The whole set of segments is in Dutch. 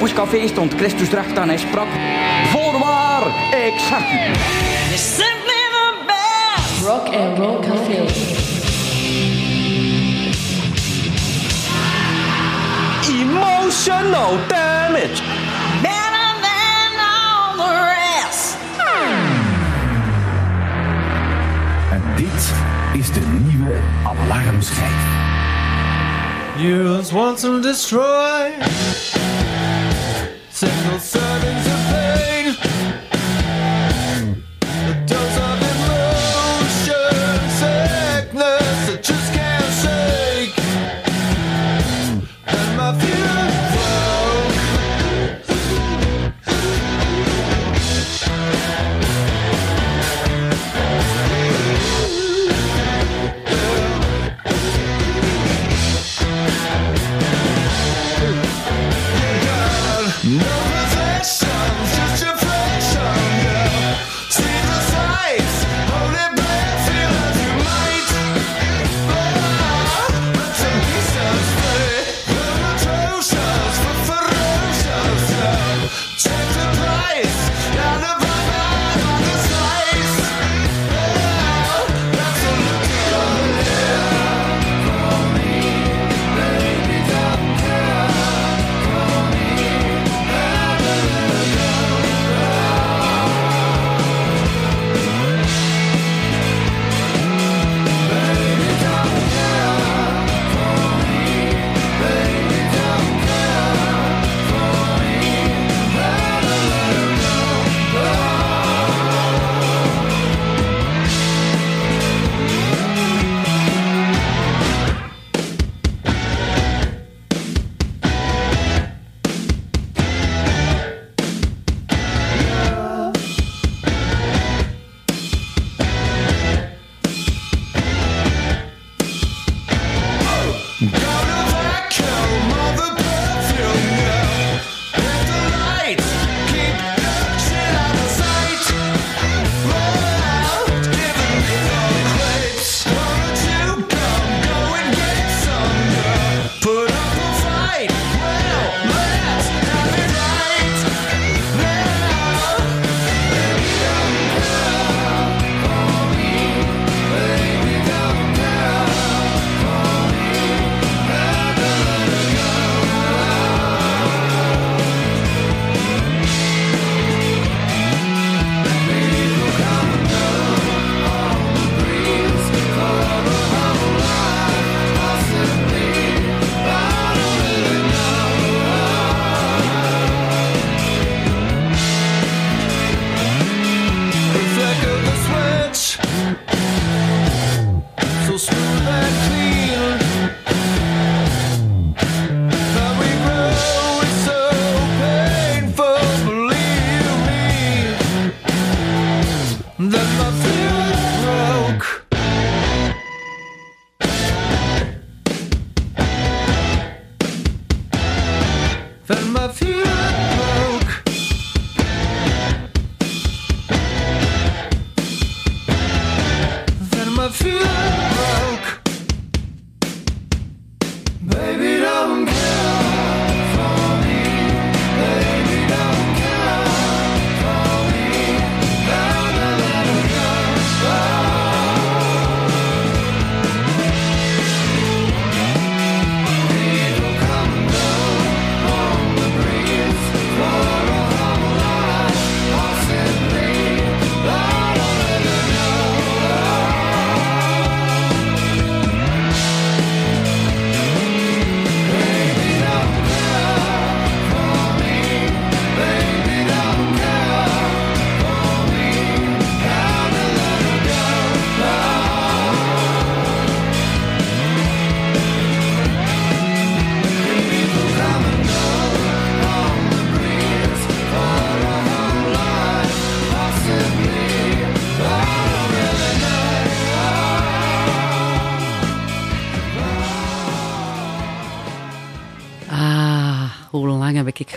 poescafé stond Christus recht en hij sprak: Voorwaar, ik zeg u. Rock and Roll Café. Emotional damage. Better than all the rest. En dit is de nieuwe alarmschijf. You once want to destroy. Single serving.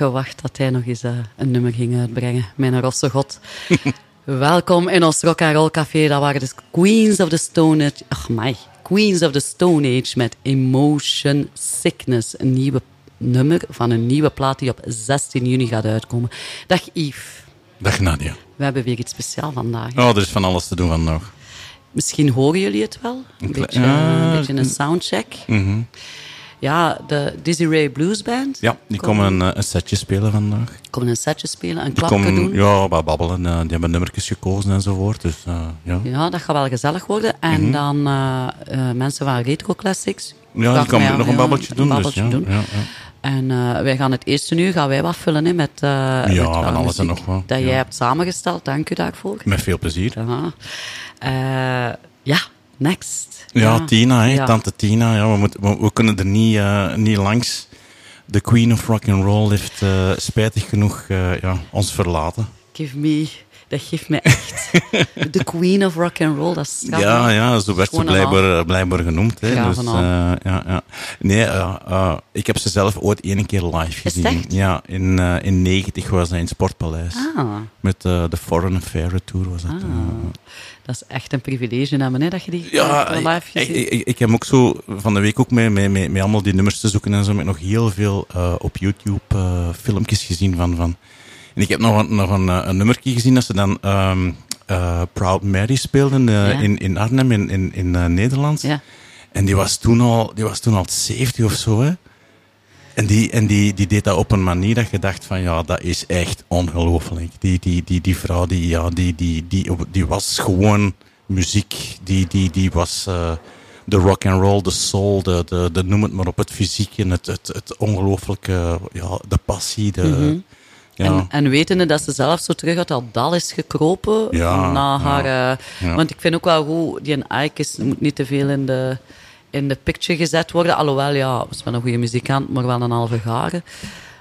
gewacht dat hij nog eens eh, een nummer ging uitbrengen. Mijn rosse god. Welkom in ons rock and roll café. Dat waren dus Queens of the Stone Age. Ach, mij. Queens of the Stone Age met Emotion Sickness. Een nieuwe nummer van een nieuwe plaat die op 16 juni gaat uitkomen. Dag Yves. Dag Nadia. We hebben weer iets speciaals vandaag. Oh, er is van alles te doen vandaag. Misschien horen jullie het wel. Een beetje, een, ah, beetje een soundcheck. Mhm. Ja, de Dizzy Ray Blues Band. Ja, die komen een, eh, een setje spelen vandaag. komen een setje spelen, een klapje doen. ja, wat babbelen. eh, die hebben nummertjes gekozen enzovoort. Dus uh, ja. Ja, dat gaat wel gezellig worden. En dan eh, eh, mensen van Retro Classics. Mhm. Ja, die komen nog een ja, babbeltje doen. babbeltje dus, ja, doen. Ja, ja. En eh, wij gaan het eerste uur gaan wij wat vullen hè, met, eh met wel van alles en nog wat, Dat ja. jij hebt samengesteld. Dank u daarvoor. Met veel plezier. Ja, Eh, ja next. Ja, Tina, hè, Ja. tante Tina. Ja, we, moeten, we, we kunnen er niet, eh, niet langs. De Queen of Rock and Roll heeft eh, spijtig genoeg eh, ja, ons verlaten. Give me, dat geeft me echt. De queen of rock and roll, dat is. Ja, ja, zo werd ze blijkbaar, blijkbaar genoemd. Hè. Graag Dus, ja, ja. Nee, ik heb ze zelf ooit één keer live gezien. Ja, in, in 90 was hij in het Sportpaleis. Ah, Met de Foreign Affair Tour was dat. eh. Dat is echt een privilege hebben, hè, dat je die Ja, live gezien ik, ik, ik heb ook zo van de week ook mee, mee, mee, mee allemaal die nummers te zoeken en zo. Met nog heel veel eh, op YouTube eh, filmpjes gezien van, van. En ik heb nog, een- nog een, eh, een nummertje gezien dat ze dan ehm, eh, Proud Mary speelden Ja. in, in Arnhem in, in, in Nederland. Ja. En die was toen al, die was toen al 70 of zo, hè. En, die, en die, die deed dat op een manier dat je dacht van, ja, dat is echt ongelooflijk. Die, die, die, die vrouw, die, ja, die, die, die, die was gewoon muziek. Die, die, die was eh, de rock and roll, de soul, de, de, de, noem het maar op, het fysiek en het, het, het ongelooflijke, ja, de passie, de... Ja. En, en wetende dat ze zelf zo terug uit dat dal is gekropen Ja, na haar... eh. Want ik vind ook wel goed, die een Ike is, moet niet te veel in de, in de picture gezet worden. Alhoewel, ja, is wel een goede muzikant, maar wel een halve garen.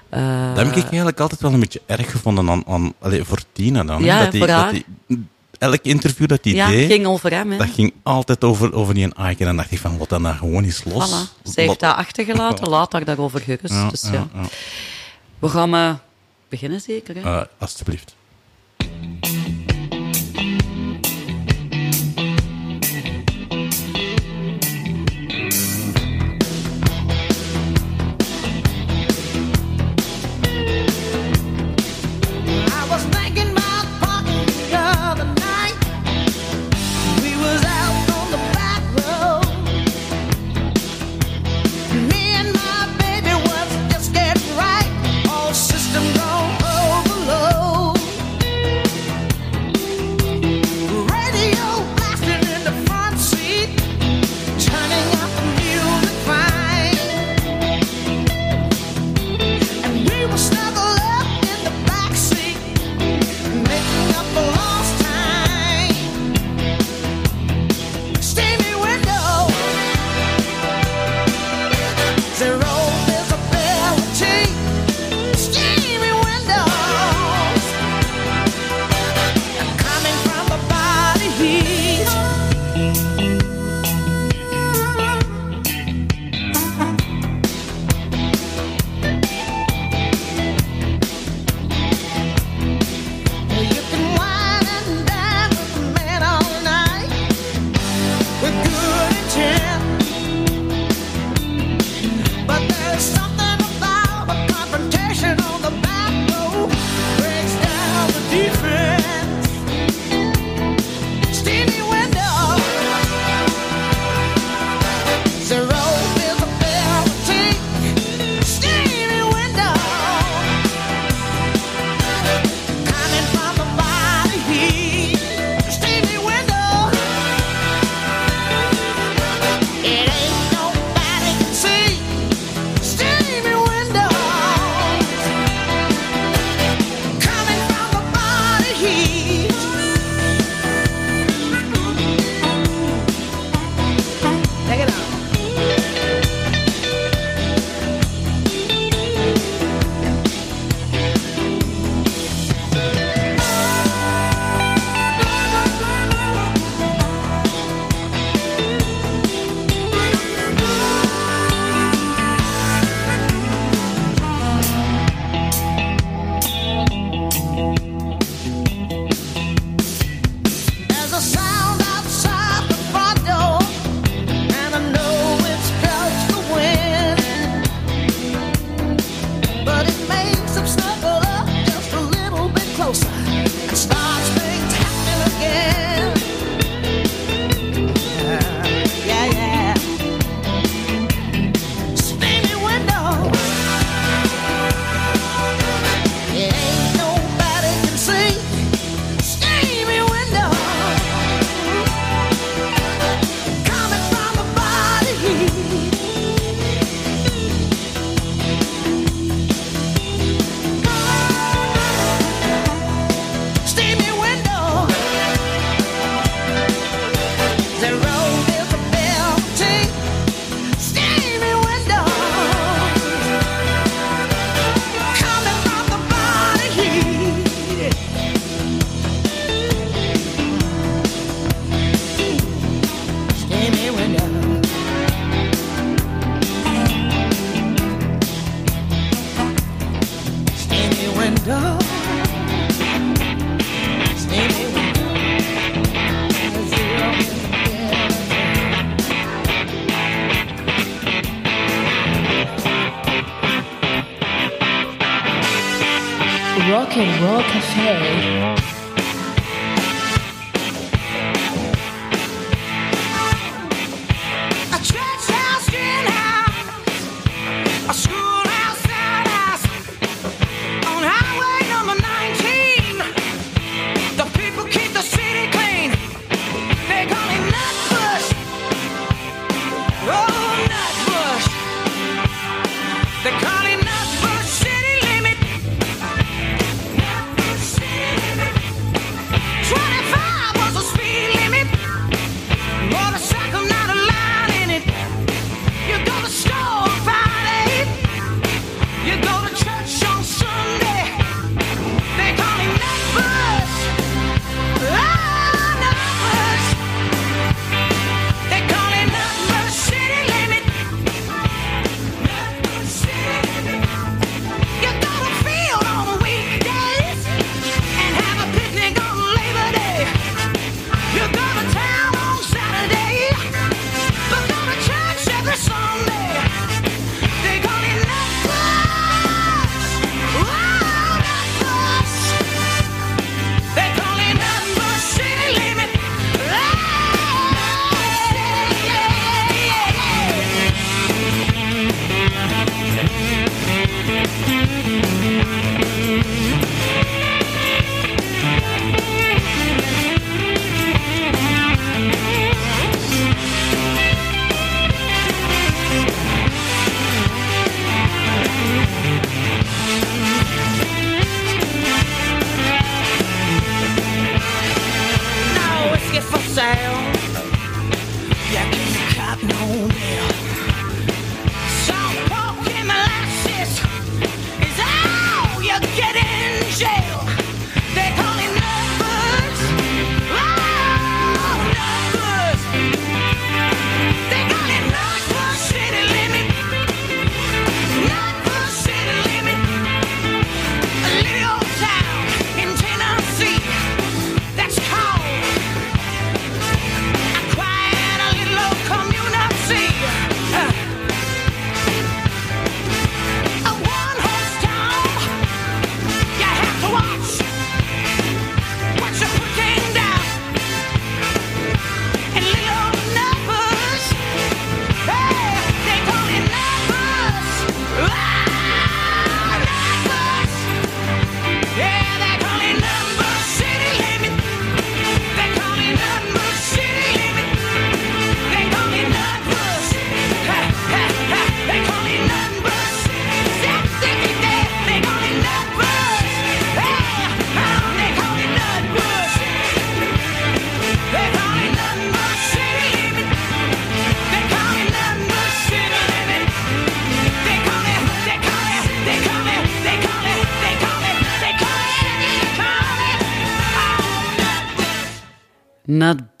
Eh, Dat heb ik eigenlijk altijd wel een beetje erg gevonden aan, aan, allee, voor Tina dan. Ja, dat die, dat die- elk interview dat hij ja, deed... ging over hem, hè. Dat ging altijd over, over die Ike. En dan dacht ik van, wat dan nou gewoon eens los. Voilà. Zij heeft dat achtergelaten, laat haar daarover gerust. Ja, dus, ja. We gaan eh, beginnen zeker, hè? Eh, alsjeblieft.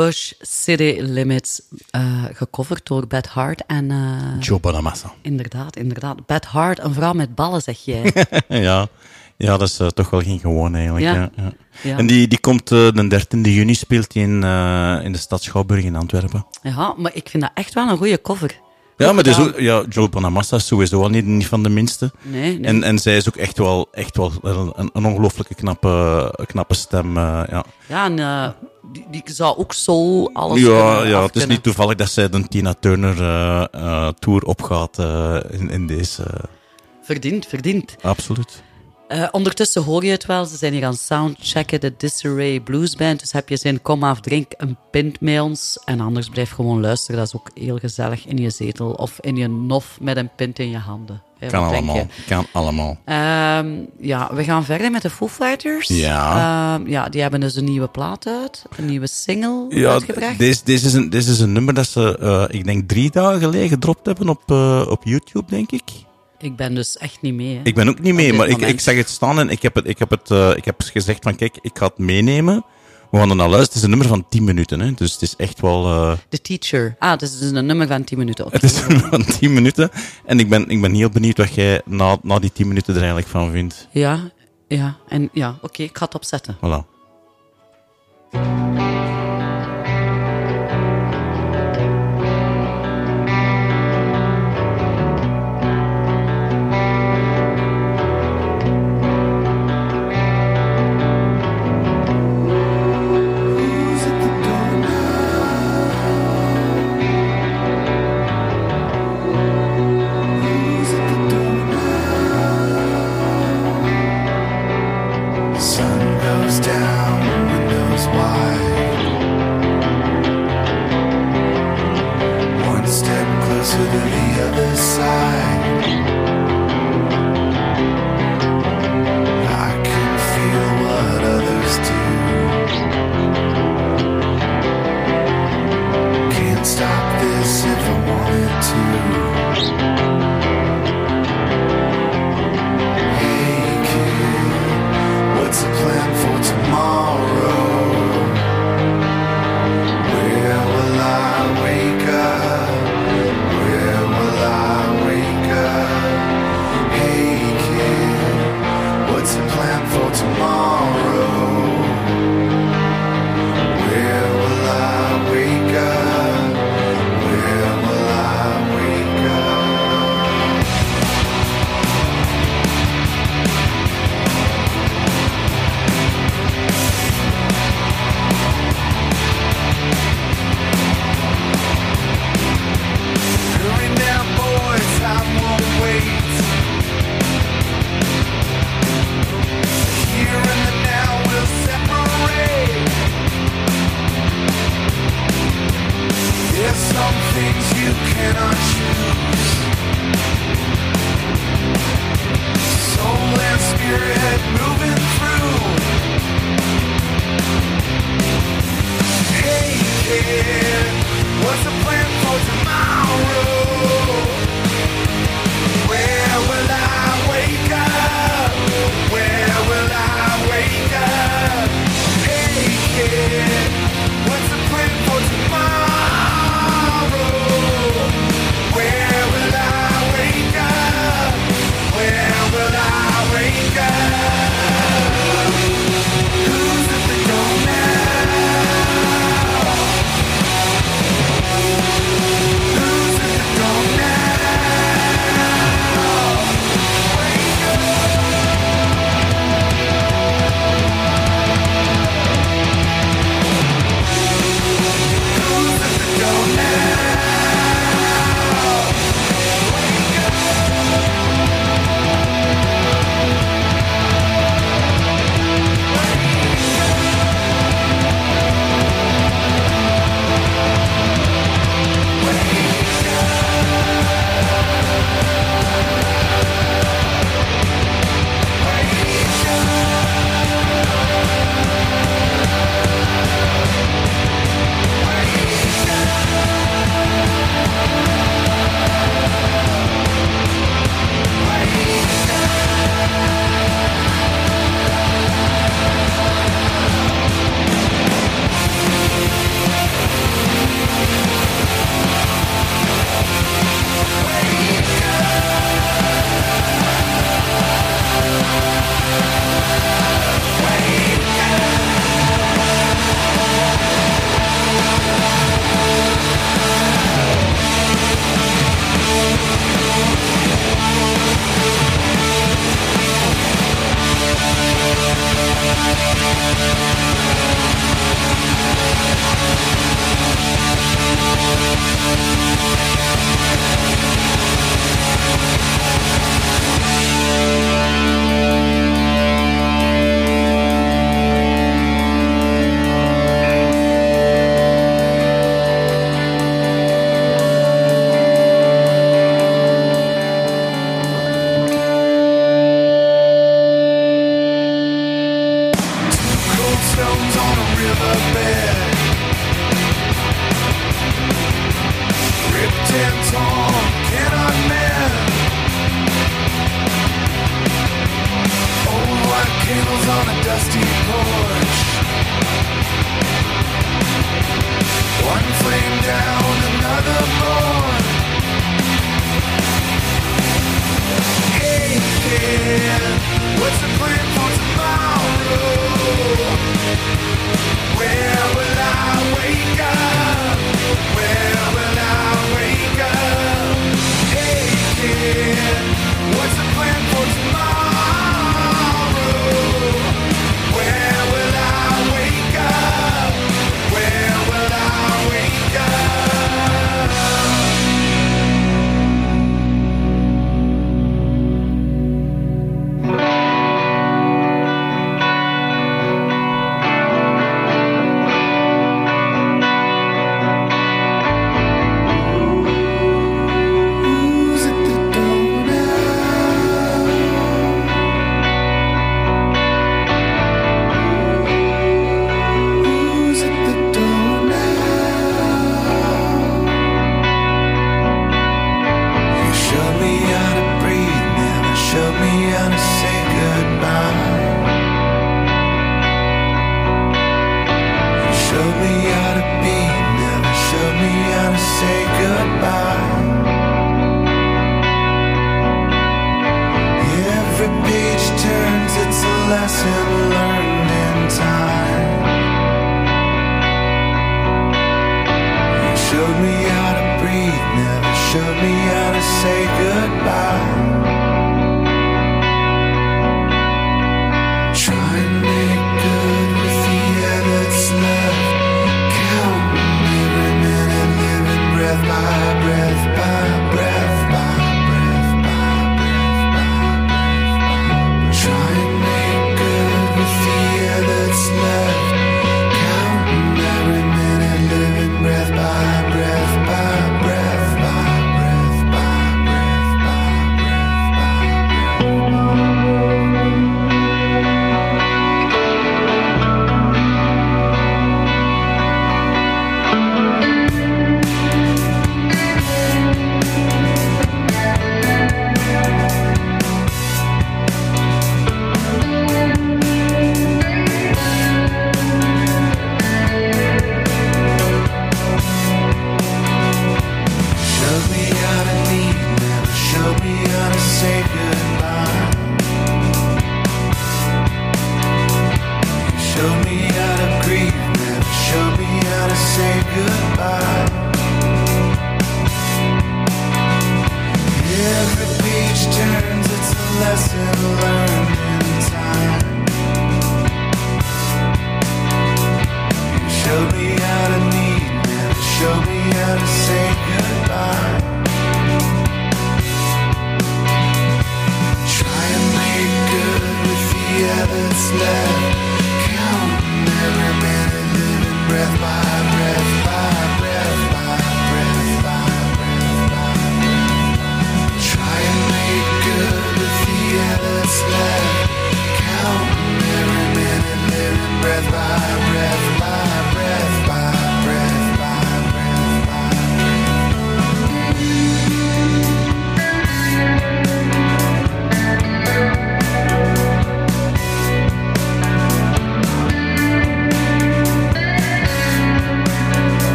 Nutbush City Limits, eh, gecoverd door Beth Hart. En eh, Joe Bonamassa. inderdaad, inderdaad. Beth Hart, een vrouw met ballen, zeg jij. ja. ja, dat is eh, toch wel geen gewoon eigenlijk. Ja. Ja. Ja, Ja. En die, die komt de 13e juni, speelt hij in, in de stad Schouwburg in Antwerpen. ja, maar ik vind dat echt wel een goede cover. Ja, maar dus ook, ja, Joe Bonamassa is sowieso al niet, niet van de minste. Nee, nee. En, en zij is ook echt wel, echt wel een, een, ongelooflijke knappe, knappe stem. ja, Ja, en die, die zou ook soul alles ja, kunnen ja het is niet toevallig dat zij de Tina Turner eh, eh, tour opgaat eh, in, in deze. Verdiend, verdiend. absoluut. Eh, ondertussen hoor je het wel, ze zijn hier aan soundchecken, de Disarray Blues Band. Dus heb je zin, kom af, drink een pint met ons. En anders blijf gewoon luisteren, dat is ook heel gezellig in je zetel of in je nof met een pint in je handen. Hè, Kan allemaal. Kan allemaal. Ehm, ja, we gaan verder met de Foo Fighters. Ja. Ehm, ja, die hebben dus een nieuwe plaat uit, een nieuwe single Ja, uitgebracht. dit dit is, een- is een nummer dat ze, eh, ik denk, drie dagen geleden gedropt hebben op, eh, op YouTube, denk ik. Ik ben dus echt niet mee. Hè. Ik ben ook niet mee, maar ik, moment. ik zag het staan en ik heb, het, ik, heb het, eh, ik heb gezegd van, kijk, ik ga het meenemen. We gaan er naar luisteren. Het is een nummer van 10 minuten, hè. dus het is echt wel... eh, The Teacher. Ah, het is dus een nummer van 10 minuten. Het is een nummer van 10 minuten. En ik ben, ik ben heel benieuwd wat jij na, na die 10 minuten er eigenlijk van vindt. Ja, ja, en ja, oké, ik ga het opzetten. Voilà.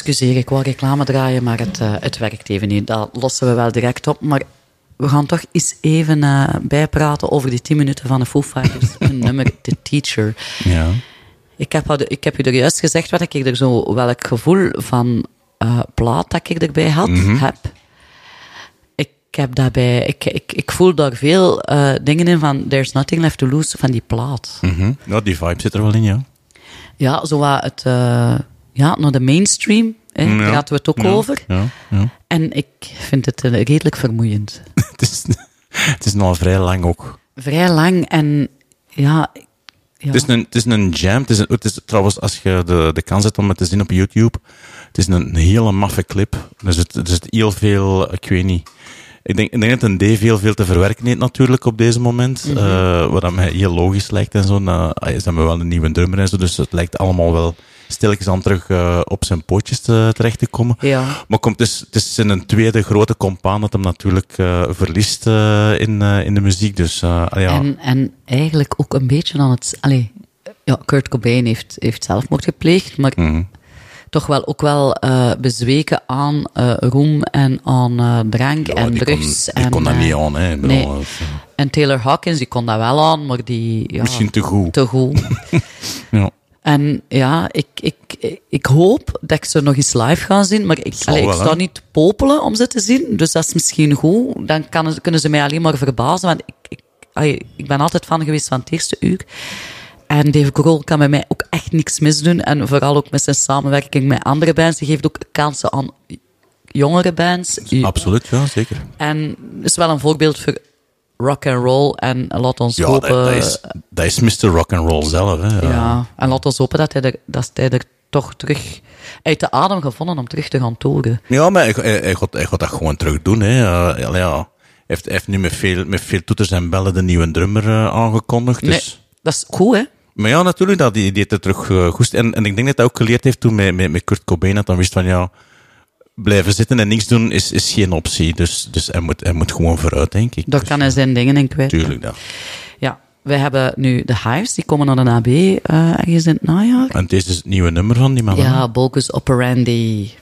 Excuseer, ik wou reclame draaien, maar het, eh, het werkt even niet. Dat lossen we wel direct op. Maar we gaan toch eens even eh, bijpraten over die 10 minuten van de Foo Fighters. Hun nummer The Teacher. Ja. Ik heb, ik heb u er juist gezegd wat ik er zo, welk gevoel van eh, plaat dat ik erbij had, heb. Ik heb daarbij, ik, ik, ik voel daar veel dingen in van There's Nothing Left to Lose van die plaat. Mhm. ja, die vibe zit er wel in, ja. Ja, zo wat het, ja, naar de mainstream, hè, Ja. daar hadden we het ook Ja, over. Ja, ja. En ik vind het eh, redelijk vermoeiend. het, is, het is nog vrij lang ook. Vrij lang en ja... ja. Het is een, het is een jam. Het is, een- het is trouwens, als je de, de kans hebt om het te zien op YouTube, het is een hele maffe clip. Er zit, er zit heel veel, ik weet niet. Ik denk, ik denk dat een D veel, veel te verwerken heeft natuurlijk op deze moment. Mhm. eh, wat mij heel logisch lijkt en zo. Nou, ze hebben wel een nieuwe drummer en zo, dus het lijkt allemaal wel stilletjes aan terug eh, op zijn pootjes te, terecht te komen. Ja. Maar komt, het, is, het is in een tweede grote compaan dat hem natuurlijk eh, verliest eh, in, in de muziek. Dus ah ja. En, en eigenlijk ook een beetje aan het... Allee, ja, Kurt Cobain heeft, heeft zelfmoord gepleegd, maar Mhm. toch wel ook wel bezweken aan roem en aan drank Ja, en kon, drugs. die en, kon dat niet aan, hè. Nee. En Taylor Hawkins, die kon dat wel aan, maar die... Ja, Misschien te goed. Te goed. Ja. En ja, ik, ik, ik hoop dat ik ze nog eens live ga zien, maar ik, Zal allee, ik wel, sta niet te popelen om ze te zien, dus dat is misschien goed. Dan kan, kunnen ze mij alleen maar verbazen, want ik, ik, allee, ik ben altijd fan geweest van het eerste uur. En Dave Grohl kan bij mij ook echt niks misdoen. En vooral ook met zijn samenwerking met andere bands. Die geeft ook kansen aan jongere bands. Absoluut, ja, zeker. En is wel een voorbeeld voor rock and roll. En laat ons Ja, hopen... dat, dat, is, dat is Mr. Rock'n'Roll zelf, hè. Ja, en laat ons hopen dat hij, er, dat hij er toch terug uit de adem gevonden om terug te gaan toeren. Ja, maar hij, hij, hij, gaat, hij gaat dat gewoon terug doen. Hè. Uh, ja, ja. Hij heeft, heeft nu met veel, met veel toeters en bellen de nieuwe drummer uh, aangekondigd. Dus. Nee, dat is goed, hè? Maar ja, natuurlijk, dat, die, die heeft het terug uh, goed. En, en ik denk dat hij ook geleerd heeft toen met, met, met Kurt Cobain, dat dan wist van ja, blijven zitten en niks doen is, is geen optie. Dus, dus hij, moet, hij moet gewoon vooruit, denk ik. Daar dus, kan hij zijn dingen in kwijt. Tuurlijk, dat. Ja, wij hebben nu de Hives, die komen naar de AB uh, ergens in het najaar. En dit is het nieuwe nummer van die man. Ja, Bogus Operandi.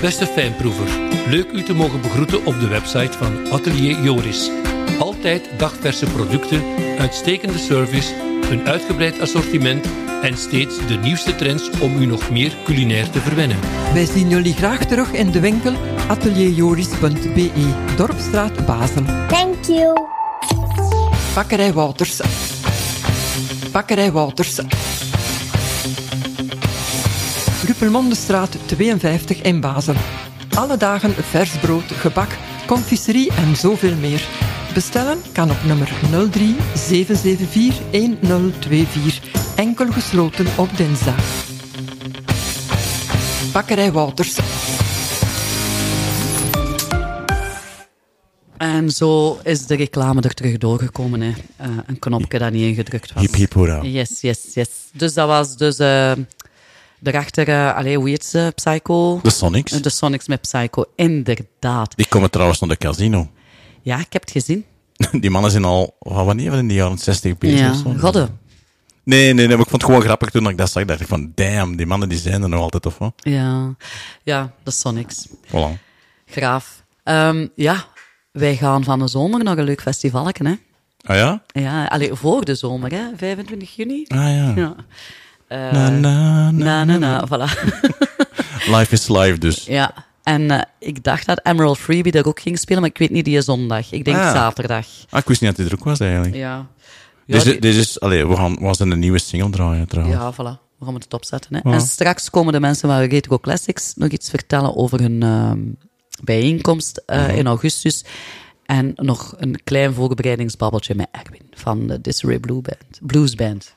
Beste fijnproever, leuk u te mogen begroeten op de website van Atelier Joris. Altijd dagverse producten, uitstekende service, een uitgebreid assortiment en steeds de nieuwste trends om u nog meer culinair te verwennen. Wij zien jullie graag terug in de winkel atelierjoris.be, Dorpstraat Basel. Thank you. Bakkerij Wouters. Bakkerij Wouters. Ruppelmondestraat 52 in Basel. Alle dagen vers brood, gebak, confiserie en zoveel meer. Bestellen kan op nummer 03 774 1024. Enkel gesloten op dinsdag. Bakkerij Wouters. En zo is de reclame er terug doorgekomen. Hè. Eh, een knopje dat niet ingedrukt was. Hip hip hoera. Yes, yes, yes. Dus dat was dus... eh daarachter, eh allee, hoe heet ze? Psycho? De Sonics. De Sonics met Psycho, inderdaad. Die komen trouwens naar de casino. Ja, ik heb het gezien. Die mannen zijn al, van wanneer in de jaren 60 bezig Ja, of zo? Nee, nee, nee, maar ik vond het gewoon grappig toen ik dat zag. dacht ik van, damn, die mannen die zijn er nog altijd, of wat? Ja, ja, de Sonics. Voilà. Graaf. Ehm, ja, wij gaan van de zomer nog een leuk festivalken, hè. Ah ja? Ja, allee, voor de zomer, hè. 25 juni. Ah ja. Ja. Na, na, na, na, na, voilà. Life is life dus. ja, en eh, ik dacht dat Emerald Freebie daar ook ging spelen, maar ik weet niet die zondag. Ik denk Ah. zaterdag. Ah, ik wist niet dat hij er ook was eigenlijk. Ja. Ja, Dit is, die- dit is, allee, we gaan, we gaan een nieuwe single draaien trouwens. Ja, voilà. We gaan het opzetten. Hè. En straks komen de mensen van Retro Classics nog iets vertellen over hun ehm, bijeenkomst eh, in augustus. En nog een klein voorbereidingsbabbeltje met Erwin van de Disarray Blue Band, Blues Band.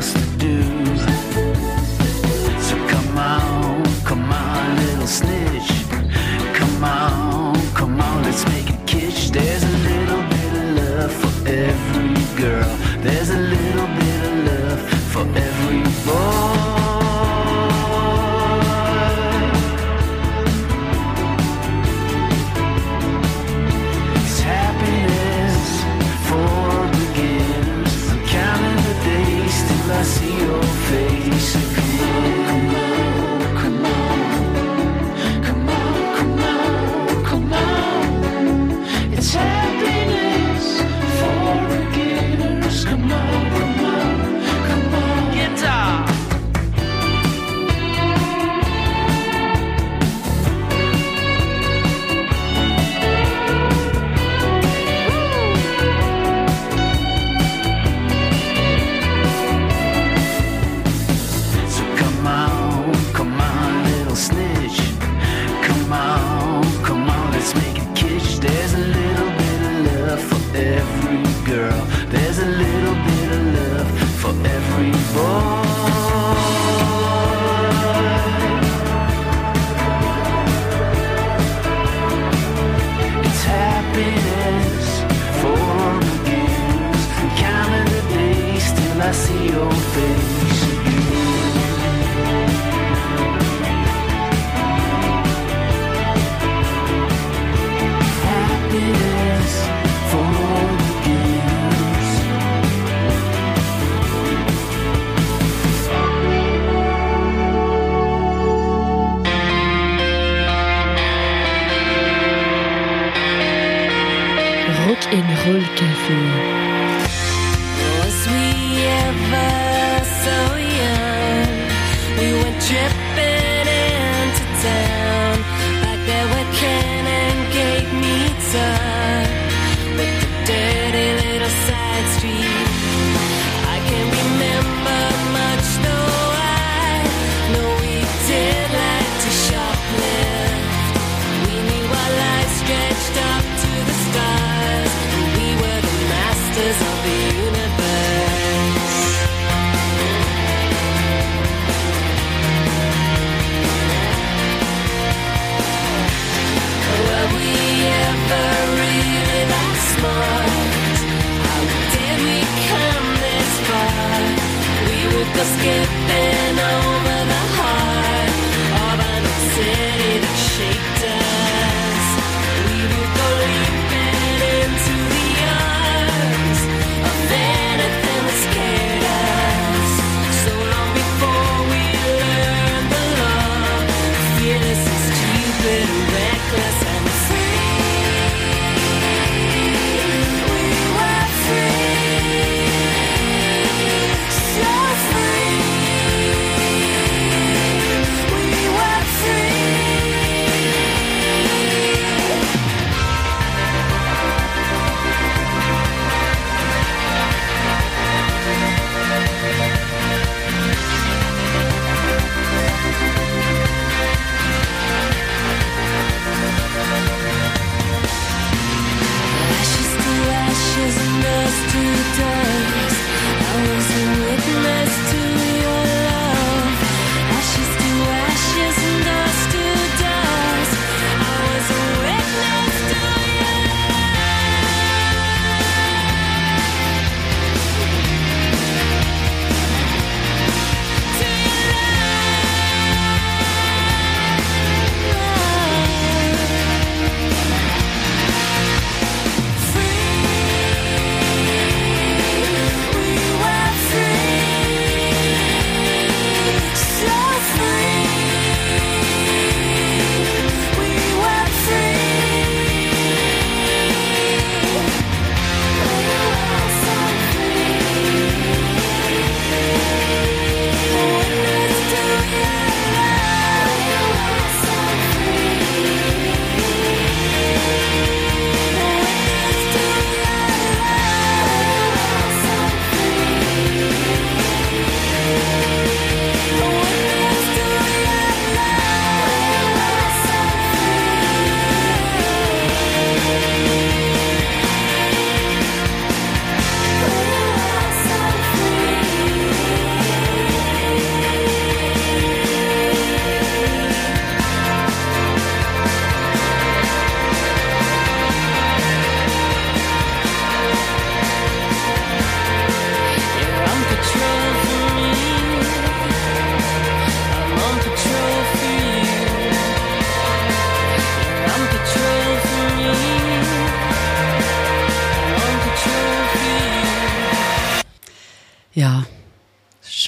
Nothing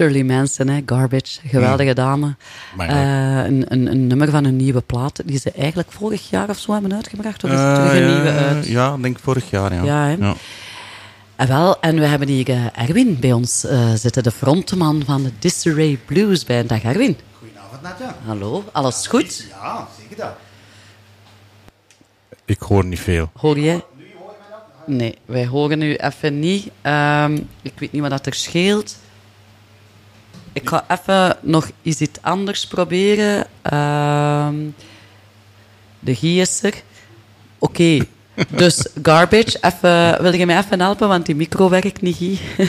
Shirley Manson, hè, Garbage, geweldige dame. Maar Eh, een, een, een nummer van een nieuwe plaat die ze eigenlijk vorig jaar of zo hebben uitgebracht. Of is er terug een Eh, nieuwe uit? Ja, ik denk vorig jaar, ja. Ja, hè? En wel, en we hebben hier eh, Erwin bij ons eh, zitten, de frontman van de Disarray Blues Band. Dag Erwin. Goedenavond, Natja. Hallo, alles goed? Ja, zeker dat. Ik hoor niet veel. Hoor jij? Nee, wij horen u even niet. Ehm, ik weet niet wat dat er scheelt. Ik ga even nog iets anders proberen. Ehm, de Guy is er. Oké, dus garbage. Even, wil je mij even helpen, want die micro werkt niet, Guy.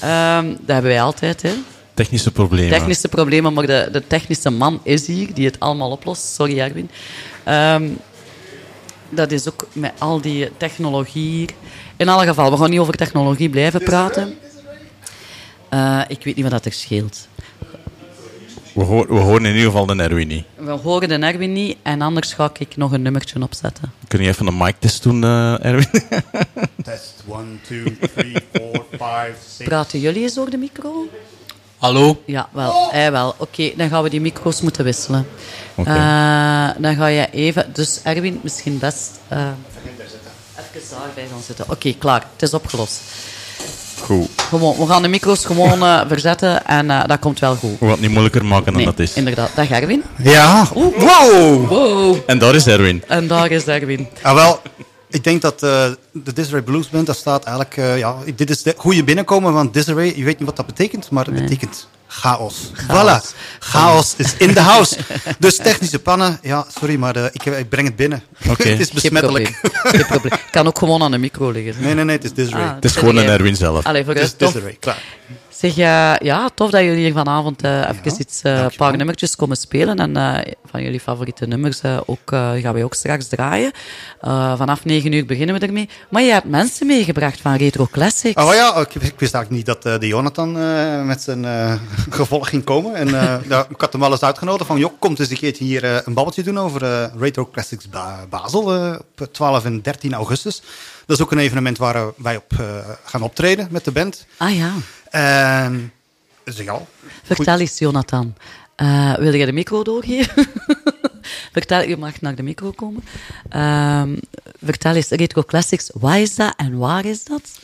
Ehm, dat hebben wij altijd, hè. Technische problemen. Technische problemen, maar de, de technische man is hier, die het allemaal oplost. Sorry, Erwin. Ehm, dat is ook met al die technologie. In alle geval, we gaan niet over technologie blijven praten. Eh, ik weet niet wat dat er scheelt. We, hoor- we horen in ieder geval de Erwin niet. We horen de Erwin niet en anders ga ik nog een nummertje opzetten. Kun je even een mic test doen, eh, Erwin? Test 1, 2, 3, 4, 5, 6. Praten jullie eens door de micro? Hallo? Ja, wel. Hij wel. Oké, dan gaan we die micro's moeten wisselen. Oké. Eh, dan ga je even... Dus Erwin, misschien best... eh, even daarbij gaan zitten. Oké, klaar. Het is opgelost. Goed. Gewoon, we gaan de micro's gewoon eh, verzetten en eh, dat komt wel goed. We gaan het niet moeilijker maken dan Nee, dat is. inderdaad. Dag Erwin. Ja, wow! Wow. En daar is Erwin. En daar is Erwin. Ah, wel, ik denk dat eh, de Disarray Blues Band, dat staat eigenlijk... eh, ja, dit is de goede binnenkomen van Disarray. Je weet niet wat dat betekent, maar het betekent chaos. Chaos. Voilà, chaos is in the house. dus technische pannen, ja, sorry, maar eh, ik, ik breng het binnen. Oké. het is besmettelijk. Geen probleem. Kan ook gewoon aan de micro liggen. nee, nee, nee, het is Disarray. Ah, Het is gewoon een Erwin zelf. Allee, het is vooruit. Disarray, klaar. Zeg, eh, ja, tof dat jullie hier vanavond eh, even Ja, iets, eh, een dankjewel. paar nummertjes komen spelen. En eh, van jullie favoriete nummers eh, ook, eh, gaan wij ook straks draaien. Eh, vanaf 9 uur beginnen we ermee. Maar je hebt mensen meegebracht van Retro Classics. Oh ja, ik, ik wist eigenlijk niet dat eh, de Jonathan eh, met zijn eh, gevolg ging komen. En eh, ja, ik had hem wel eens uitgenodigd van, joh, komt eens een keertje hier eh, een babbeltje doen over eh, Retro Classics Ba- Basel eh, op 12 en 13 augustus. Dat is ook een evenement waar eh, wij op eh, gaan optreden met de band. Ah ja. En dus ja, Vertel eens, Jonathan. Eh, wil je de micro doorgeven? vertel, je mag naar de micro komen. Ehm, vertel eens, Retro Classics, wat is dat en waar is dat?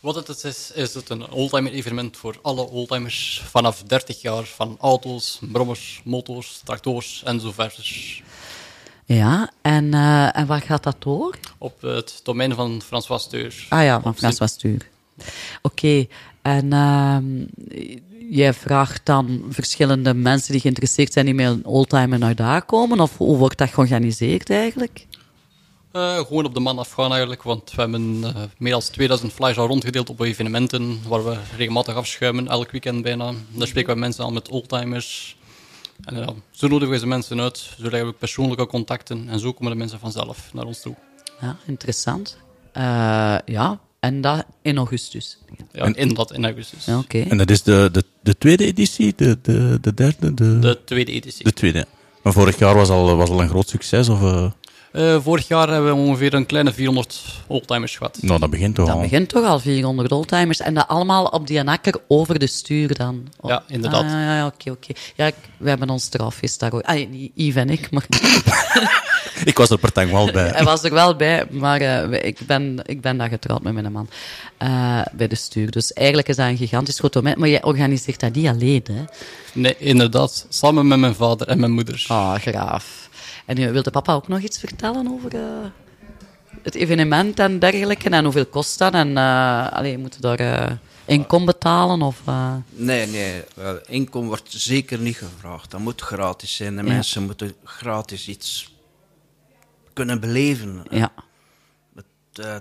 Wat het is, is het een oldtimer-evenement voor alle oldtimers vanaf 30 jaar. Van auto's, brommers, motors, tractors en zo verder. Ja, en, eh, en waar gaat dat door? Op het domein van François Steur. Ah ja, van Op was Stuur. Oké, en ehm, jij vraagt dan verschillende mensen die geïnteresseerd zijn die met een oldtimer naar daar komen? Of hoe wordt dat georganiseerd eigenlijk? Eh, gewoon op de man afgaan eigenlijk, want we hebben eh, meer dan 2000 flyers al rondgedeeld op evenementen, waar we regelmatig afschuimen, elk weekend bijna. Daar spreken we mensen aan met oldtimers. En ja, zo nodigen we deze mensen uit, zo leggen we persoonlijke contacten en zo komen de mensen vanzelf naar ons toe. Ja, interessant. Eh, ja, en dat in augustus. Ja, in dat in augustus. Ja, Oké. En dat is de, de, de tweede editie? De, de, de derde? De, De tweede editie. de tweede. Maar vorig jaar was al, was al een groot succes? Of, eh? Eh, vorig jaar hebben we ongeveer een kleine 400 oldtimers gehad. Nou, dat begint toch Dat al. begint toch al 400 oldtimers. En dat allemaal op die akker over de stuur dan. Oh. Ja, inderdaad. Ah, ja, ja, oké, oké. Ja, ik- we hebben ons strafjes daar ook. Ah, niet Yves en ik, maar Ik was er per tang wel bij. hij was er wel bij. Maar eh, ik, ben, ik ben daar getrouwd met mijn man. eh, bij de stuur. Dus eigenlijk is dat een gigantisch groot moment. Maar jij organiseert dat niet alleen, hè? Nee, inderdaad. Samen met mijn vader en mijn moeder. Ah, graaf. En wilde papa ook nog iets vertellen over eh, het evenement en dergelijke? En hoeveel kost dat? En uh, allee, moeten daar uh, inkom betalen? Of, uh... Nee, nee. Inkom wordt zeker niet gevraagd. Dat moet gratis zijn. De ja. mensen moeten gratis iets kunnen beleven. Ja. Het, uh,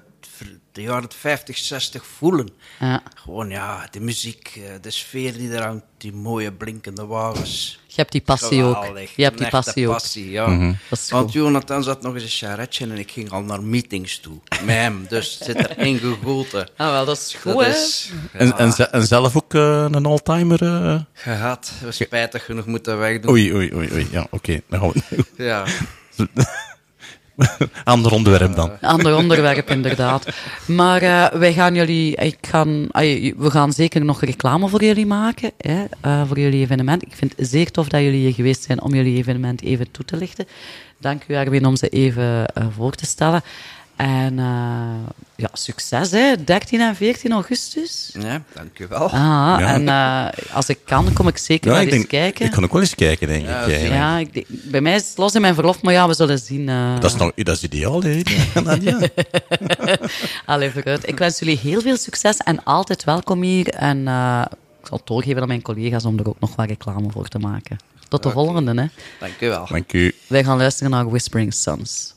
de jaren 50, 60 voelen. Ja. Gewoon, ja, de muziek, de sfeer die er hangt, die mooie blinkende wagens. Je hebt die passie Geweldig. ook. Je hebt die passie ook. passie, ja. Mm -hmm. Want Jonathan zat nog eens een charretje en ik ging al naar meetings toe. Met hem, dus het zit erin gegoten. Ah, wel, dat is goed, dat hè? Is, ja. en, en, en, zelf ook uh, een oldtimer? Uh... Gehad. Spijtig genoeg moeten wegdoen. Oei, oei, oei, oei. Ja, oké. Okay. ja. Ander onderwerp dan. Ander onderwerp, inderdaad. Maar uh, wij gaan jullie, ik gaan, we gaan zeker nog reclame voor jullie maken, hè, uh, voor jullie evenement. Ik vind het zeer tof dat jullie hier geweest zijn om jullie evenement even toe te lichten. Dank u, Erwin, om ze even voor te stellen. En ja, succes, hè. 13 en 14 augustus. Ja, dank u wel. Ah, ja. En uh, als ik kan, kom ik zeker ja, wel eens denk, kijken. Ik kan ook wel eens kijken, denk ja, ik. Ja, ik, bij mij is het los in mijn verlof, maar ja, we zullen zien. Uh... Dat, is nog, dat is ideaal, hè? Nadia. Allee, vooruit. Ik wens jullie heel veel succes en altijd welkom hier. En uh, ik zal het doorgeven aan mijn collega's om er ook nog wat reclame voor te maken. Tot de okay. volgende, hè. Dank u wel. Dank u. Wij gaan luisteren naar Whispering Sons.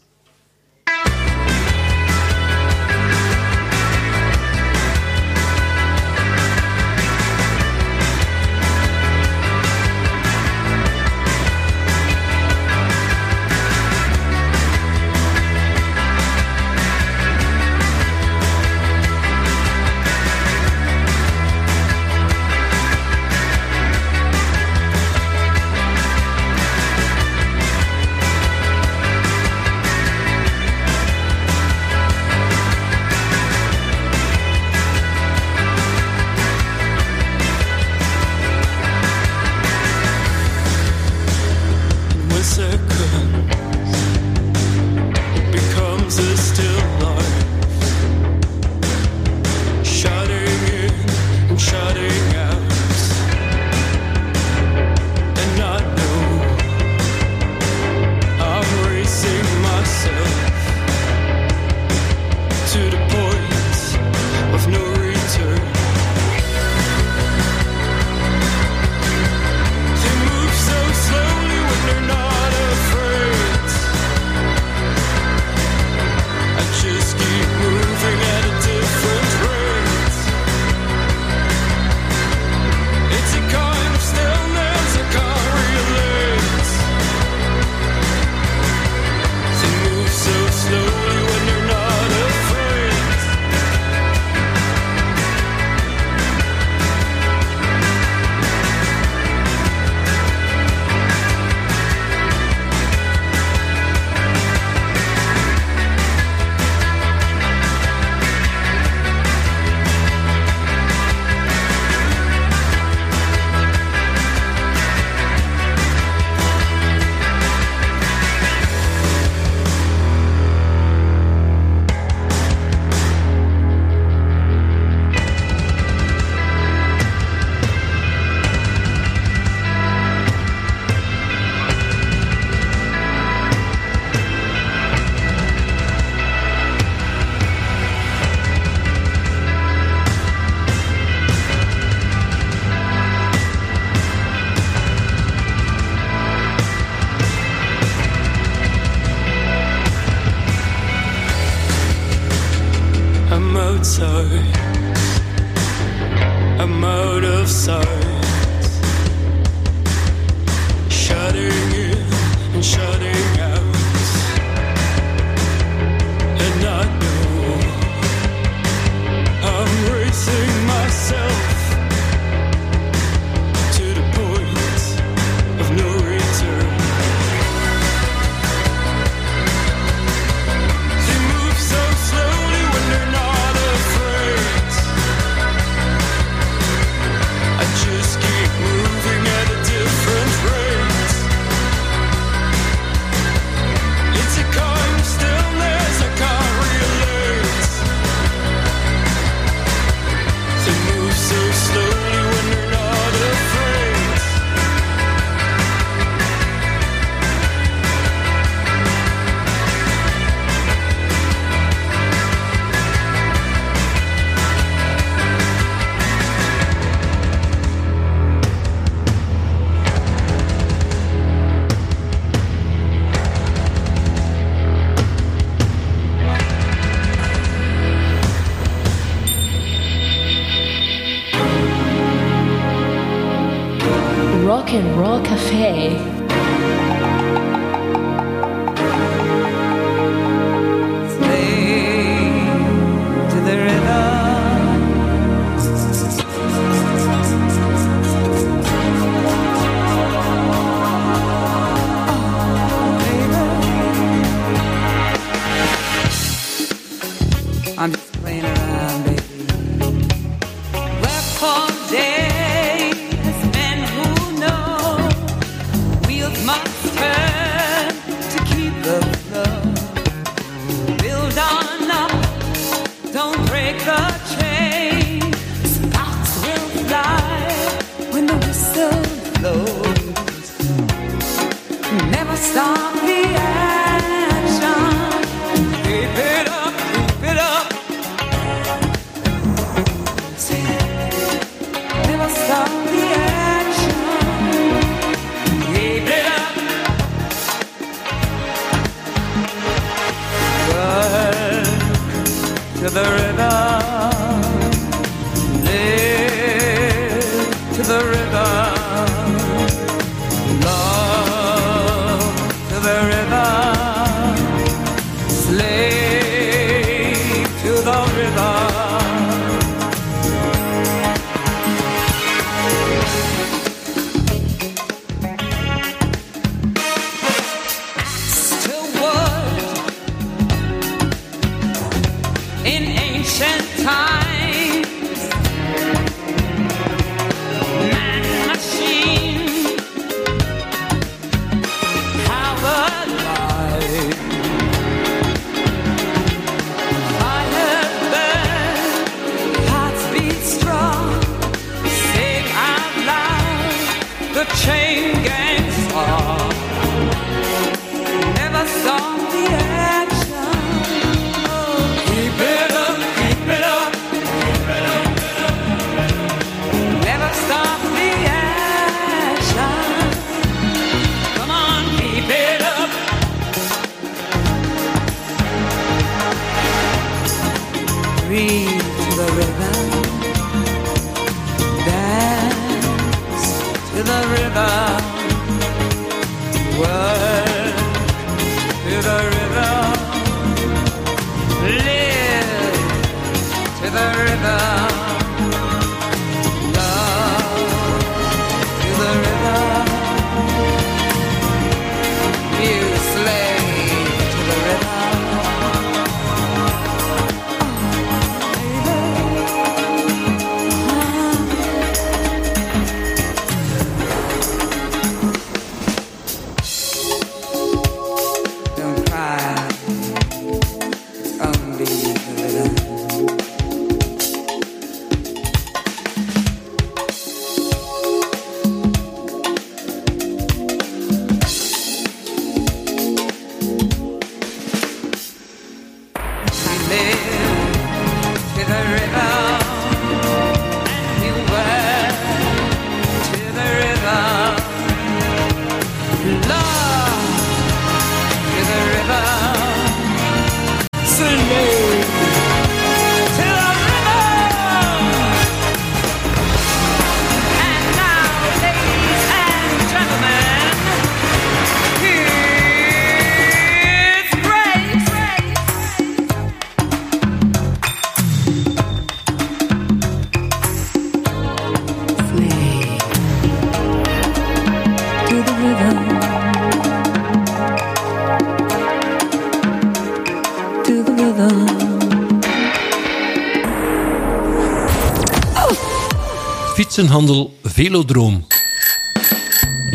Fietsenhandel Velodroom.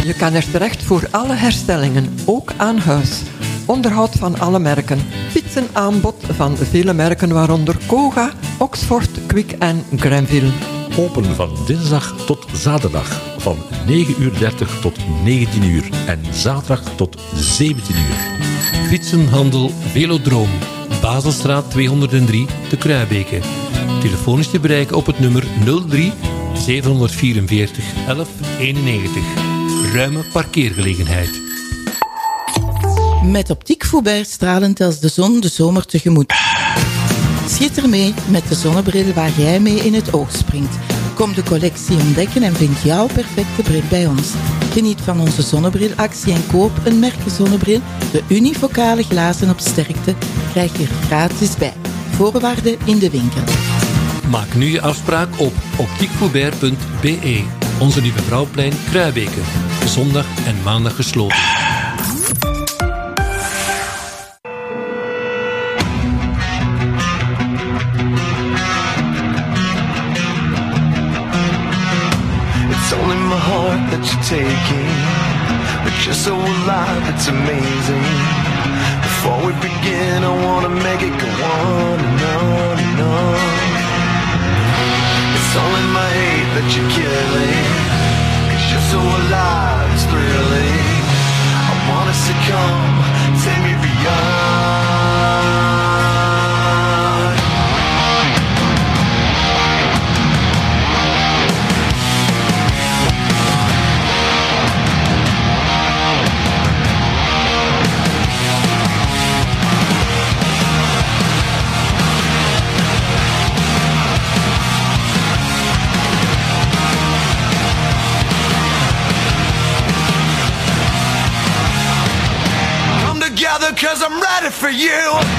Je kan er terecht voor alle herstellingen, ook aan huis. Onderhoud van alle merken. Fietsenaanbod van vele merken, waaronder Koga, Oxford, Quick en Granville. Open van dinsdag tot zaterdag van 9.30 uur tot 19 uur en zaterdag tot 17 uur. Fietsenhandel Velodroom. Baselstraat 203 te Kruibeke. Telefoon is te bereiken op het nummer 03 744 1191. Ruime parkeergelegenheid. Met Optiek Foubert stralend als de zon de zomer tegemoet. Schitter mee met de zonnebril waar jij mee in het oog springt. Kom de collectie ontdekken en vind jouw perfecte bril bij ons. Geniet van onze zonnebrilactie en koop een merken zonnebril. De unifocale glazen op sterkte krijg je er gratis bij. Voorwaarden in de winkel. Maak nu je afspraak op optiekfoubert.be. Onze Lieve Vrouwplein Kruibeke. Zondag en maandag gesloten. It's only my heart that you're taking, but you're so alive, it's amazing. Before we begin, gone for you.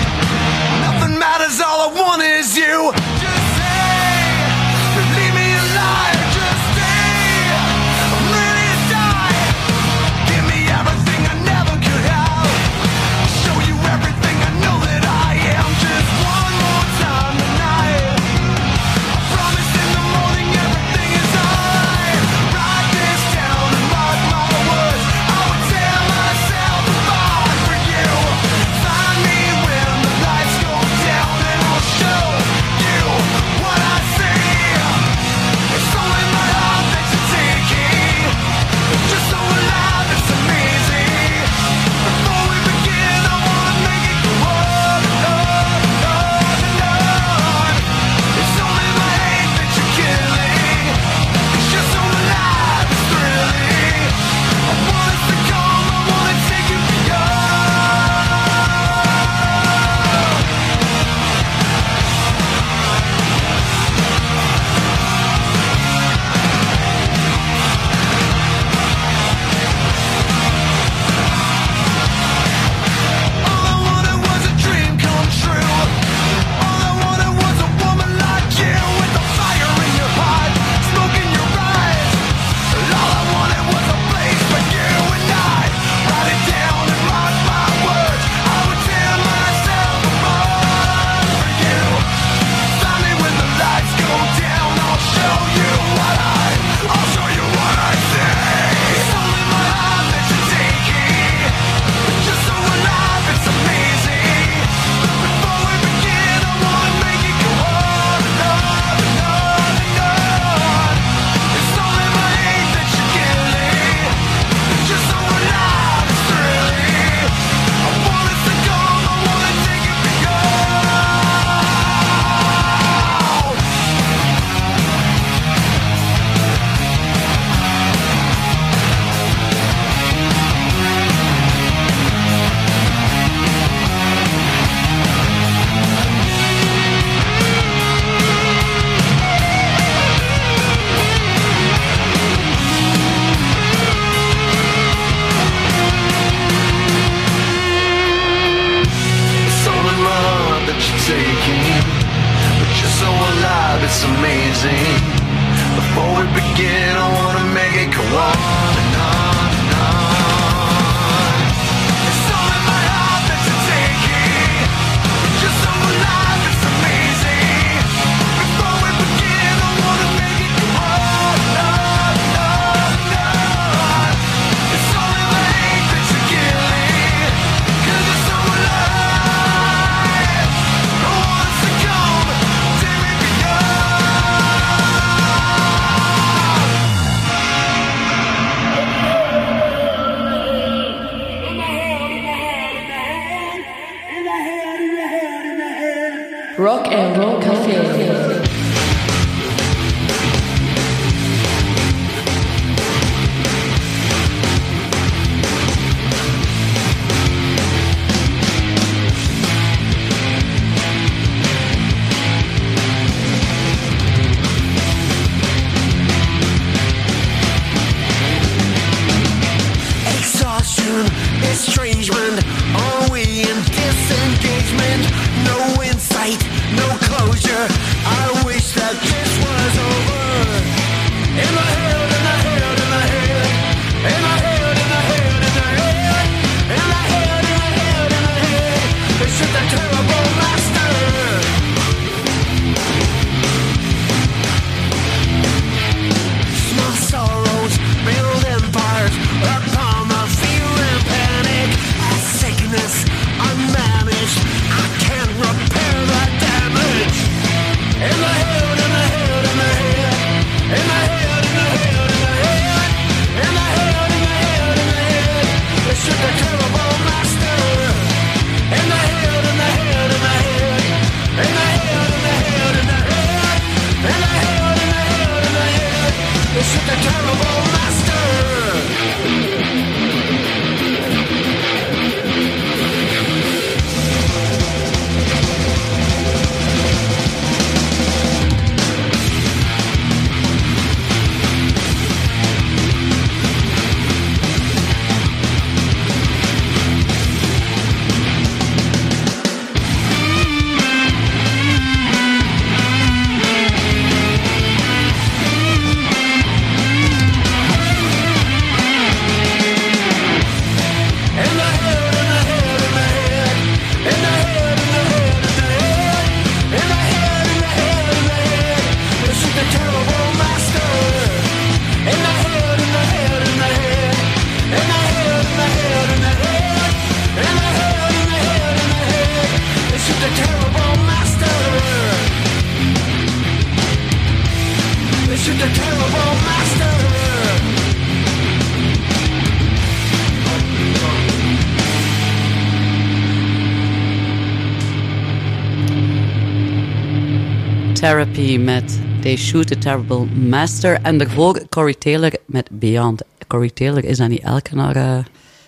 Therapy met They Shoot a Terrible Master. En daarvoor Corey Taylor met Beyond. Corey Taylor is dat niet elke naar eh,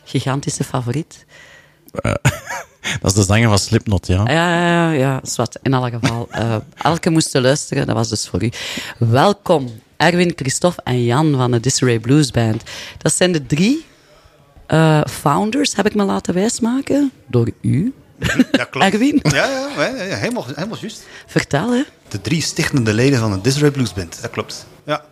gigantische favoriet? Dat is de zanger van Slipknot, ja. Ja, ja, ja, zwart. In alle geval. eh, elke moest luisteren, dat was dus voor u. Welkom, Erwin, Christophe en Jan van de Disarray Blues Band. Dat zijn de drie eh, founders, heb ik me laten wijsmaken, door u. Ja, klopt. Erwin? Ja, ja, ja, ja, helemaal, helemaal juist. Vertel, hè. De drie stichtende leden van de Disarray Blues Band, dat klopt. Ja.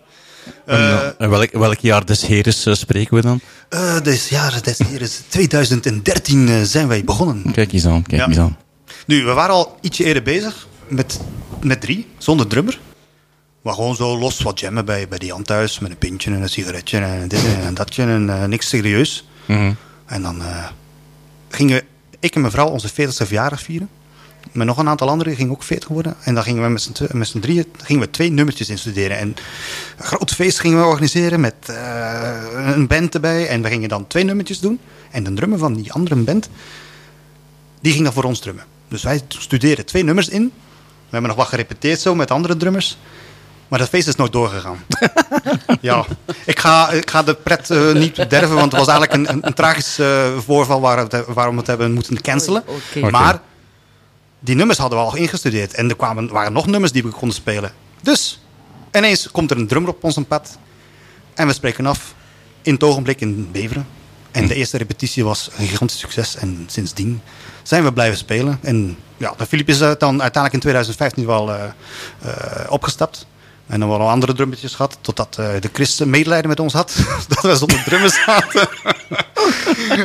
En, Eh, eh, en welk, welk jaar des heres eh, spreken we dan? eh, dit jaar, dit hier is 2013 eh, zijn wij begonnen. Kijk eens aan, kijk Ja. eens aan. Nu, we waren al ietsje eerder bezig met, met drie, zonder drummer. Maar gewoon zo los wat jammen bij, bij die Jan thuis, met een pintje en een sigaretje en dit en datje en niks serieus. Mhm. En dan eh, gingen ik en mijn vrouw onze 40ste verjaardag vieren. Met nog een aantal anderen gingen ook 40 worden. En dan gingen we met z'n twe- met z'n drieën gingen we twee nummertjes instuderen. En een groot feest gingen we organiseren met eh, een band erbij. En we gingen dan twee nummertjes doen. En de drummer van die andere band, die ging dan voor ons drummen. Dus wij studeerden twee nummers in. We hebben nog wat gerepeteerd zo met andere drummers. Maar dat feest is nooit doorgegaan. ja, ik ga, ik ga de pret eh, niet bederven, want het was eigenlijk een, een, een tragisch eh, voorval waar het, waarom we het hebben moeten cancelen. Maar die nummers hadden we al ingestudeerd. En er kwamen, waren nog nummers die we konden spelen. Dus ineens komt er een drummer op ons pad. En we spreken af in het ogenblik in Beveren. En de eerste repetitie was een gigantisch succes. En sindsdien zijn we blijven spelen. En ja, de Filip is eh, dan uiteindelijk in 2015 wel eh, eh, opgestapt. En dan hebben we andere drummetjes gehad. Totdat eh, de Chris medelijden met ons had. dat we zonder drummers zaten.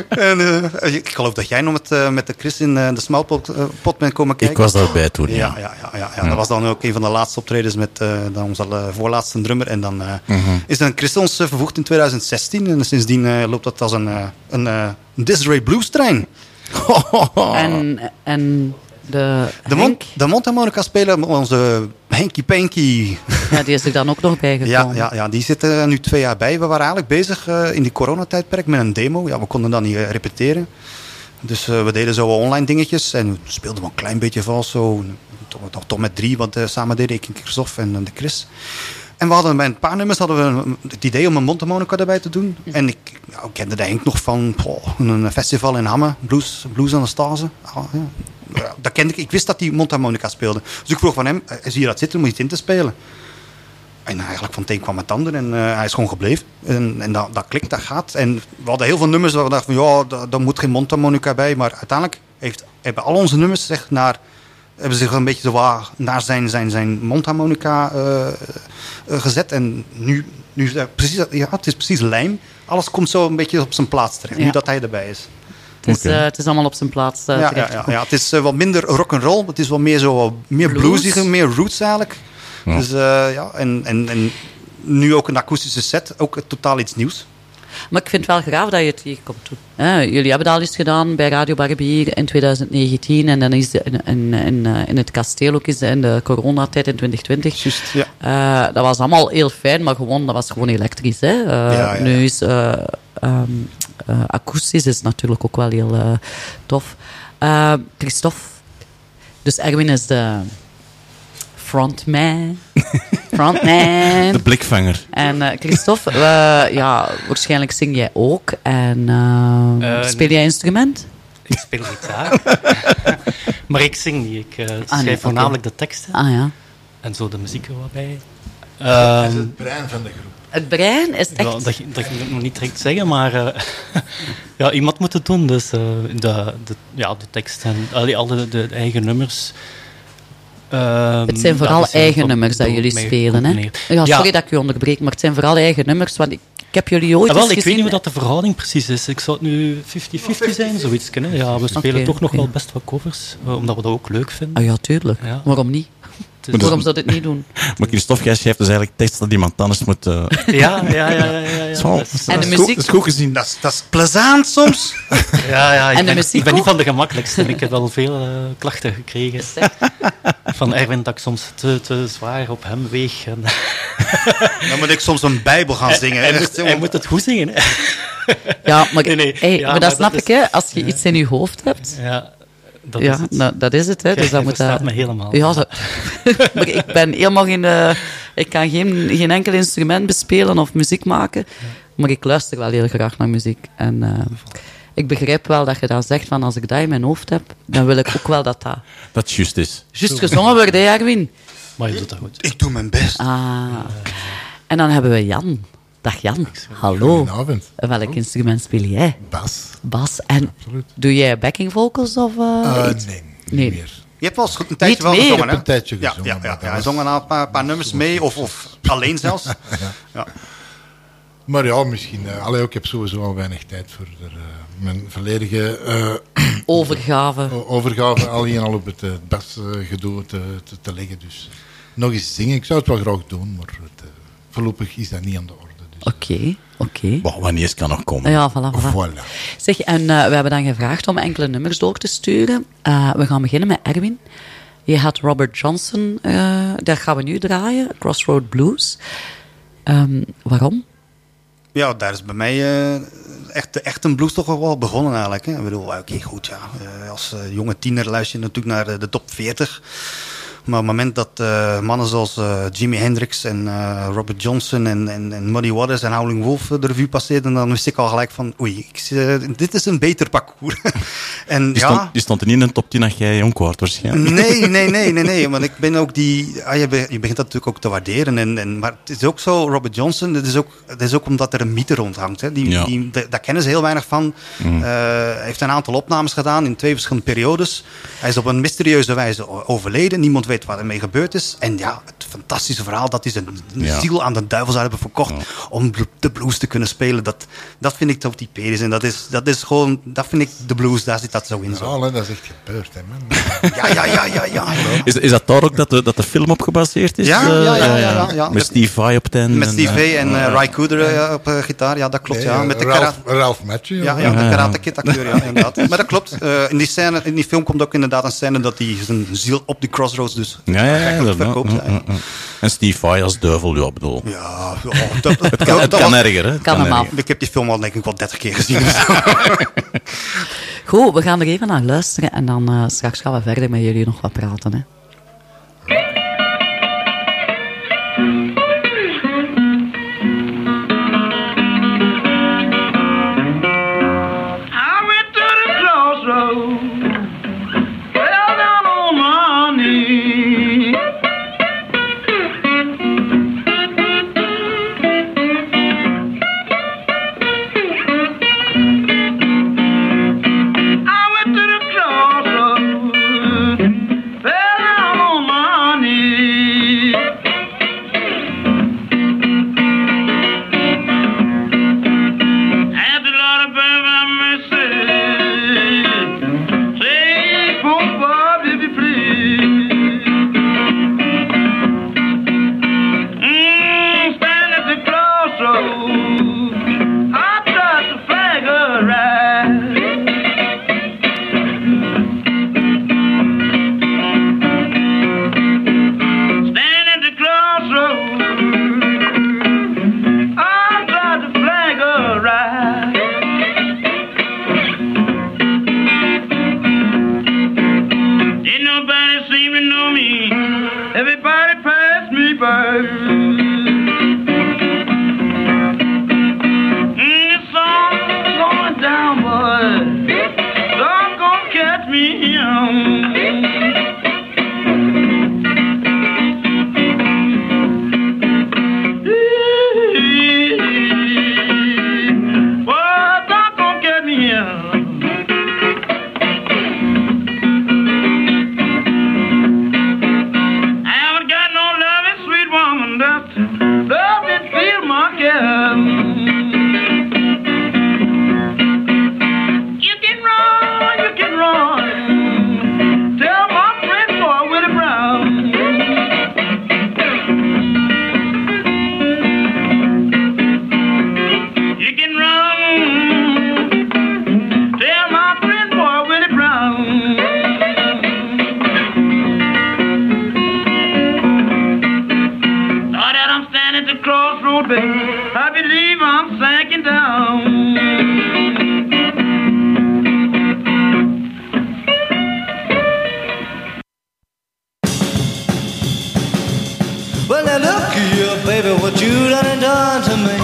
en, eh, ik geloof dat jij nog met, eh, met de Chris in eh, de Smallpot eh, pot bent komen kijken. Ik was daarbij toen, Ja, ja. ja, ja, ja, ja. dat was dan ook een van de laatste optredens met eh, dan onze eh, voorlaatste drummer. En dan eh, Mhm. is dan Chris ons vervoegd in 2016. En sindsdien eh, loopt dat als een, eh, een, eh, een Disarray Blues trein. En, en de, De, mond, de mondharmonica spelen onze Henky Panky. ja, die is er dan ook nog bij Ja, ja, ja, die zitten er nu twee jaar bij. We waren eigenlijk bezig eh, in die coronatijdperk met een demo. Ja, we konden dan niet eh, repeteren. Dus eh, we deden zo online dingetjes en we speelden wel een klein beetje vals. Zo. Toch, toch, toch met drie, want samen deden ik en Christophe en de Chris. En we hadden bij een paar nummers hadden we het idee om een mondharmonica erbij te doen. En ik, ja, kende dat eigenlijk nog van een festival in Hamme, Blues, Blues Anastase. Ah, ja. Dat kende ik. Ik wist dat hij mondharmonica speelde. Dus ik vroeg van hem, eh, zie je dat zitten om iets in te spelen? En eigenlijk van het een kwam het ander en eh, hij is gewoon gebleven. En, en dat, dat klikt, dat gaat. En we hadden heel veel nummers waar we dachten van ja, daar, daar moet geen mondharmonica bij. Maar uiteindelijk heeft, hebben al onze nummers zich naar, hebben zich een beetje zo naar zijn, zijn, zijn mondharmonica eh, gezet. En nu, nu precies, ja, het is precies lijm. Alles komt zo een beetje op zijn plaats terecht, nu dat hij erbij is. Het is, eh, het is allemaal op zijn plaats eh, Ja, ja, ja, ja, het is eh, wat minder rock'n'roll. Het is wat meer zo wat meer Blues. bluesige, meer roots eigenlijk. Ja. Dus eh, ja, en, en, en nu ook een akoestische set, ook totaal iets nieuws. Maar ik vind het wel graag dat je het hier komt doen. Jullie hebben dat al eens gedaan bij Radio Barbier in 2019. En dan is de, in, in, in, in het kasteel ook eens in de coronatijd in 2020. Juist, ja. Eh, dat was allemaal heel fijn, maar gewoon, dat was gewoon elektrisch. Hè. Eh, ja, ja. Nu is eh, ehm, eh, akoestisch is natuurlijk ook wel heel eh, tof. Eh, Christophe. Dus Erwin is de frontman. frontman. De blikvanger. En eh, Christophe, eh, ja, waarschijnlijk zing jij ook. En eh, Eh, speel jij instrument? Ik speel gitaar. maar ik zing niet. Ik eh, schrijf nee, voornamelijk de teksten. Ah ja. En zo de muziek er wat bij. Dat Ehm, is het brein van de groep. Het brein is ja, echt... dat, dat kan ik nog niet direct zeggen, maar eh, ja, iemand moet het doen. Dus eh, de, de, ja, de tekst en allee, alle de, de eigen nummers. Ehm, Het zijn ja, vooral eigen nummers dat jullie spelen, hè? Ja, sorry dat ik u onderbreek, maar het zijn vooral eigen nummers. Want ik, ik heb jullie ooit Ah, wel, eens ik weet niet hoe dat de verhouding precies is. Ik zou het nu 50-50 zijn, zoiets kunnen. Ja, we spelen toch nog wel best wat covers, eh, omdat we dat ook leuk vinden. Ah ja, tuurlijk. Ja. Waarom niet? Het is- Waarom zou dit niet doen? Maar Christophe, jij schrijft dus eigenlijk tekst dat iemand anders moet... eh, Ja, ja, ja, ja, ja, ja. Zo, Dat is- En de goed- muziek? Dat is goed gezien. Dat is, dat is plezant soms. Ja, ja, ik, En de ben, muziek ik ben niet van de gemakkelijkste. Ik heb wel veel eh, klachten gekregen van Erwin dat ik soms te, te zwaar op hem weeg. En, Dan moet ik soms een bijbel gaan zingen. hij, Echt, moet, hij moet het goed zingen. hè. Ja, maar, Nee, nee. hey, Ja, maar dat snap ik, hè. Als je iets in je hoofd hebt... Ja, dat ja, is het. nou, dat is het, hè. Kijk, Dus dat moet dat... me helemaal. Ja, dat- maar ik ben helemaal geen... eh, ik kan geen, geen enkel instrument bespelen of muziek maken. Maar ik luister wel heel graag naar muziek. En eh, ik begrijp wel dat je dan zegt van... Als ik dat in mijn hoofd heb, dan wil ik ook wel dat dat... Dat juist is. Juist gezongen wordt, hè, Erwin? Maar je doet dat goed. Ik doe mijn best. Ah. En dan hebben we Jan. Dag Jan. Hallo. Goedenavond. Welk instrument speel jij? Bas. Bas. En doe jij backing vocals of eh, Eh, nee, niet Nee. meer. Je hebt wel eens een tijdje wel gezongen, Ik heb hè? een tijdje Ja, gezongen, ja, ja, ja. Zong een paar, paar nummers mee, of, of alleen zelfs. ja. Maar ja, misschien. eh allee, ik heb sowieso al weinig tijd voor er, eh, mijn volledige eh, Overgave. overgave alleen al op het uh, basgedoe te, te, te leggen. Dus nog eens zingen. Ik zou het wel graag doen, maar het, voorlopig is dat niet aan de orde. Oké, oké. Bah, wanneer het kan nog komen. Ja, voilà, voilà. Voilà. Zeg, en eh, we hebben dan gevraagd om enkele nummers door te sturen. Eh, we gaan beginnen met Erwin. Je had Robert Johnson, eh, daar gaan we nu draaien, Crossroad Blues. Ehm, waarom? Ja, daar is bij mij eh, echt, echt een blues toch wel begonnen eigenlijk. Hè. Ik bedoel, oké, goed, ja. eh, als jonge tiener luister je natuurlijk naar de, de top 40. Maar op het moment dat eh, mannen zoals eh, Jimi Hendrix en eh, Robert Johnson en, en, en Muddy Waters en Howling Wolf de revue passeerden, dan wist ik al gelijk van, oei, ik, dit is een beter parcours. en Die, ja, stond, stond er niet in de top 10 als jij jong was waarschijnlijk. Nee, nee, nee, nee, nee. Want ik ben ook die. Ah, je, be- je begint dat natuurlijk ook te waarderen. En, en, maar het is ook zo, Robert Johnson, het is ook, het is ook omdat er een mythe rondhangt. Hè. Die, Ja. die, da- daar kennen ze heel weinig van. Mm. Hij heeft een aantal opnames gedaan in twee verschillende periodes. Hij is op een mysterieuze wijze overleden. Niemand weet wat ermee gebeurd is. En ja, het fantastische verhaal dat hij zijn Ja. ziel aan de duivel zou hebben verkocht om de blues te kunnen spelen. Dat, dat vind ik zo typerisch. En dat is, dat is gewoon, dat vind ik de blues, daar zit dat zo in. Zo. Ja, hè, dat is echt gebeurd, hè, man. Ja, ja, ja, ja, ja. Is, is dat daar ook dat de, dat de film op gebaseerd is? Ja, Eh, ja, ja, ja, ja, ja. Met Steve Vai op einde. Met Steve en, V en eh, eh, Ry Cooder eh, op eh, gitaar, ja, dat klopt. Nee, ja. eh, Met de Ralph, Ralph Macchio. ja, ja, de ja. Karate Kid acteur, ja, inderdaad. Maar dat klopt. Eh, in, die scène, in die film komt ook inderdaad een scène dat hij zijn ziel op die crossroads dus Ja, ja, ja, dat- verkoopt. ja, ja, ja. En Steve Vai als duivel, ja, bedoel. Ja, oh, dat, Het kan, het kan erger, hè? Het Kan erger. af. Ik heb die film al denk ik wel 30 keer gezien. Goed, we gaan er even naar luisteren en dan eh, straks gaan we verder met jullie nog wat praten. Hè. You done and done to me.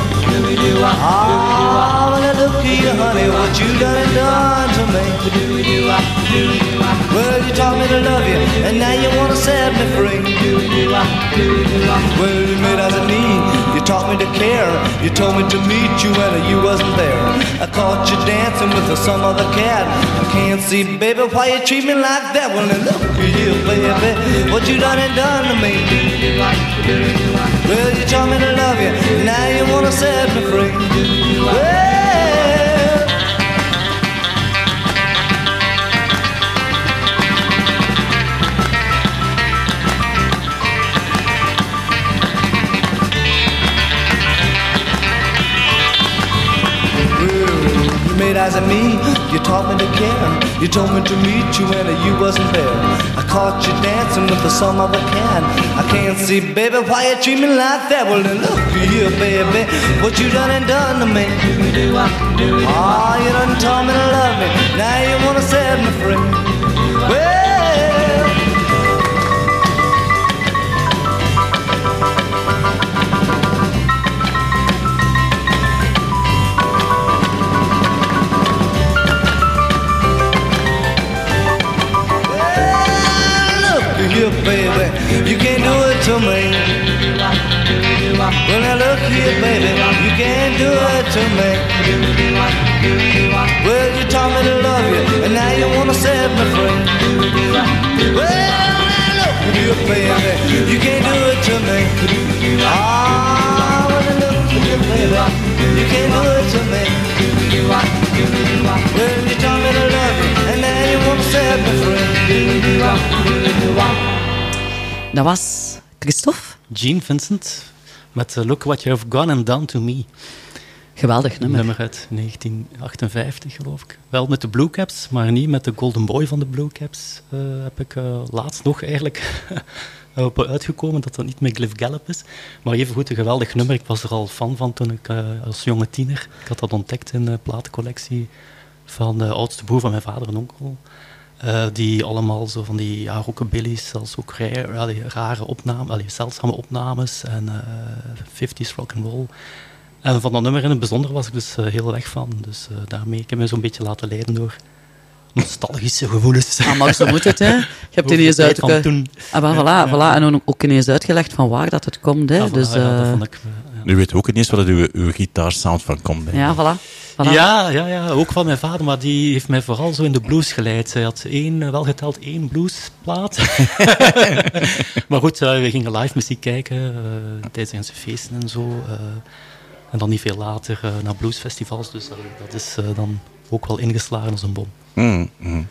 Ah, well, now look here, honey, what you done and done to me. Well, you taught me to love you, and now you wanna set me free. Well, you made us a need, you taught me to care. You told me to meet you when you wasn't there. I caught you dancing with some other cat. I can't see, baby, why you treat me like that. Well, look here, baby, what you done and done to me. Well, you taught me to love you, now you wanna set me free. Well, At me, you taught me to care. You told me to meet you when you wasn't there. I caught you dancing with the some other cat. I can't see, baby, why you treat me like that. Well, then look here, baby, what you done and done to me. Ah, you done told me to love me. Now you wanna set me free. Well. Well, now look here, baby, you can't do it to me. Well, you taught me to love you, and now you wanna set me free. Well, now look here, baby, you can't do it to me. Ah, well, now look here, baby, you can't do it to me. Well, you taught me to love you, and now you wanna set me free. Dat was Christophe. Gene Vincent met Look What You Have Gone and Done To Me. Geweldig nummer. Nummer uit 1958, geloof ik. Wel met de Blue Caps, maar niet met de Golden Boy van de Blue Caps. eh, heb ik eh, laatst nog eigenlijk op uitgekomen dat dat niet met Cliff Gallup is. Maar evengoed een geweldig nummer. Ik was er al fan van toen ik eh, als jonge tiener... Ik had dat ontdekt in de platencollectie van de oudste broer van mijn vader en onkel. Eh, die allemaal zo van die ja, rockabilly's, zelfs ook rare, allee, rare opnames, allee, zeldzame opnames en eh 50s rock and roll. En van dat nummer in het bijzonder was ik dus eh, heel weg van. Dus eh, daarmee, ik heb me zo'n beetje laten leiden door nostalgische gevoelens. Ah, maar zo moet het, hè. Je hebt ineens de tijd van uit... toen. Ah, maar voilà, voilà. En ook ineens uitgelegd van waar dat het komt, hè. Ah, voilà, dus, ja, dat eh, vond ik, Nu weet ook ineens wat uw, uw gitaarsound van komt. hè. ja, voilà. voilà. Ja, ja, ja, ook van mijn vader, maar die heeft mij vooral zo in de blues geleid. Hij had één, eh, wel geteld één bluesplaat. maar goed, eh, we gingen live muziek kijken eh, tijdens zijn feesten en zo. eh, en dan niet veel later naar bluesfestivals, dus dat is dan ook wel ingeslagen als een bom. Mm, mm.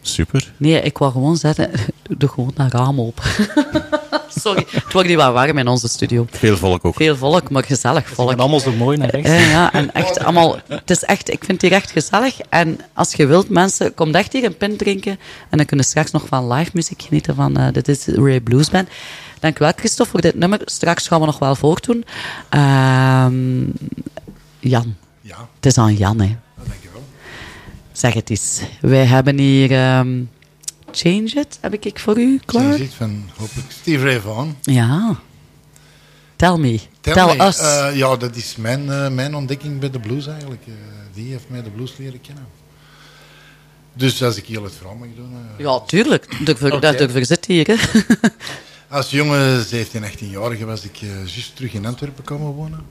Super. Nee, ik wou gewoon zetten, doe gewoon een raam op. Sorry, het wordt niet wat warm in onze studio. Veel volk ook. Veel volk, maar gezellig volk. allemaal zo mooi naar rechts. Ja, ja, en echt allemaal... Het is echt, ik vind het hier echt gezellig. En als je wilt, mensen, kom echt hier een pint drinken. En dan kunnen straks nog van live muziek genieten van uh, Dit is Ray Blues Band. Dankjewel, Christophe, voor dit nummer. Straks gaan we nog wel voortdoen. Ehm Jan. Ja. Het is aan Jan, hè. Dankjewel. Zeg het eens. Wij hebben hier... ehm, Change It, heb ik voor u klaar? Change It van hopelijk Steve Ray Vaughan. Ja. Tell me. Tell, Tell me, us. eh, ja, dat is mijn, eh, mijn ontdekking bij de blues eigenlijk. Eh, die heeft mij de blues leren kennen. Dus als ik heel het verhaal mag doen. ja, tuurlijk. Daarvoor Oké. daarvoor zit hij hier. hè. Als jonge 17, 18-jarige was ik eh, juist terug in Antwerpen komen wonen.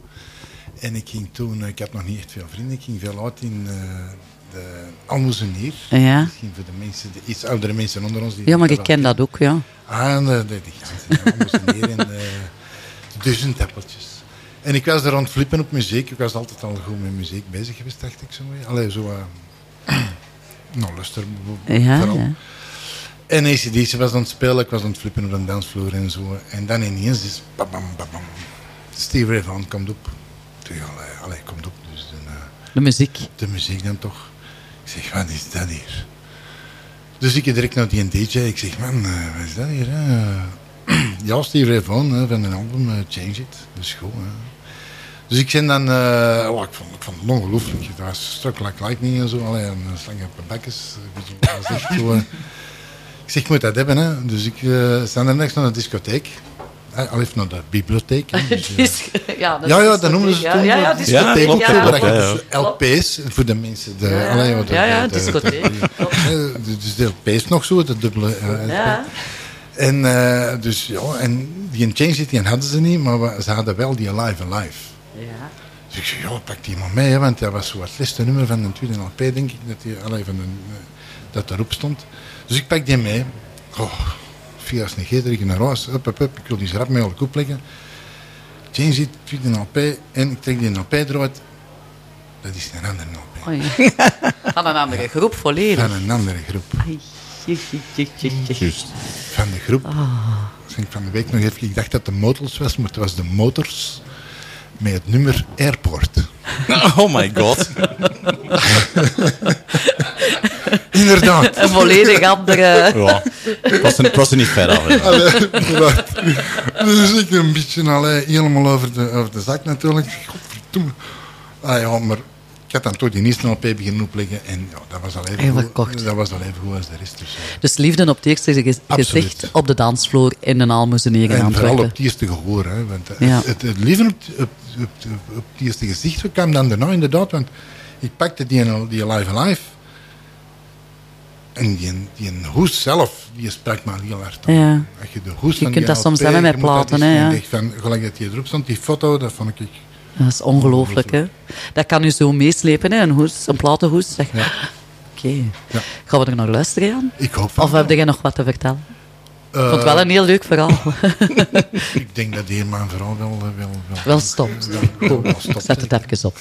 En ik ging toen, ik had nog niet echt veel vrienden, ik ging veel uit in eh, de Almoezenier. Ja. Misschien voor de mensen, de iets oudere mensen onder ons. Die Ja, maar ik ken dat ook, ja. Ah, de, de, die ganzen Almoezenier en de duizendteppeltjes. En ik was er aan het flippen op muziek. Ik was altijd al goed met muziek bezig geweest, dacht ik zo. Allee, zo... eh nou, luister Ja, vooral. ja. En ACDC was aan het spelen, ik was aan het flippen op een dansvloer en zo. En dan ineens is babam, babam. Steve Ray Vaughan komt op. Allee, allee, komt op. Dus dan, eh, De muziek. de muziek dan toch. Ik zeg, wat is dat hier? Dus ik direct naar die DJ. Ik zeg, man, eh, wat is dat hier? Hè? ja, Steve Ray Vaughan van een album eh, Change It. Dat is goed. Hè? Dus ik ben dan, eh, oh, ik, vond, ik vond het ongelooflijk. Dat was Struck Like Lightning en zo. Allee, een slang op mijn eh, ik zeg, ik moet dat hebben. Hè. Dus ik uh, sta er next naar de discotheek. Eh, Al even naar de bibliotheek. Dus, eh, ja, dat ja, ja, dat noemen ze ja. toen. Ja, ja, de discotheek, ja, klopt. je dus LP's voor de mensen. De, Ja, wat ja, ja, de- discotheek, de- de- Dus de LP's nog zo, de dubbele eh. Ja. En uh, dus ja, en die Change It, die hadden ze niet, maar we- ze hadden wel die Alive Alive. Ja. Dus ik zei, ja, pak die maar mee, hè, want dat was zo het laatste nummer van de tweede LP, denk ik, dat, die, allee, van de, eh, dat erop stond. Dus ik pak die mee. Oh, via als negeter, naar huis, up, up, up, ik wil die zo rap mee al koep leggen. Change It, tweede LP, en ik trek die LP eruit. Dat is een andere LP. Oei. Van een andere groep volledig. Van een andere groep. Juist. Van de groep. Ah. Dus ik van de week nog even, ik dacht dat de Motors was, maar het was de Motors met het nummer Airport. Oh my god. Inderdaad. Een volledig andere... Ja, het was er, het was er niet ver af. Allee, inderdaad. dus ik een beetje allee, helemaal over de, over de zak natuurlijk. Godverdomme. Ah ja, maar ik had dan toch die eerste LP beginnen opleggen en ja, dat was al even goed. Dat was al even goed als de rest. Dus, eh, Dus liefde op het eerste Absoluut. gezicht op de dansvloer in een almoezenier in en vooral Antwerpen. op het eerste gehoor. Hè, want eh, Ja. het, het, het liever op, het- op, op, op, op het eerste gezicht kwam dan daarna inderdaad. Want ik pakte die, die Alive Alive. En die, die hoest zelf, die sprak me heel hard aan. Ja. Als je de Je kunt dat soms hebben met je platen, hè, ja. Van, gelijk dat die erop stond, die foto, dat vond ik... Dat is ongelooflijk, hè? Dat kan u zo meeslepen, hè? Een, hoes, een platenhoes. Zeg. Oké. Gaan we er nog luisteren aan? Ik hoop Of heb jij nog wat te vertellen? ik vond het Eh, wel een heel leuk verhaal. ik denk dat hier mijn vrouw wel... Wel, wel, wel stopt. Goed, wel stopt, Zet het even op.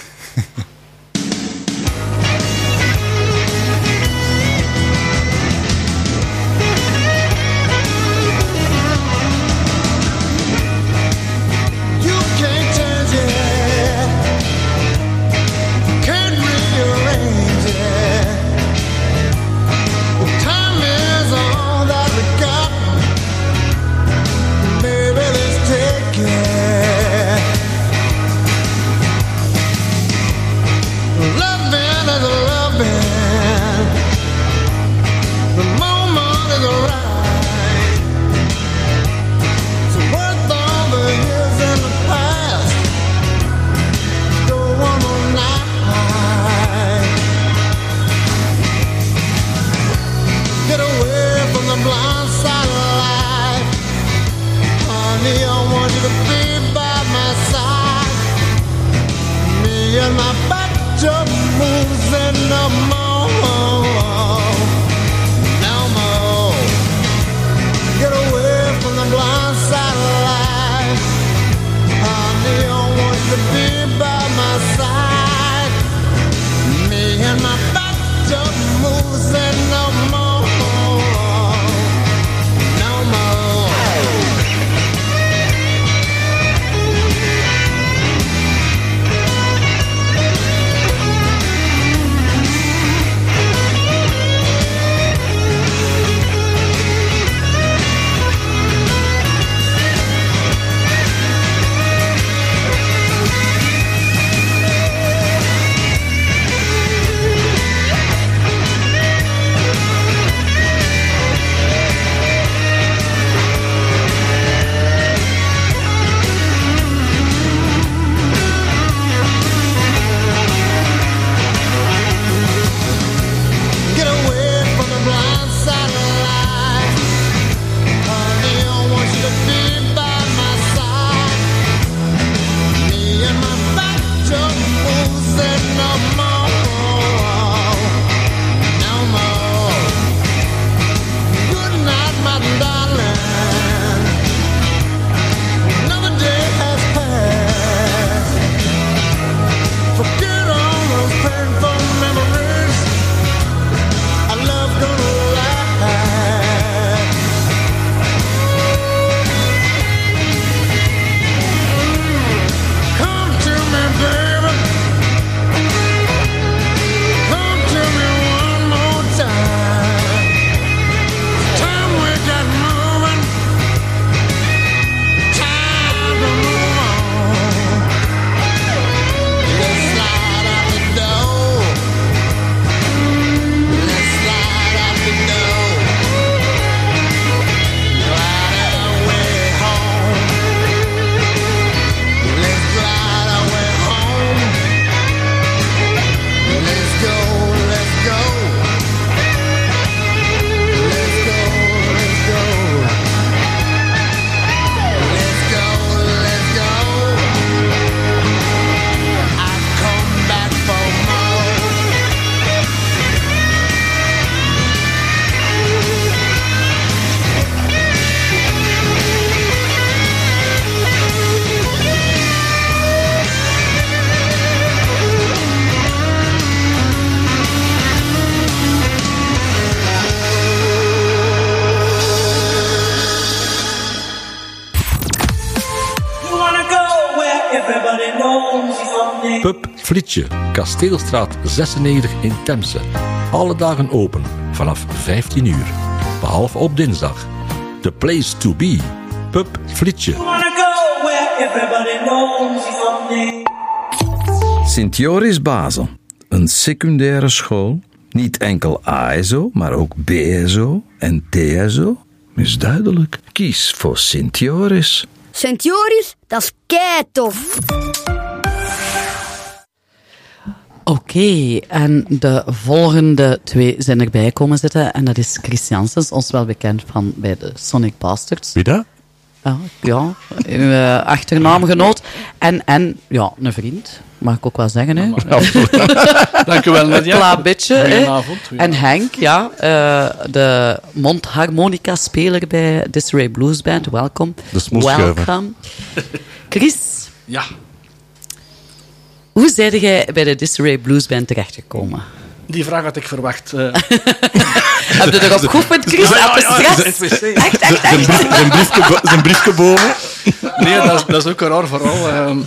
Flitsje, Kasteelstraat 96 in Temse. Alle dagen open, vanaf 15 uur. Behalve op dinsdag. The place to be. Pub Flitsje. wanna go where everybody knows he's on the Sint-Joris Basel, een secundaire school. Niet enkel ASO, maar ook BSO en TSO. Is duidelijk. Kies voor Sint-Joris. Sint Joris, dat is kei Oké, en de volgende twee zijn erbij komen zitten. En dat is Chris Janssens, ons wel bekend van bij de Sonic Bastards. Wie dat? Ja, ja uw eh, achternaamgenoot. En, en ja, een vriend, mag ik ook wel zeggen. Hè? Dank u wel, Nadia. Klaar beetje. hè. Goedenavond. En Henk, ja, eh, de mondharmonica-speler bij Disarray Blues Band. Welkom. De. Welkom. Chris, Ja. Hoe zijn jij bij de Disarray Blues Band terechtgekomen? Die vraag had ik verwacht. eh. Heb je erop geoefend, Chris? Ja, ja. Echt, echt, Zijn, echt? zijn, briefje, boven. Nee, dat is, dat is ook een raar verhaal. Ehm,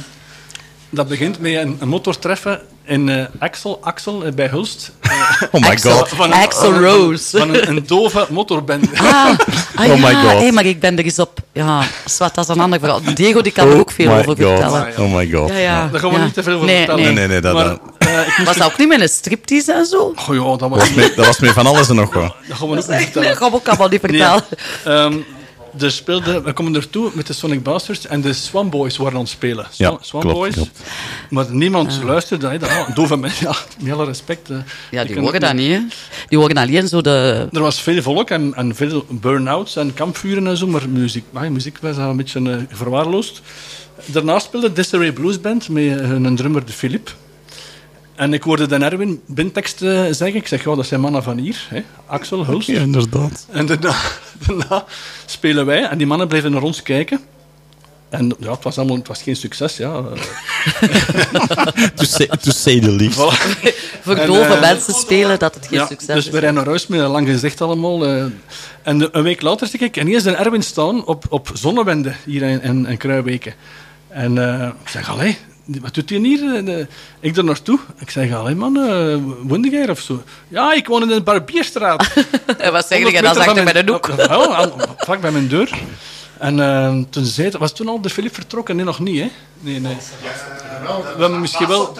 dat begint met een, een motortreffen in eh, Axel, Axel eh, bij Hulst. Eh, Oh my god. Van Axl van Rose. Van een, een dove motorband. Ah, ah Oh my God. hé, maar ik ben er eens op. Ja, zwart, dat is een ander verhaal. Diego die kan er Oh ook veel my over God. vertellen. Oh my god. Ja, ja. Daar gaan we ja. niet te veel over nee, vertellen. Nee, nee, nee. Dat, Maar, eh, ik Was dat ook niet met een striptease en zo? Oh ja, dat dat was... mee, dat was mee van alles en nog wat. Dat gaan we ook niet Nee, vertellen. dat gaan we ook allemaal niet Nee, vertellen. Speelde, we komen ertoe met de Sonic Bastards en de Swan Boys waren aan het spelen. Ja, Swan, Swan klopt, Boys. klopt. Maar niemand luisterde. Hè. Dat, dove mensen, ja, met alle respect. eh, Ja, die kan horen dat niet. Die horen alleen zo de... Er was veel volk en, en veel burn-outs en kampvuren en zo, maar muziek, ah, muziek was al een beetje eh, verwaarloosd. Daarnaast speelde Disarray Blues Band met eh, een drummer, de Philip. En ik hoorde dan Erwin bintekst eh, zeggen. Ik zeg, ja, dat zijn mannen van hier. Hè. Axel, Hulst. Ja, inderdaad. En daarna, daarna spelen wij en die mannen bleven naar ons kijken. En ja, het was, allemaal, het was geen succes, ja. To say, to say the least. Voilà. Voor En, dove eh, mensen spelen dat het geen ja, succes dus is. we rijden naar huis met een lang gezicht allemaal. eh. en een week later zie ik ineens een Erwin staan op, op zonnewende hier in, in, in Kruiweken. En eh, ik zeg, allee, wat doet hij hier? En, eh, ik er naartoe. Ik zeg, allee man, uh, woonde jij of zo? Ja, ik woon in de Barbierstraat. Wat zeg 100 je dan? hij bij de? Ja, aan- vlak bij mijn deur. En eh, toen zei het, was toen al de Philip vertrokken? Nee, nog niet, hè? Nee, nee. We hebben misschien wel...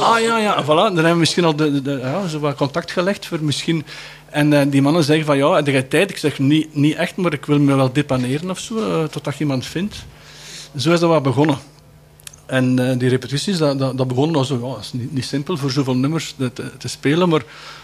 Ah, ja, ja, voilà. Dan hebben we misschien al de, de, ja, zo wat contact gelegd voor misschien... En eh, die mannen zeggen van, ja, heb jij tijd? Ik zeg, niet, niet echt, maar ik wil me wel depaneren of zo, eh, totdat je iemand vindt. Zo is dat wat begonnen. En eh, die repetities, dat, dat, dat begon al zo, ja, dat is niet, niet simpel voor zoveel nummers te, te, te spelen, maar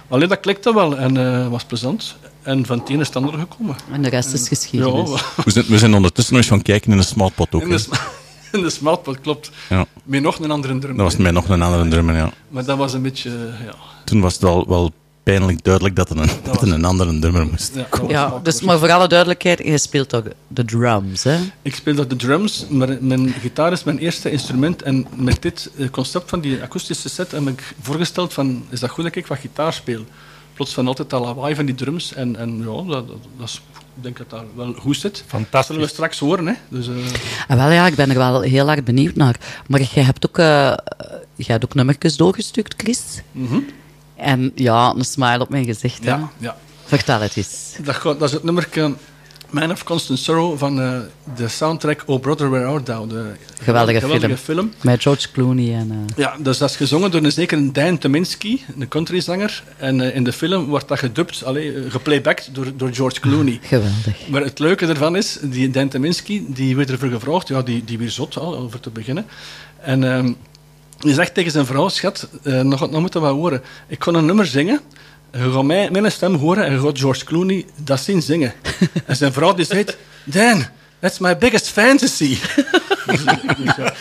alleen dat klikte wel en eh, was plezant. En van het ene is het andere gekomen. En de rest is geschiedenis. Ja, We zijn, we zijn ondertussen nog eens gaan kijken in de smalpot ook. in de, sma- in de smalpot, klopt. Ja. Met nog een andere drum. Dat was mij nog een andere drummer, ja. Maar dat was een beetje, ja. Toen was het wel, wel pijnlijk duidelijk dat er een, dat er een andere drummer moest Ja, dus, maar voor alle duidelijkheid, je speelt toch de drums, hè? Ik speel dat de drums, maar mijn gitaar is mijn eerste instrument. En met dit eh, concept van die akoestische set heb ik voorgesteld van, is dat goed dat ik wat gitaar speel? Plots van altijd dat lawaai van die drums. En, en ja, dat, dat, dat is, ik denk dat dat wel goed zit. Fantastisch. Zullen we straks horen, hè? Dus, eh, Ah, wel ja, ik ben er wel heel erg benieuwd naar. Maar jij hebt ook, eh jij hebt ook nummertjes doorgestuurd, Chris. mhm. En ja, een smile op mijn gezicht, hè? Ja, ja. Vertel het eens. Dat, gaat- dat is het nummer eh, Man of Constant Sorrow van eh, de soundtrack Oh Brother Where Art Thou. De Geweldige, film. Met George Clooney en... eh, Ja, dus dat is gezongen door een zekere Dan Teminski, een countryzanger. En in de film wordt dat gedubt, allee, geplaybacked door, door George Clooney. Geweldig. Maar het leuke ervan is, die Dan Teminski, die werd ervoor gevraagd, ja, die, die weer zot, al, over te beginnen. En ehm die zegt tegen zijn vrouw, schat, eh, nog, nog moeten we wat horen. Ik ga een nummer zingen, je gaat mij, mijn stem horen en je gaat George Clooney dat zien zingen. en zijn vrouw die zegt, Dan, that's my biggest fantasy. Dus, dus ja.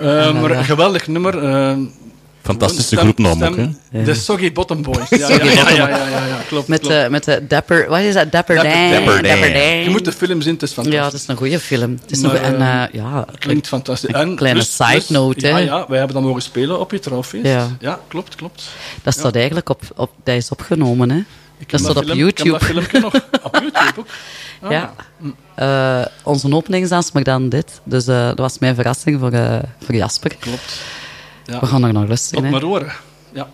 Eh, maar een geweldig nummer. eh, Fantastische stem- groepnaam ook, stem- hè? De Soggy Bottom Boys. Ja, ja, ja, ja, ja, ja, ja, klopt. Met, klopt. de, met de Dapper... Wat is dat? Dapper Dan. Dapper Dan. Dan. Je moet de film zien, het is fantastisch. Ja, het is een goede film. Het is Maar, nog, en, eh, eh, ja, Klinkt fantastisch. Een En kleine plus- side plus- note, ja, hè? Ja, wij hebben dat mogen spelen op je trouwfeest. Ja. Ja, klopt, klopt. Dat staat eigenlijk op, op... Dat is opgenomen, hè? Ik Dat staat op ik YouTube. dat filmpje nog op YouTube ook. Ah. Ja. Eh, onze openingsdans, maar dan dit. Dus eh, dat was mijn verrassing voor, eh, voor Jasper. Klopt. Ja. We gaan er nog luisteren. Tot hè. maar horen. Ja.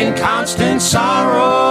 in constant sorrow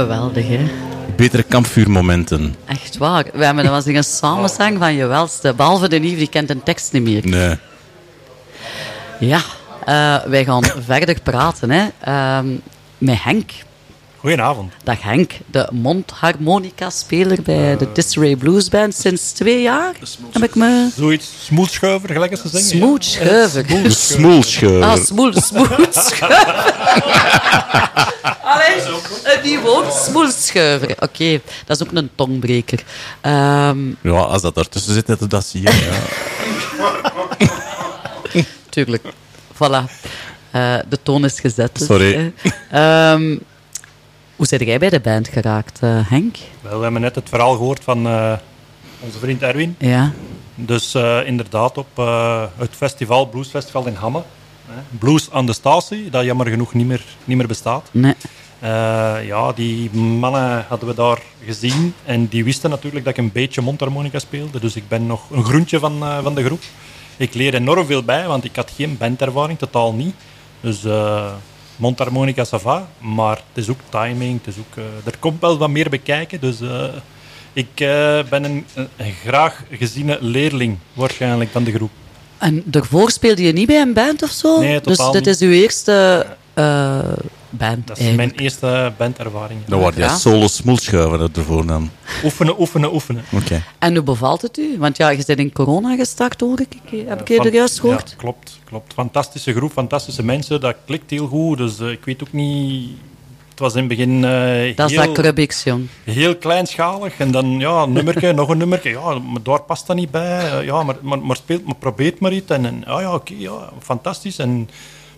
geweldig, hè? Betere kampvuurmomenten. Echt waar. We hebben, dat was een samenzang van je welste. Behalve de Nieve, die kent de tekst niet meer. Nee. Ja, eh, wij gaan verder praten hè, ehm, met Henk. Goedenavond. Dag Henk, de mondharmonica-speler bij de Disarray Blues Band sinds twee jaar. Heb ik me... Zoiets smoothschuiver, gelijk als ze zeggen. ja. Smoetschuiver. Eh, De smoelschuiver. Ah, smoel, smoelschuiver. Allee, een nieuw woord, smoelschuiver. Oké, dat is ook een tongbreker. Ehm, Ja, als dat ertussen zit, dat dat zie je. Ja. tuurlijk. Voilà. Eh, de toon is gezet. dus, Sorry. Ehm, hoe zijn jij bij de band geraakt, eh, Henk? Wel, we hebben net het verhaal gehoord van eh, onze vriend Erwin. Ja. Dus eh, inderdaad op eh, het festival, Bluesfestival in Hamme. hè. Blues aan de Statie, dat jammer genoeg niet meer, niet meer bestaat. Nee. Eh, ja, die mannen hadden we daar gezien en die wisten natuurlijk dat ik een beetje mondharmonica speelde. Dus ik ben nog een groentje van, eh, van de groep. Ik leer enorm veel bij, want ik had geen bandervaring, totaal niet. Dus eh, mondharmonica, ça va. Maar het is ook timing, het is ook, er komt wel wat meer bekijken. Dus ik ben een, een graag geziene leerling waarschijnlijk van de groep. En daarvoor speelde je niet bij een band of zo? Nee, Dus totaal dit niet. is uw eerste band Dat is eigenlijk. mijn eerste bandervaring. Dan word je Ja. solo smoelschuiven ervoor dan. Oefenen, oefenen, oefenen. Oké. En hoe bevalt het u? Want ja, je bent in corona gestart, hoor ik. Heb ik je er juist gehoord? Ja, klopt, klopt. Fantastische groep, fantastische mensen. Dat klikt heel goed. Dus eh, ik weet ook niet... Het was in het begin eh, Dat is heel, dat Crubix, jong. heel kleinschalig. En dan ja, een nummerke, nog een nummerke. Ja, maar daar past dat niet bij. Eh, ja, maar, maar, maar speelt, maar probeert maar iets. En, en ja, ja oké, ja, fantastisch. En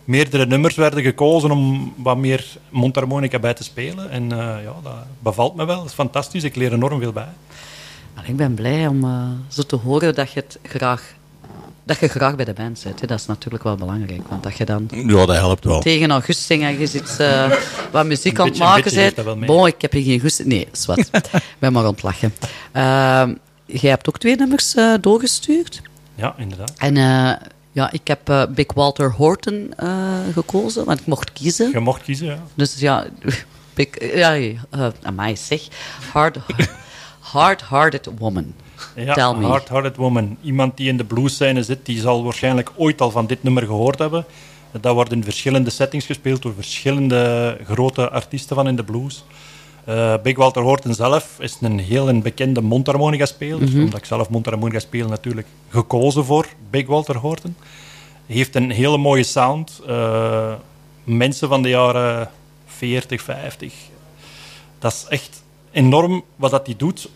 meerdere nummers werden gekozen om wat meer mondharmonica bij te spelen. En eh, ja, dat bevalt me wel. Dat is fantastisch. Ik leer enorm veel bij. Maar ik ben blij om eh, zo te horen dat je het graag... Dat je graag bij de band zit. Hè. Dat is natuurlijk wel belangrijk. Want dat je dan Ja, dat helpt wel. tegen augustus en je zit eh, wat muziek Een aan het maken bent. mee. Bon, ik heb hier geen goesting. Nee, zwart. Ik ben maar aan het lachen. Ehm, jij hebt ook twee nummers eh, doorgestuurd. Ja, inderdaad. En eh, ja, ik heb eh, Big Walter Horton eh, gekozen, want ik mocht kiezen. Je mocht kiezen, ja. Dus ja, Big, ja, uh, amai zeg. Hard, hard-hearted woman. Ja, Tell me. Hard Hearted Woman. Iemand die in de blueszijne zit, die zal waarschijnlijk ooit al van dit nummer gehoord hebben. Dat wordt in verschillende settings gespeeld door verschillende grote artiesten van in de blues. Eh, Big Walter Horton zelf is een heel een bekende mondharmonica-speler. Mhm. Omdat ik zelf mondharmonica speel, natuurlijk gekozen voor Big Walter Horton. Hij heeft een hele mooie sound. Eh, mensen van de jaren 40, 50. Dat is echt enorm wat dat hij doet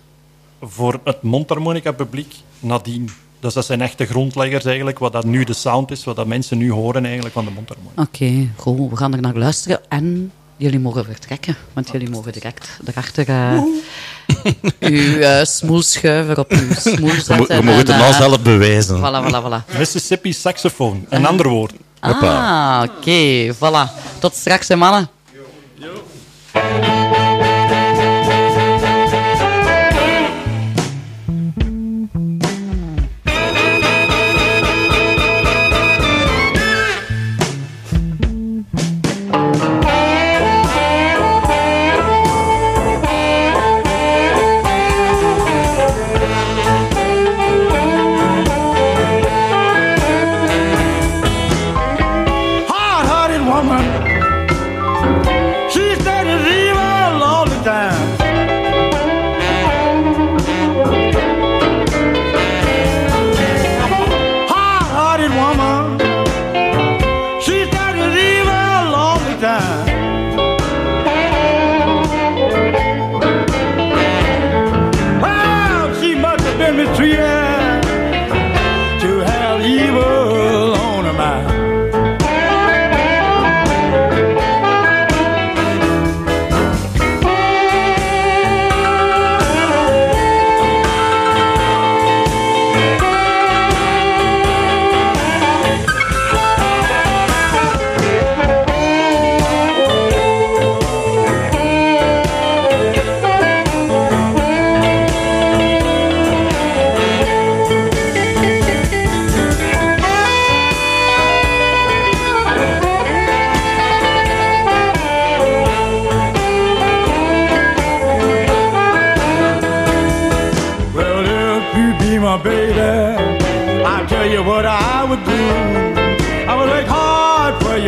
voor het mondharmonica-publiek nadien. Dus dat zijn echte grondleggers eigenlijk, wat dat nu de sound is, wat dat mensen nu horen eigenlijk van de mondharmonica. Oké, goed. We gaan er naar luisteren. En jullie mogen vertrekken, want jullie mogen direct erachter uh, uw uh, smoelschuiver op uw smoel zetten. Je, mo- je mag het nou eh, zelf bewijzen. Voilà, voilà, voilà. Mississippi saxofoon, een ander woord. Ah, oké, voilà. Tot straks, hè, mannen.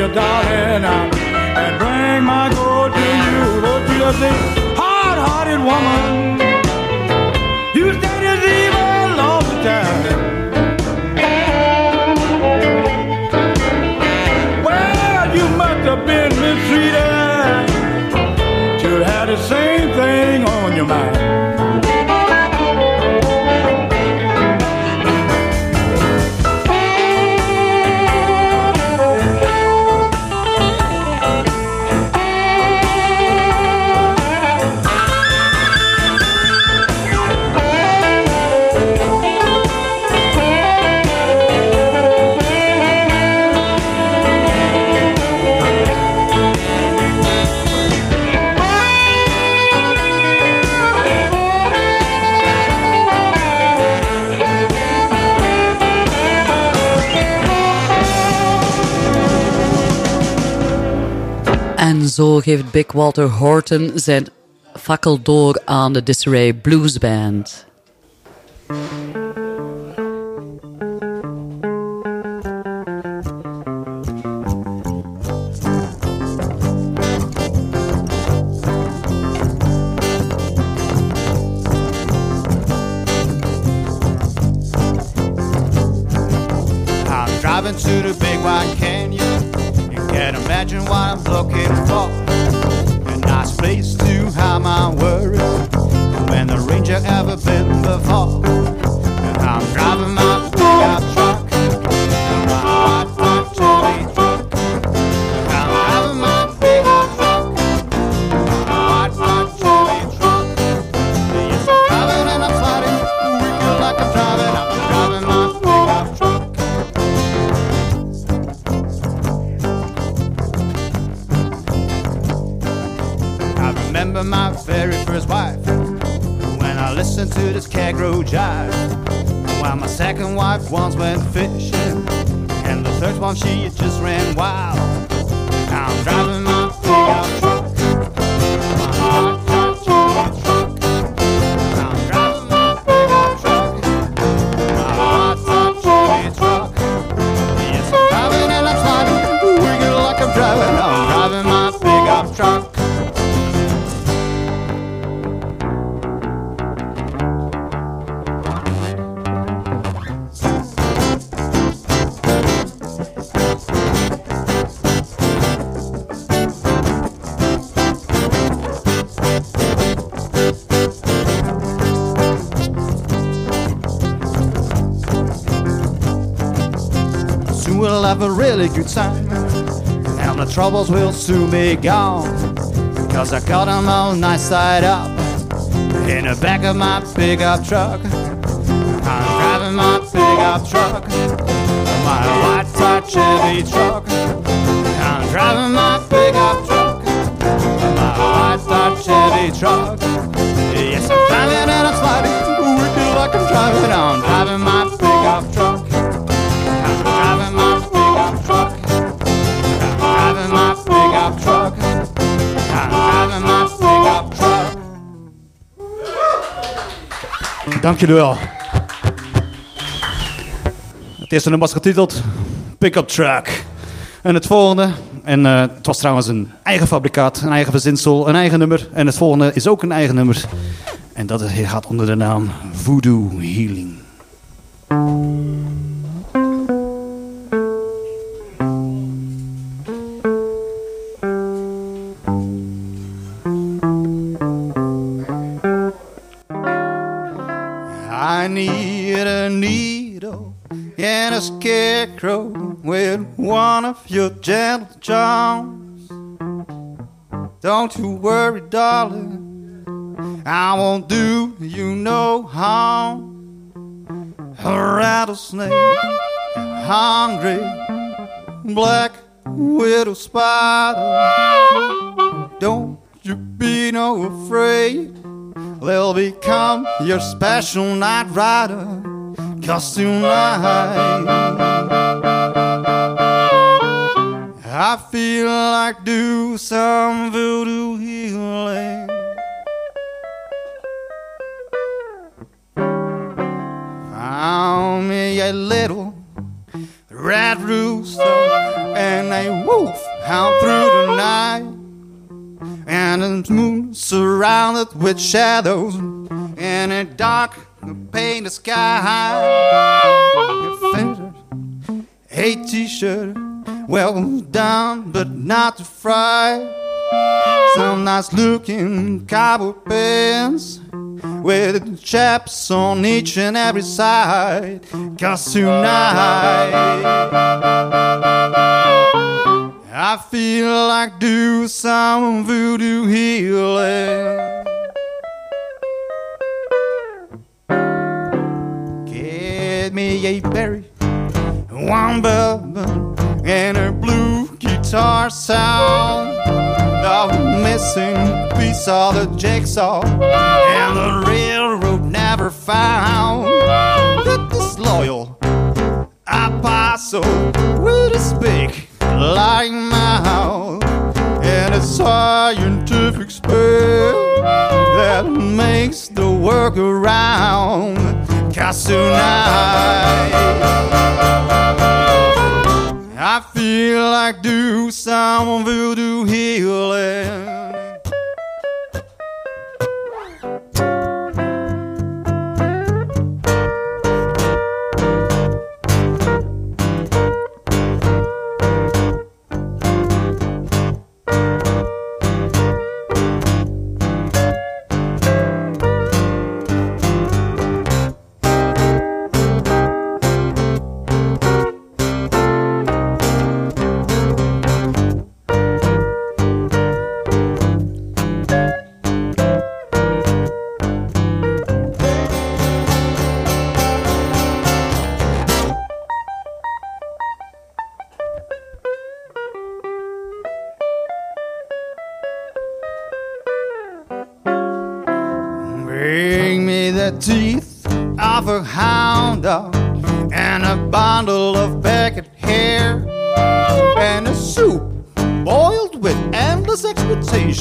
Hard for you, darling, uh, and bring my gold to you. Don't you just hard-hearted woman, zo geeft Big Walter Horton zijn fakkel door aan de Disarray Blues Band. Soon be gone. Cause I got 'em all nice side up. In the back of my pickup truck. I'm driving my pickup truck. My white top Chevy truck. I'm driving my pickup truck. My white top Chevy truck. Yes, I'm driving and I'm sliding. Wicked like I'm driving. I'm driving my pickup truck. Pickup truck. I'm truck. Dank jullie wel. Het eerste nummer was getiteld Pickup Truck. En het volgende, en eh, het was trouwens een eigen fabrikaat, een eigen verzinsel, een eigen nummer. En het volgende is ook een eigen nummer. En dat gaat onder de naam Voodoo Healing. Rattlesnake, hungry black widow spider. Don't you be no afraid. They'll become your special night rider. Cause tonight I feel like do some voodoo healing. Found me a little red rooster and a wolf out through the night. And the moon surrounded with shadows and a dark painted sky. A feathered, a t-shirt, well done, but not to fry. Some nice looking cowboy pants with chaps on each and every side. Cause tonight I feel like do some voodoo healing. Get me a berry, one bourbon, and a blue guitar sound. The missing piece of the jigsaw, and the railroad never found. The disloyal apostle with a speak like mouth and a scientific spell that makes the work around. Tonight I feel like do some voodoo healing.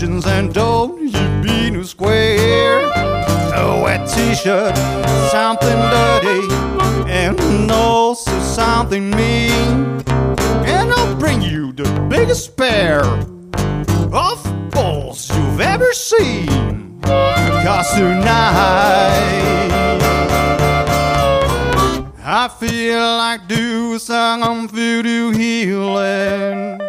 And don't you be no square. A wet t-shirt something dirty and also something mean. And I'll bring you the biggest pair of balls you've ever seen. Cause tonight I feel like do some voodoo healing.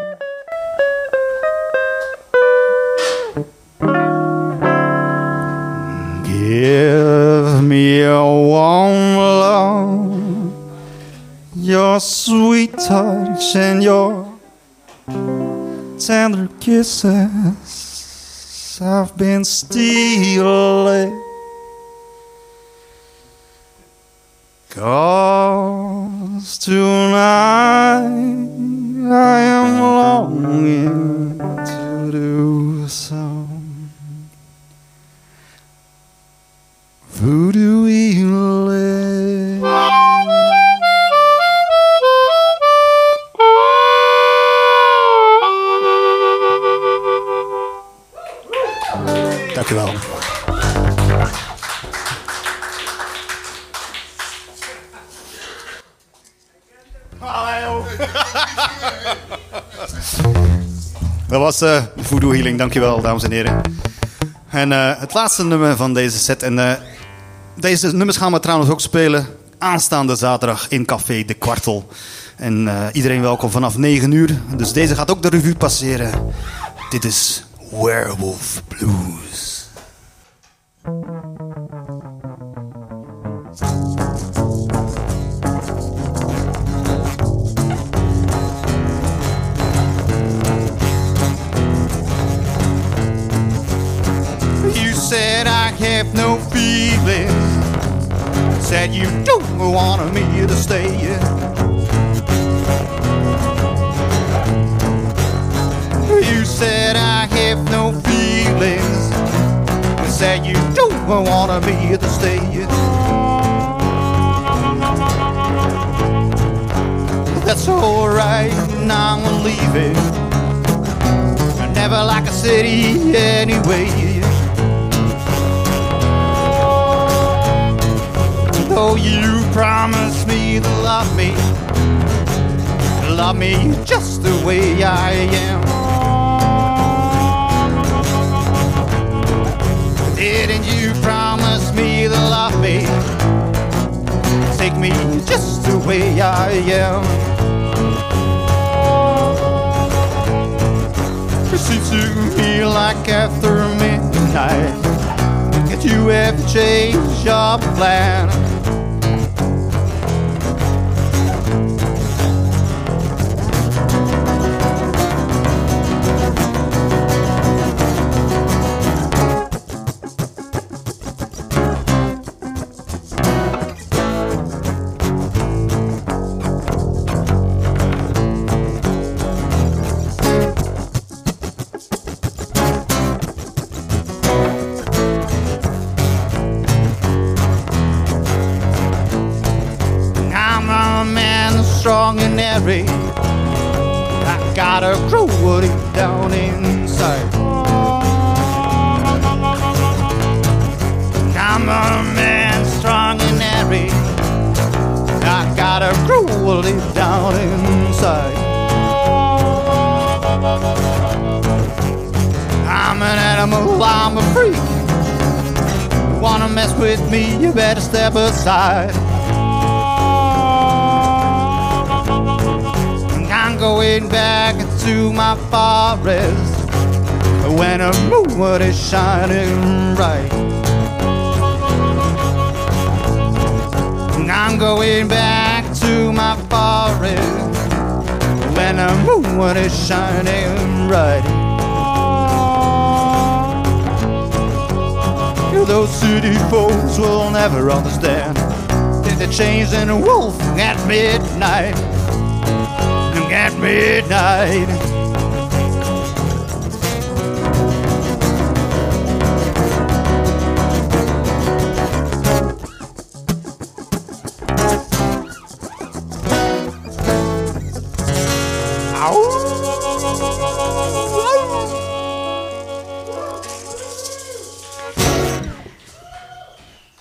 Give me a warm love, your sweet touch and your tender kisses. I've been stealing. Cause tonight I am longing to do some voodoo healing. Dank u wel. Dat was eh Voodoo Healing, dankjewel dames en heren. En eh, het laatste nummer van deze set. En eh, deze nummers gaan we trouwens ook spelen aanstaande zaterdag in Café De Kwartel. En eh, iedereen welkom vanaf 9 uur. Dus deze gaat ook de revue passeren. Dit is Werewolf Blues. Have no feelings. Said you don't want me to stay. You said I have no feelings. Said you don't want me to stay. That's alright, now I'm leaving. Never like a city anyway. Though you promised me to love me, love me just the way I am. Didn't you promise me to love me? Take me just the way I am. Seems to me like after midnight that you have changed your plan. It down inside. I'm an animal, I'm a freak. Wanna mess with me, you better step aside. I'm going back to my forest when the moon is shining bright. I'm going back to my forest when the moon is shining bright. Those city folks will never understand that they're chasing a wolf at midnight. At midnight.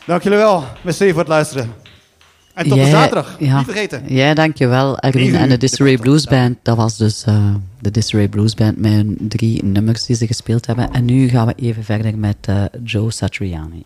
Dank jullie wel. Merci voor het luisteren. En tot de zaterdag. Niet vergeten. Ja, dankjewel Armin En de Disarray Blues Band, dat was dus eh, de Disarray Blues Band met hun drie nummers die ze gespeeld hebben. En nu gaan we even verder met eh, Joe Satriani.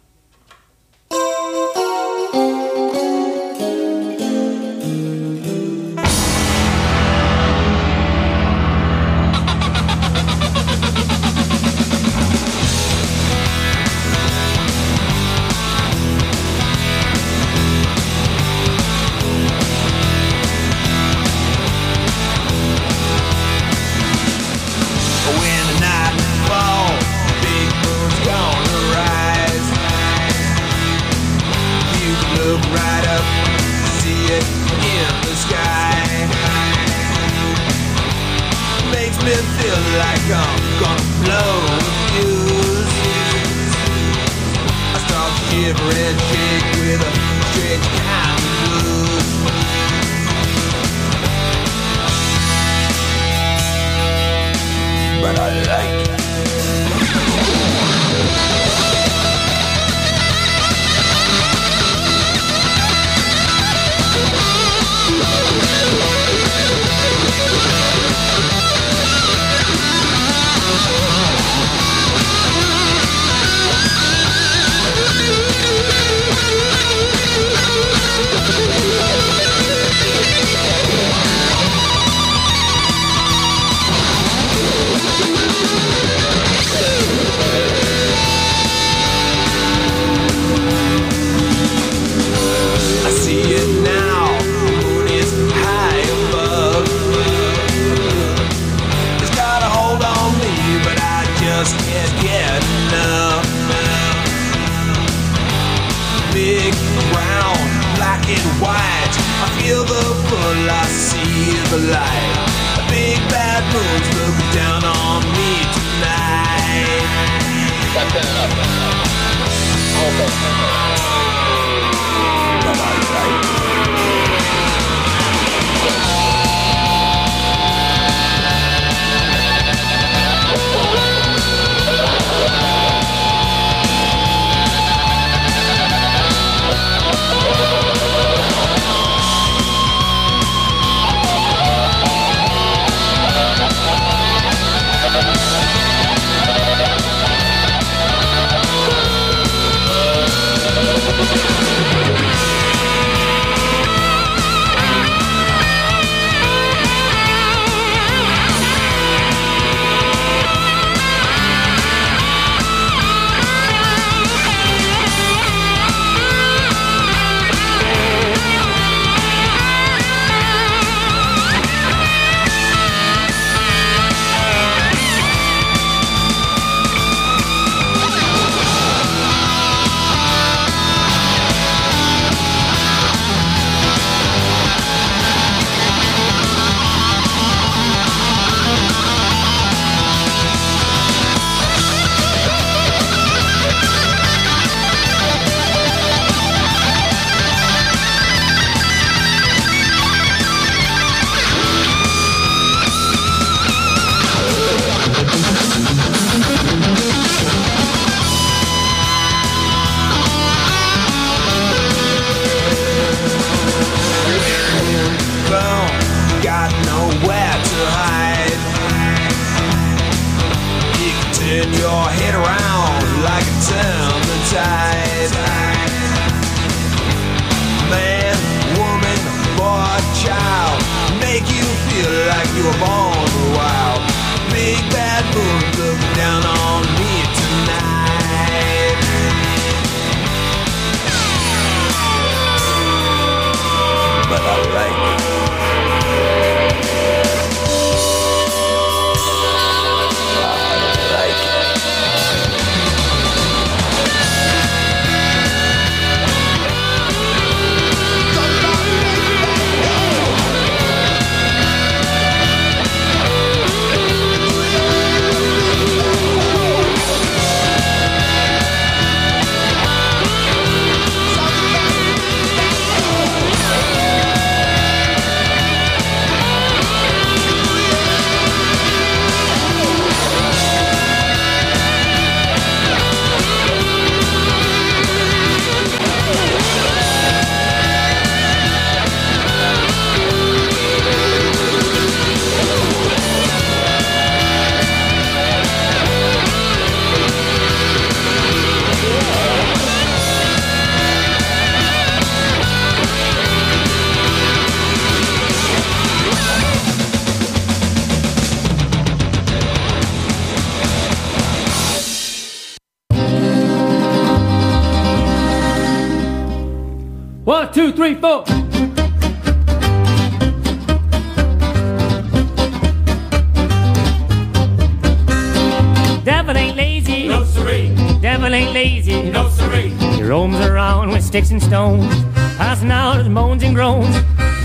Sticks and stones, passing out his moans and groans.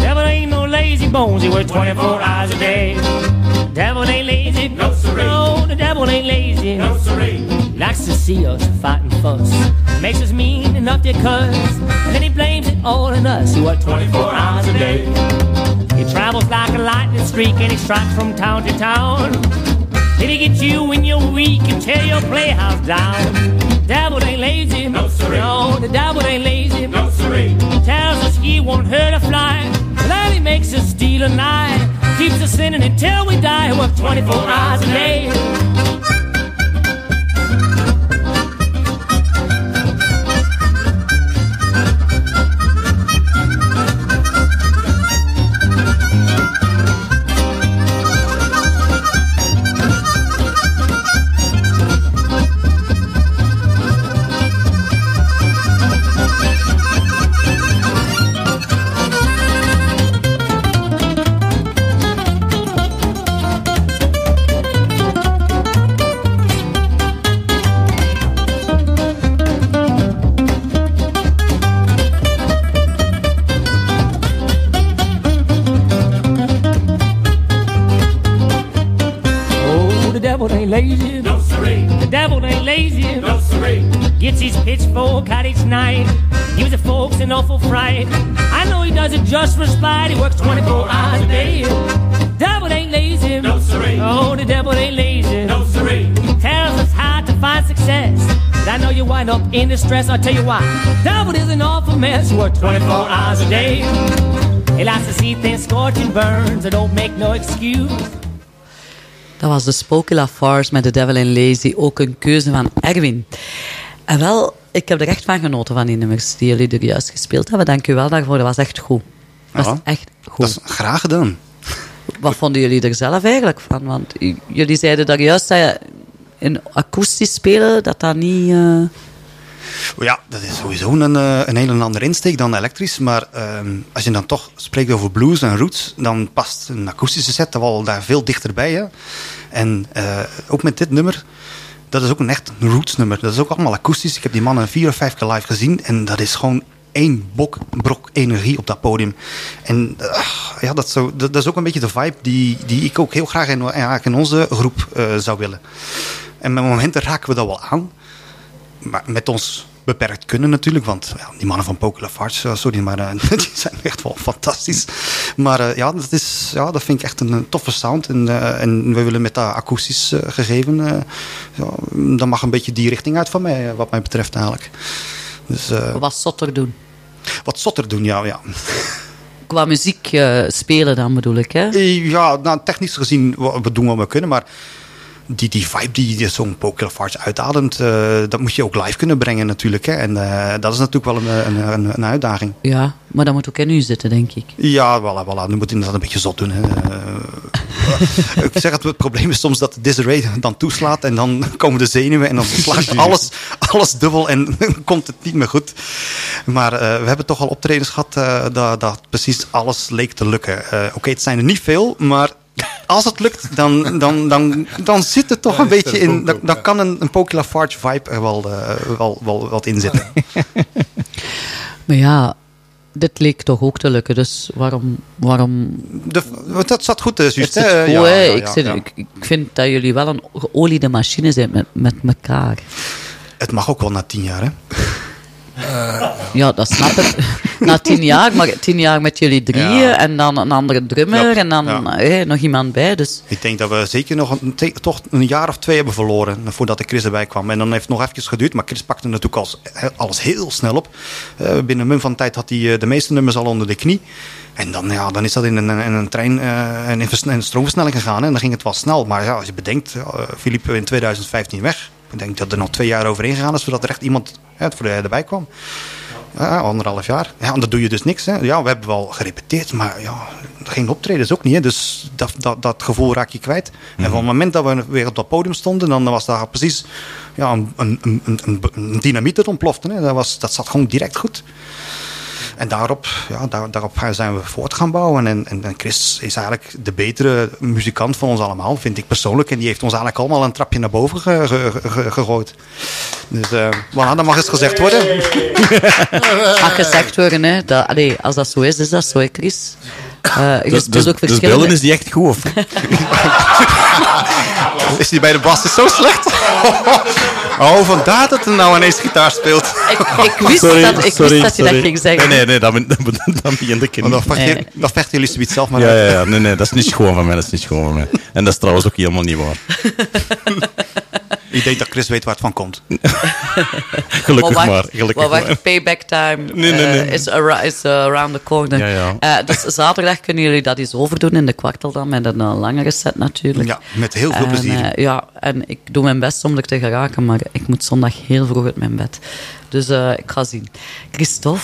Devil ain't no lazy bones. He works 24 hours a day. Devil ain't lazy. No siree. No, the devil ain't lazy. No siree. He likes to see us fight and fuss. Makes us mean enough to cuss. And then he blames it all on us. He works 24 hours a day. He travels like a lightning streak and he strikes from town to town. Did he get you when you're weak and tear your playhouse down? The devil ain't lazy. No, siree. No, the devil ain't lazy. No, siree. Tells us he won't hurt a fly. But then he makes us steal a night. Keeps us sinning until we die. Work 24 hours a day. Distress. I'll tell you why. Devil is an awful mess. He works 24 hours a day. He likes to see things scorch and burn. So don't make no excuse. Dat was de Spooky Lafarge met The Devil in Lazy. Ook een keuze van Erwin. En wel, ik heb er echt van genoten van die nummers die jullie er juist gespeeld hebben. Dank u wel daarvoor. Dat was echt goed. Dat was Ja, echt goed. Dat is graag gedaan. Wat vonden jullie er zelf eigenlijk van? Want jullie zeiden daar juist dat je in akoestisch spelen, dat dat niet... eh, Ja, dat is sowieso een, eh, een hele andere insteek dan elektrisch. Maar ehm, als je dan toch spreekt over blues en roots, dan past een akoestische set wel daar veel dichterbij. Hè? En eh, ook met dit nummer, dat is ook een echt roots nummer. Dat is ook allemaal akoestisch. Ik heb die mannen vier of vijf keer live gezien en dat is gewoon één bok, brok energie op dat podium. En eh, ja, dat, dat, is ook een beetje de vibe die, die ik ook heel graag in, in onze groep zou willen. En met momenten raken we dat wel aan. Maar met ons beperkt kunnen natuurlijk, want ja, die mannen van Poker Lafarge, eh, sorry, maar eh, die zijn echt wel fantastisch. Maar eh, ja, dat, is, ja, dat vind ik echt een, toffe sound. En, en we willen met dat akoestisch gegeven, ja, dat mag een beetje die richting uit van mij, wat mij betreft eigenlijk. Dus, wat zotter doen. wat zotter doen, ja. ja. Qua muziek spelen dan bedoel ik, hè? Ja, nou, technisch gezien, we doen wat we kunnen, maar die, die vibe die zo'n Poker Lafarge uitademt, eh, dat moet je ook live kunnen brengen natuurlijk. Hè. En eh, dat is natuurlijk wel een, een, een, een uitdaging. Ja, maar dat moet ook in u zitten, denk ik. Ja, voilà, voilà. Nu moet je inderdaad een beetje zot doen. Hè. Eh, ik zeg het, het probleem is soms dat Disarray dan toeslaat en dan komen de zenuwen en dan slaat alles, alles dubbel en komt het niet meer goed. Maar we hebben toch al optredens gehad dat, dat precies alles leek te lukken. Oké, okay, het zijn er niet veel, maar als het lukt, dan, dan, dan, dan zit het toch een beetje in. Dan, dan kan een, een Poké Lafarge vibe er wel, uh, wel, wel wat in zitten. maar ja, dit leek toch ook te lukken, dus waarom... waarom... De, dat zat goed, dus. Goed, ja, ja, ja, ik, zit, ik, ik, vind dat jullie wel een geoliede machine zijn met, met elkaar. Het mag ook wel na tien jaar, hè? Uh, ja, dat snap ik. Na tien jaar, maar tien jaar met jullie drieën ja. en dan een andere drummer ja, en dan ja. hey, nog iemand bij. Dus. Ik denk dat we zeker nog een, toch een jaar of twee hebben verloren voordat de Chris erbij kwam. En dan heeft het nog even geduurd, maar Chris pakte natuurlijk alles, alles heel snel op. Uh, binnen een mum van tijd had hij de meeste nummers al onder de knie. En dan, ja, dan is dat in een, in een trein uh, en in een stroomversnelling gegaan hè, en dan ging het wel snel. Maar ja, als je bedenkt, Filip in 2015 weg. Ik denk dat er nog twee jaar overheen gegaan is voordat er echt iemand hè, voor erbij kwam. Ja, anderhalf jaar. Ja, en dan doe je dus niks. Hè. Ja, we hebben wel gerepeteerd, maar ja, geen optredens ook niet. Hè. Dus dat, dat, dat gevoel raak je kwijt. Mm -hmm. En van het moment dat we weer op dat podium stonden, dan was daar precies ja, een, een, een, een, een dynamiet dat ontplofte. Hè. Dat, was, dat zat gewoon direct goed. En daarop, ja, daar, daarop zijn we voort gaan bouwen. En, en, en Chris is eigenlijk de betere muzikant van ons allemaal, vind ik persoonlijk. En die heeft ons eigenlijk allemaal een trapje naar boven ge- ge- ge- gegooid. Dus eh voilà, dat mag eens gezegd worden. Mag gezegd worden, hè. Dat, allee, als dat zo is, is dat zo, hè, Chris. Eh, je Dus, speelt dus, ook dus verschillende... is die echt goed, of? Is die bij de bas zo slecht? Oh, vandaar dat hij nou ineens gitaar speelt. Ik, ik wist dat, ik wist dat je dat ging zeggen. Nee, nee, nee, dat, ben- dat begint ik Maar dan niet. vechten, Nee. dan vechten jullie zoiets zelf maar Ja, ja, ja, nee, nee, dat is niet schoon van mij, dat is niet schoon van mij. En dat is trouwens ook helemaal niet waar. Ik denk dat Chris weet waar het van komt. Gelukkig wacht, maar, gelukkig maar wacht, maar. payback time Nee, nee, eh, nee. is, is eh, around the corner. Ja, ja. Eh, dus zaterdag kunnen jullie dat eens overdoen in de kwartel dan, met een langere set natuurlijk. Ja, met heel veel En, plezier. ja, en ik doe mijn best om er te geraken, maar ik moet zondag heel vroeg uit mijn bed. Dus eh, ik ga zien. Christophe,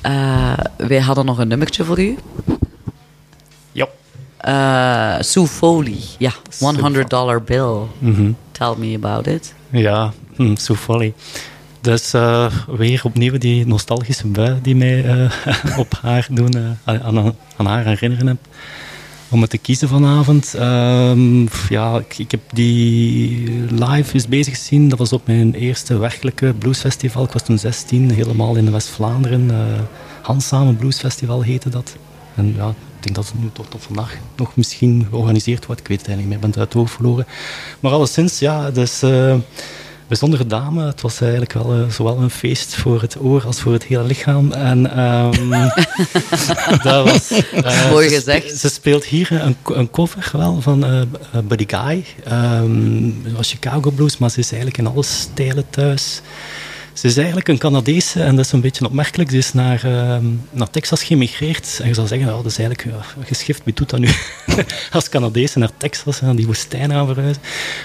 eh, wij hadden nog een nummertje voor u. Eh, Sue Foley, ja, 100 dollar bill. Mhm. Tell me about it. Ja, hm, so folly. Dus eh, weer opnieuw die nostalgische bui die mij eh, op haar doen, eh, aan, aan haar herinneren heb. Om het te kiezen vanavond. Ehm, ja, ik, ik heb die live eens bezig gezien. Dat was op mijn eerste werkelijke bluesfestival. Ik was toen 16, helemaal in West-Vlaanderen. Handsame Bluesfestival heette dat. En ja, denk dat het nu tot, tot vandaag nog misschien georganiseerd wordt. Ik weet het eigenlijk niet meer, ik ben het uit het oog verloren. Maar alleszins, ja, dus... eh, bijzondere dame. Het was eigenlijk wel eh, zowel een feest voor het oor als voor het hele lichaam. En ehm, dat was... eh, Mooi ze gezegd. spe- Ze speelt hier een, een cover wel van eh, Buddy Guy. Het was Chicago Blues, maar ze is eigenlijk in alle stijlen thuis. Ze is eigenlijk een Canadese en dat is een beetje opmerkelijk. Ze is naar, ehm, naar Texas geëmigreerd. En je zou zeggen, oh, dat is eigenlijk geschift. Wie doet dat nu? als Canadese naar Texas en die woestijn aan verhuizen.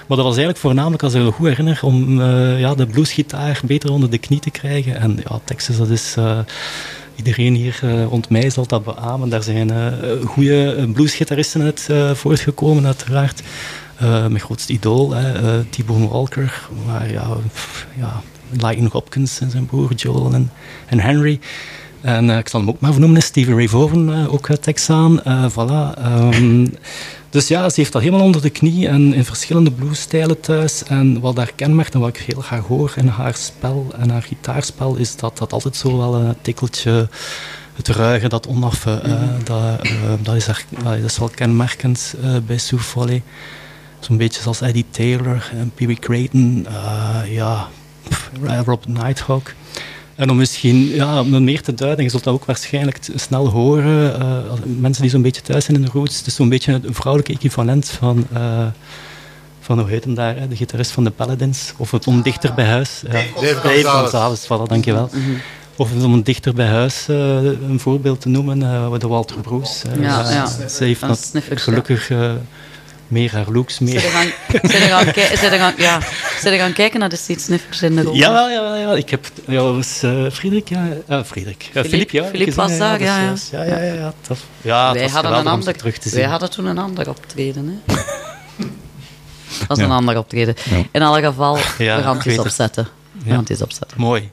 Maar dat was eigenlijk voornamelijk, als ik me goed herinner, om eh, ja, de bluesgitaar beter onder de knie te krijgen. En ja, Texas, dat is... eh, Iedereen hier uh, rond mij zal dat beamen. Daar zijn goede bluesgitaristen uit voortgekomen, uiteraard. Mijn grootste idool, T-Bone Walker. Maar ja, ja, Lightning Hopkins en zijn broer Joel en, en Henry. En uh, ik zal hem ook maar vernoemen, Steven Ray Vaughan, uh, ook uit Texaan. Uh, voilà. Um, dus ja, ze heeft dat helemaal onder de knie en in verschillende bluesstijlen thuis. En wat haar kenmerkt en wat ik heel graag hoor in haar spel en haar gitaarspel, is dat dat altijd zo wel een tikkeltje het ruige, dat onaffe, mm -hmm. dat, dat, is er, dat is wel kenmerkend bij Sue Foley. Zo'n beetje zoals Eddie Taylor en Pee Wee Creighton, ja, Rob Nighthawk. En om misschien ja, om meer te duiden, je zult dat ook waarschijnlijk snel horen, uh, mensen die zo'n beetje thuis zijn in de roots, het is zo'n beetje een vrouwelijke equivalent van, uh, van hoe heet hem daar, hè? de gitarist van de Paladins, of het om dichter bij huis. Ja. Dave Dave Gonzalez, voilà, dankjewel. Mm -hmm. Of om een dichter bij huis uh, een voorbeeld te noemen, de Walter Bruce. ja, ja. Ze heeft dat gelukkig meer haar looks, meer... Zijn er gaan, gaan, gaan, ja, gaan kijken naar de Seed Sniffers in de rol? Jawel, jawel, jawel. Ik heb... Ja, was uh, Frederik, ja... Uh, Frederik. Uh, Filip, ja. Filip was daar, ja. Ja, ja, ja. ja, ja, tof. ja wij, hadden een ander, terug te zien. wij hadden toen een ander optreden, hè. Dat was ja. een ander optreden. Ja. In alle geval, ja, we gaan het eens opzetten. We gaan het eens opzetten. Mooi.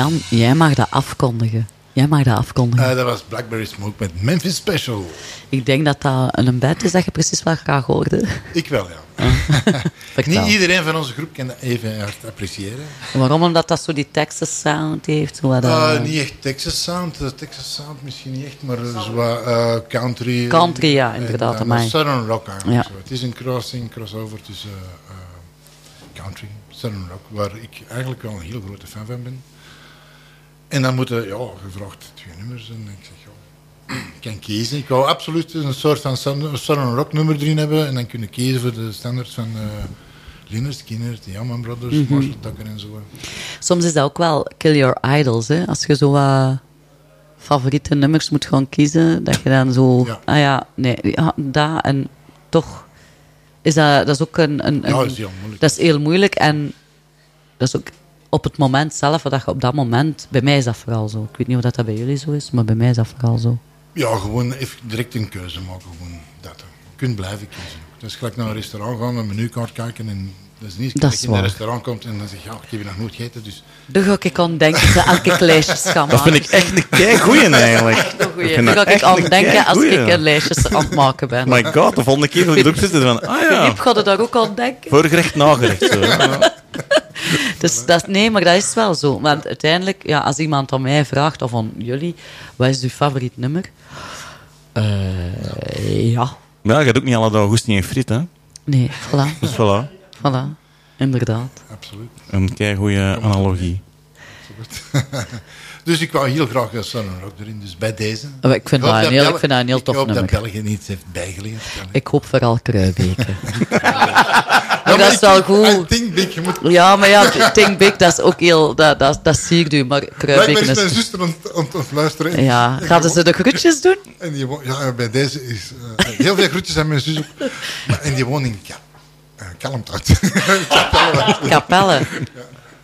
Jan, jij mag dat afkondigen. Jij mag dat afkondigen. Eh, dat was Blackberry Smoke met Memphis Special. Ik denk dat dat een bed is dat je precies wel graag hoorde. Ik wel, ja. Vertel. Niet iedereen van onze groep kan dat even hard appreciëren. Waarom? Omdat dat zo die Texas sound heeft. Zo wat, eh, niet echt Texas Sound. Texas Sound misschien niet echt, maar zo wat country. Country, ja, en, inderdaad, amai. Southern Rock eigenlijk. Ja. Het is een crossing, crossover tussen country, Southern Rock, waar ik eigenlijk wel een heel grote fan van ben. En dan moeten, ja, gevraagd twee nummers en ik zeg, ja, ik kan kiezen. Ik wou absoluut een soort van Southern Rock nummer erin hebben en dan kunnen kiezen voor de standaards van uh, Lynyrd Skynyrd, de Allman Brothers, Mhm. Marshall Tucker en zo. Soms is dat ook wel kill your idols. Hè? Als je zo wat favoriete nummers moet gaan kiezen, dat je dan zo... Ja. Ah ja, nee, ja, dat en toch... Is dat, dat is ook een... een, Ja, een- dat is heel moeilijk. Dat is heel moeilijk en dat is ook op het moment zelf, wat je op dat moment... Bij mij is dat vooral zo. Ik weet niet of dat, dat bij jullie zo is, maar bij mij is dat vooral zo. Ja, gewoon even direct een keuze maken. Gewoon dat. Je kunt blijven kiezen. Dat is gelijk naar een restaurant gaan, een menukaart kijken. En dat is niet Dat dat je in een restaurant komt en dan zeg je, ja, ik heb je nog nooit gegeten. Dus Daar ga ik aan denken, dat elke lijstjes gaan maken. Dat vind ik echt een keigoeie eigenlijk. Echt een goeie. Ik Daar dat ga ik aan denken als ik een lijstjes aan het maken ben. My god, de volgende keer dat ik erop zit, van, ah ja, Filip, ga je daar ook aan denken? voorgerecht, nagerecht. Zo. Dus dat, nee, maar dat is wel zo. Want uiteindelijk, ja, als iemand aan mij vraagt, of aan jullie, wat is uw favoriet nummer? Eh, ja, Maar ja, je hebt ook niet alle dagen goesting in friet, hè? nee, voilà. Dus voilà, Voilà, inderdaad. absoluut. een keigoeie analogie. dus ik wou heel graag een Southern Rock erin, dus bij deze. Maar ik vind hoop dat een heel- ik vind dat een heel ik tof hoop nummer. dat België niets heeft bijgeleerd. Ik hoop vooral Kruibeke. Ja, maar dat is wel goed. Think big, je moet... Ja, maar ja, Think Big, dat is ook heel... Dat, dat, dat zie ik u, maar Kruibeke is mijn zuster aan het- luisteren. Ja, die ze de groetjes doen? En die ja, bij deze is... eh, heel veel groetjes aan mijn zus ook. Maar- En die woont in Ka uh, Kalmthout. Kapelle. Capelle.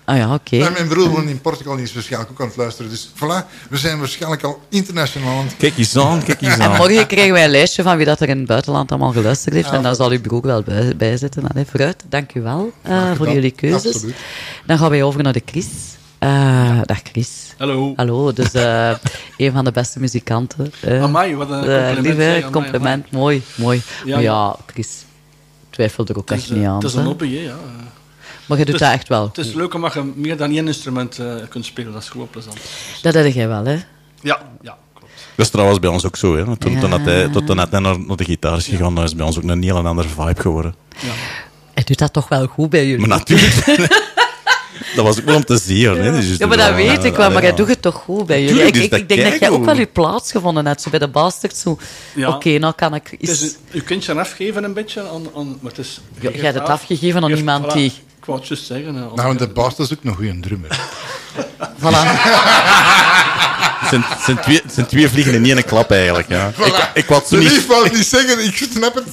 Ah ja, oké. En mijn broer woont in Portugal, die is waarschijnlijk ook aan het luisteren. Dus voilà, we zijn waarschijnlijk al internationaal aan het... Kijk eens aan, kijk eens En aan. morgen krijgen wij een lijstje van wie dat er in het buitenland allemaal geluisterd heeft. Ja, en daar zal uw broer wel bij, bij zitten. Dan, hè. Vooruit, dank u wel eh, voor jullie keuzes. Absoluut. Dan gaan wij over naar de Chris. Eh, dag Chris. Hallo. Hallo, dus eh, een van de beste muzikanten. eh. Amai, wat een Eh, compliment, lieve, amai, compliment, mooi, mooi. Ja, maar ja. Chris, twijfel er ook echt is, niet aan. Het is een hobby, hè, ja. Maar je doet Het dat echt wel Het is leuk omdat je meer dan één instrument eh, kunt spelen. Dat is gewoon plezant. Dat heb jij wel, hè? Ja, ja. Dat is trouwens bij ons ook zo. Hè. Toen, Ja. toen, dat hij, tot toen hij naar, naar de gitaar is gegaan, dan is bij ons ook een heel andere vibe geworden. Hij doet dat toch wel goed bij jullie? Maar natuurlijk. dat was ook wel om te zien. Hè. Dus Ja, maar dat weet ik wel, maar jij ja. doet het toch goed bij jullie. Tuurlijk, Ik, dus ik, denk dat jij ook wel je plaats gevonden hebt, zo bij de bastard. Zo, Ja. oké, nou kan ik... Het is een- je kunt je afgeven een beetje, aan, aan, maar het is... Ja, jij hebt het afgegeven aan iemand voilà. die- Ik wou het juist zeggen. eh, Nou, de baas is ook een goede drummer. Voilà. Het zijn, twee, het zijn twee vliegen in één klap eigenlijk. Ja. Ik, ik wou het niet... lief wou het niet zeggen, ik snap het.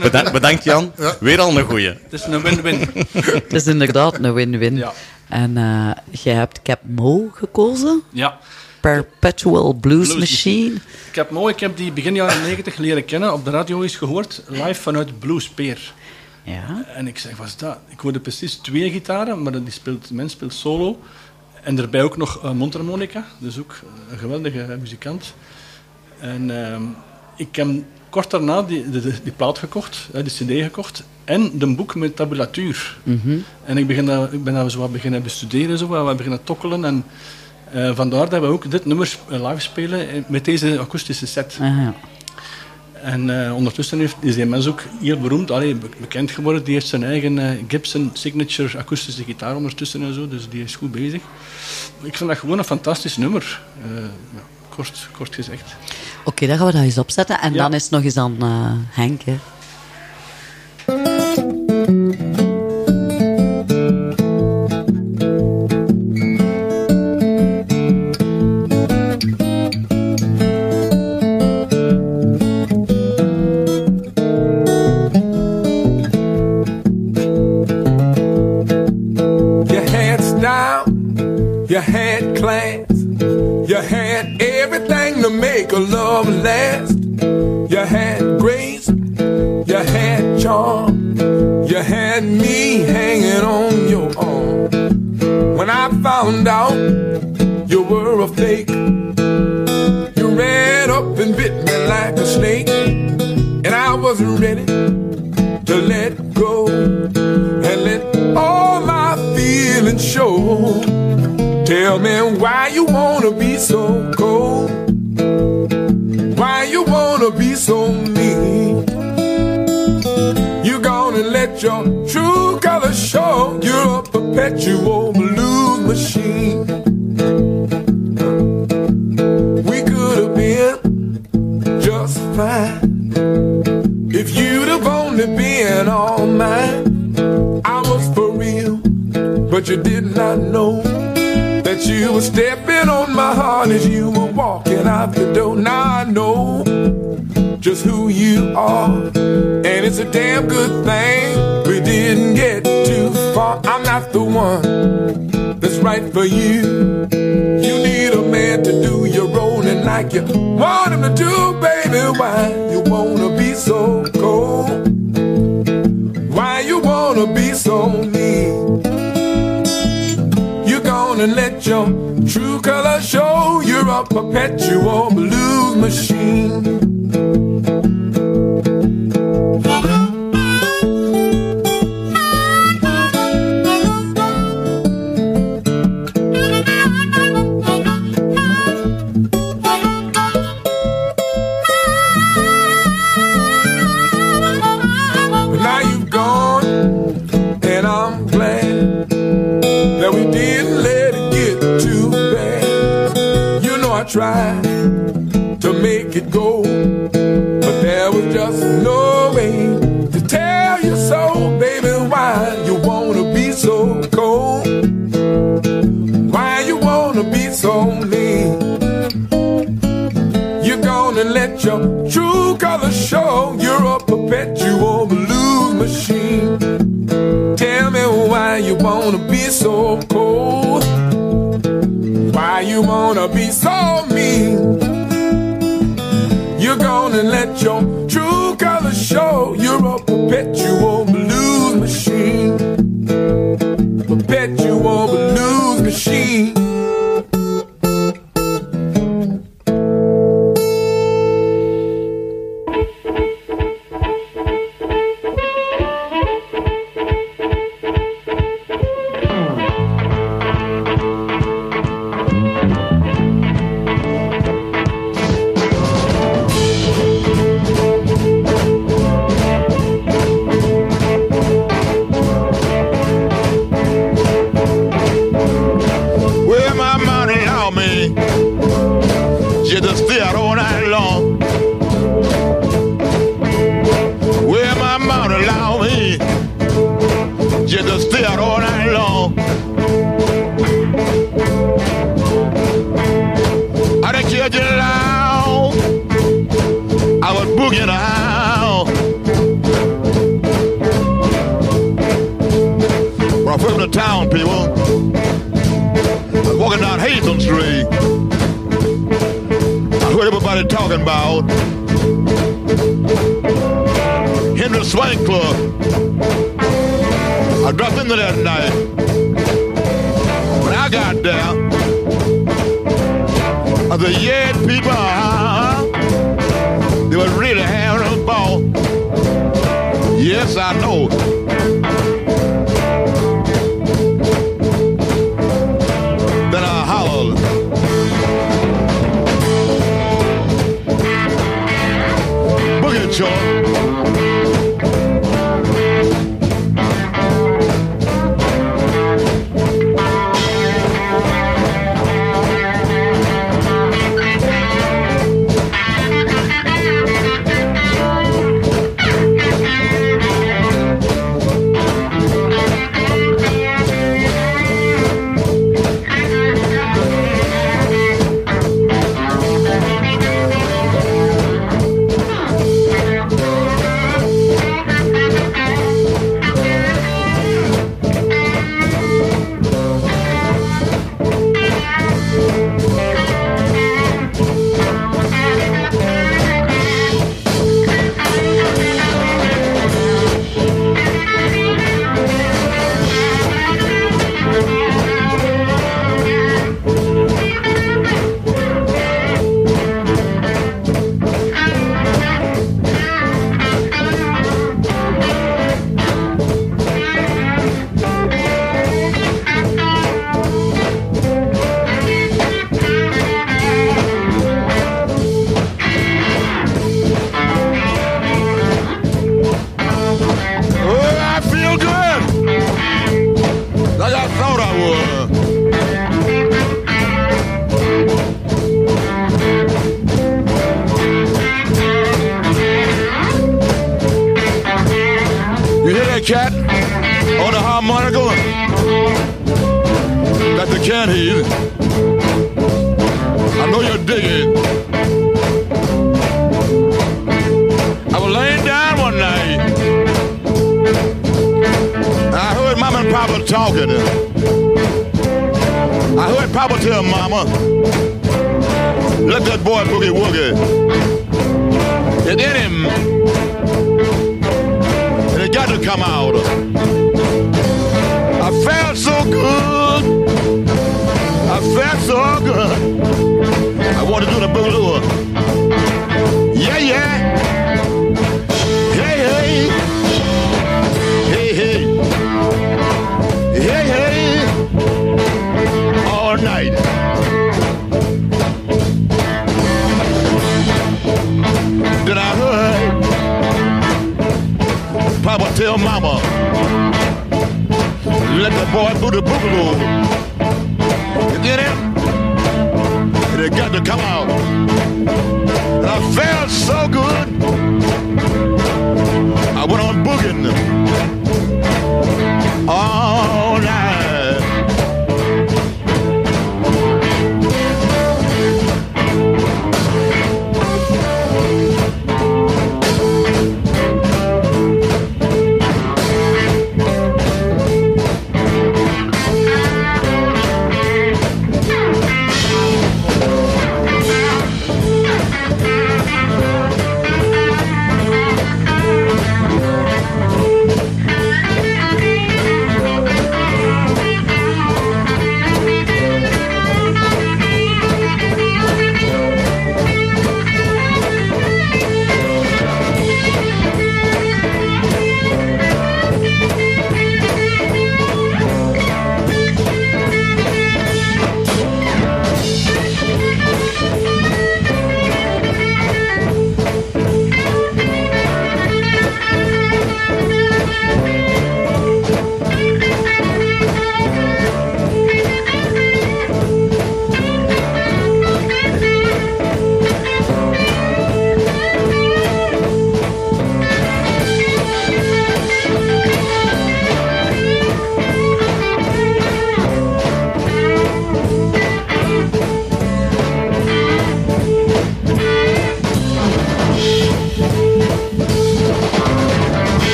Bedankt, bedankt Jan. Weer al een goeie. Het is een win-win. Het is inderdaad een win-win. Ja. En eh, jij hebt Cap Mo gekozen. Ja. Perpetual Blues, Blues Machine. Ik heb mooi, ik heb die begin jaren 90 leren kennen, op de radio eens gehoord, live vanuit Blue Spear. Ja. En ik zeg, wat is dat? Ik hoorde precies twee gitaren, maar die speelt, de mens speelt solo. En daarbij ook nog een mondharmonica, dus ook een geweldige eh, muzikant. En ehm, ik heb kort daarna die, die, die plaat gekocht, eh, die cd gekocht, en de boek met tabulatuur. Mhm. En ik, begin dat, ik ben dat zo wat beginnen bestuderen, zo, wat, beginnen tokkelen. En eh, vandaar dat we ook dit nummer eh, live spelen eh, met deze akoestische set. Ah. En eh, ondertussen heeft, is die mens ook heel beroemd, allee, bekend geworden. Die heeft zijn eigen eh, Gibson Signature akoestische gitaar ondertussen en zo, dus die is goed bezig. Ik vind dat gewoon een fantastisch nummer, eh, ja, kort, kort gezegd. Oké, dan gaan we dat eens opzetten. En Ja. dan is het nog eens aan Henk. Hè. To let go and let all my feelings show. Tell me why you wanna be so cold, why you wanna be so mean. You gonna let your true colors show. You're a perpetual blues machine. We could have been just fine mine. I was for real, but you did not know that you were stepping on my heart as you were walking out the door. Now I know just who you are, and it's a damn good thing we didn't get too far. I'm not the one that's right for you. You need a man to do your rolling like you want him to do, baby. Why you wanna be so cold? Wanna be so mean? You're gonna let your true color show. You're a perpetual blue machine. Tried to make it go, but there was just no way to tell you so, baby. Why you wanna be so cold? Why you wanna be so mean? You're gonna let your true colors show. You're a perpetual blue machine. Why you wanna be so mean? You're gonna let your true colors show. You're a perpetual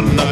on the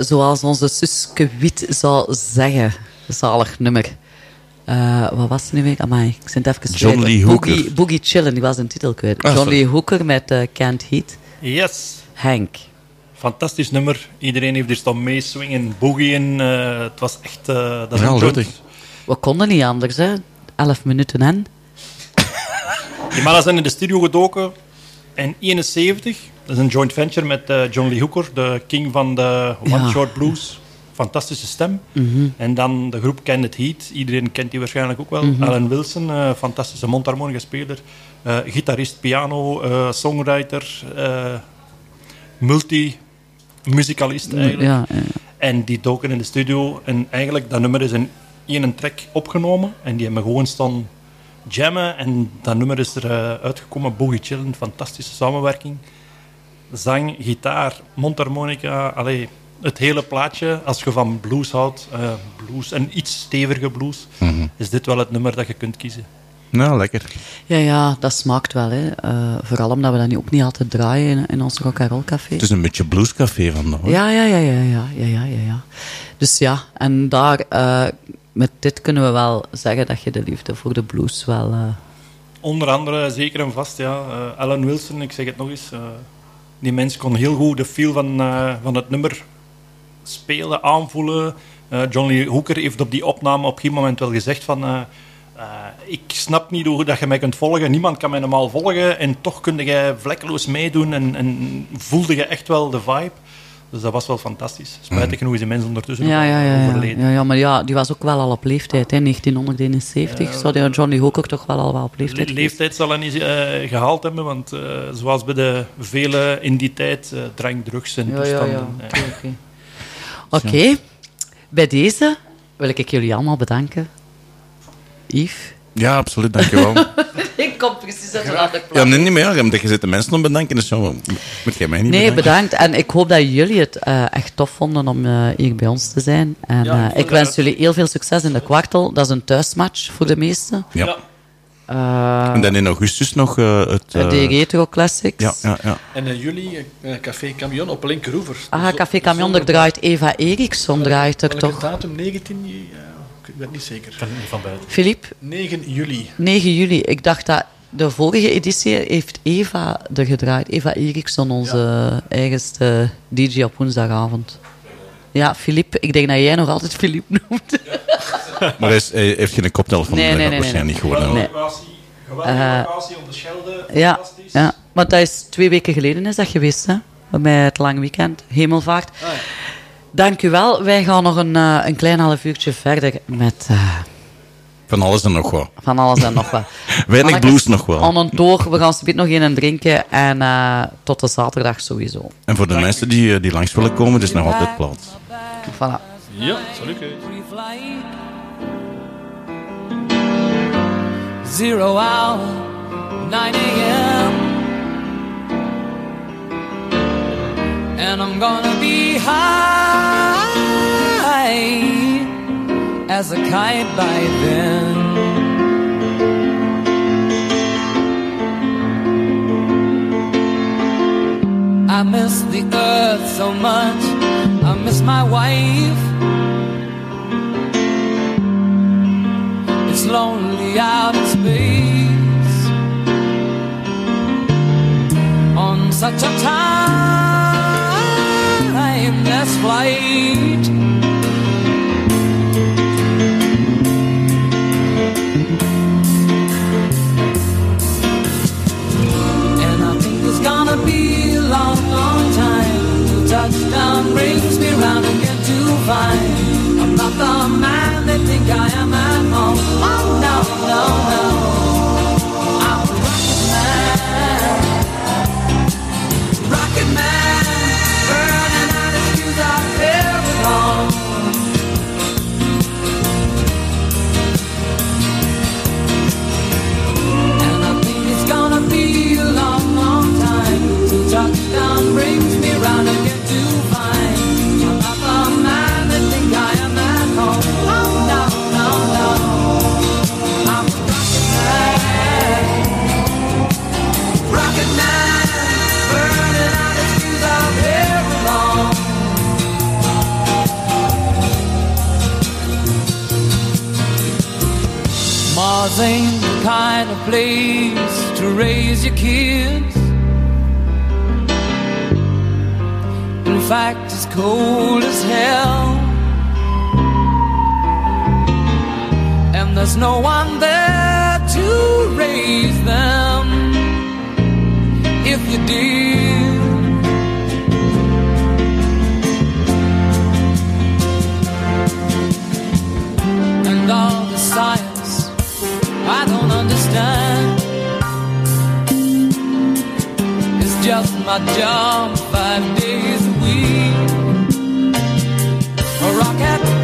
Zoals onze Suske Wit zou zeggen. Zalig nummer. Eh, wat was het nu weer? Amai, ik zit even kwijt. John Lee Hooker. Boogie, Boogie Chillin', die was een titel kwijt. Ah, John sorry. Lee Hooker met eh, Can't Heat. Yes. Henk. Fantastisch nummer. Iedereen heeft er staan meeswingen, boogieën. eh het was echt... eh, dat is Ja, een. We konden niet anders, hè. Elf minuten en. Die mannen zijn in de studio gedoken in 71. Dat is een joint venture met eh, John Lee Hooker, de king van de One Ja. Short Blues. Fantastische stem. Mhm. En dan de groep Kenneth Heat. Iedereen kent die waarschijnlijk ook wel. Mhm. Alan Wilson, eh, fantastische mondharmonica speler. eh, gitarist, piano, songwriter, multi-muzicalist eigenlijk. Ja, ja. En die doken in de studio. En eigenlijk, dat nummer is in één track opgenomen. En die hebben gewoon staan jammen. En dat nummer is er eh, uitgekomen, Boogie Chillen, fantastische samenwerking. Zang, gitaar, mondharmonica, allee, het hele plaatje. Als je van blues houdt, uh, blues en iets stevige blues, mhm. is dit wel het nummer dat je kunt kiezen. Nou, lekker. Ja, ja, dat smaakt wel. Hè. Uh, vooral omdat we dat nu ook niet altijd draaien in, ons rock and roll café. Het is een beetje bluescafé vandaag. Ja, ja, ja, ja, ja, ja, ja, ja, Dus ja, en daar met dit kunnen we wel zeggen dat je de liefde voor de blues wel eh, Onder andere, zeker en vast, ja. eh, Alan Wilson, ik zeg het nog eens. eh, die mens kon heel goed de feel van, van het nummer spelen, aanvoelen. John Lee Hooker heeft op die opname op een moment wel gezegd van... ik snap niet hoe dat je mij kunt volgen. Niemand kan mij normaal volgen. En toch kun je vlekkeloos meedoen en, en voelde je echt wel de vibe. Dus dat was wel fantastisch. Spijtig genoeg is die mens ondertussen Ja, ja, ja, ja. overleden. ja, ja, maar ja, die was ook wel al op leeftijd, hè, 1971. Zou die Johnny Hooker toch wel al wel op leeftijd Le- leeftijd zal hij niet eh, gehaald hebben, want eh, zoals bij de vele in die tijd, eh drank, drugs en Ja, ja, toestanden. ja. Oké, Oké, bij deze wil ik jullie allemaal bedanken. Yves? Ja, absoluut, dankjewel. ik kom precies uit een ander ja, nee, niet meer. Omdat je zit de mensen om bedanken, dus ja, moet jij mij niet Nee, bedanken. bedankt. En ik hoop dat jullie het eh, echt tof vonden om eh, hier bij ons te zijn. En Ja, ik eh, dat- wens jullie heel veel succes in de kwartel. Dat is een thuismatch voor de meesten. Ja. Eh, En dan in augustus nog eh, het... de eh, Retro Classics. Ja, ja, ja. En in juli eh, Café Camion op Linkeroever. Ah, Café Camion, daar draait Eva Eriksson, draait er Welke toch? datum? 19 juli? Ja, ik weet niet zeker. Kan niet van buiten. Philippe? 9 juli. 9 juli. Ik dacht dat de vorige editie heeft Eva er gedraaid. Eva Eriksson, onze eigenste DJ op woensdagavond. Ja, Philippe. Ik denk dat jij nog altijd Philippe noemt. Maar hij, is, hij heeft geen koptelefoon, Nee, dat nee, nee, waarschijnlijk nee. niet geworden. Nee. Geweldige Eh, locatie op de Schelde. Ja, Fantastisch. ja, want dat is twee weken geleden is dat geweest, hè? Bij het lang weekend, hemelvaart. Dank u wel. Wij gaan nog een, eh, een klein half uurtje verder met eh, Van alles en nog wat. van alles en nog wat. Weinig blues nog wel. Aan een toog, we gaan ze nog een drinken en eh, tot de zaterdag sowieso. En voor de mensen die, die langs willen komen, er is nog altijd plaats. Voilà. Ja, salut. Zero hour, 9 a.m. And I'm gonna be high as a kite by then. I miss the earth so much. I miss my wife. It's lonely out in space on such a timeless flight. And I think it's gonna be a long, long time till touchdown brings me round again to find I'm not the man they think I am at home. Oh no, no, no. The kind of place to raise your kids. In fact, it's cold as hell. And there's no one there to raise them. If you did, and all my job five days a week. A rocket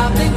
stop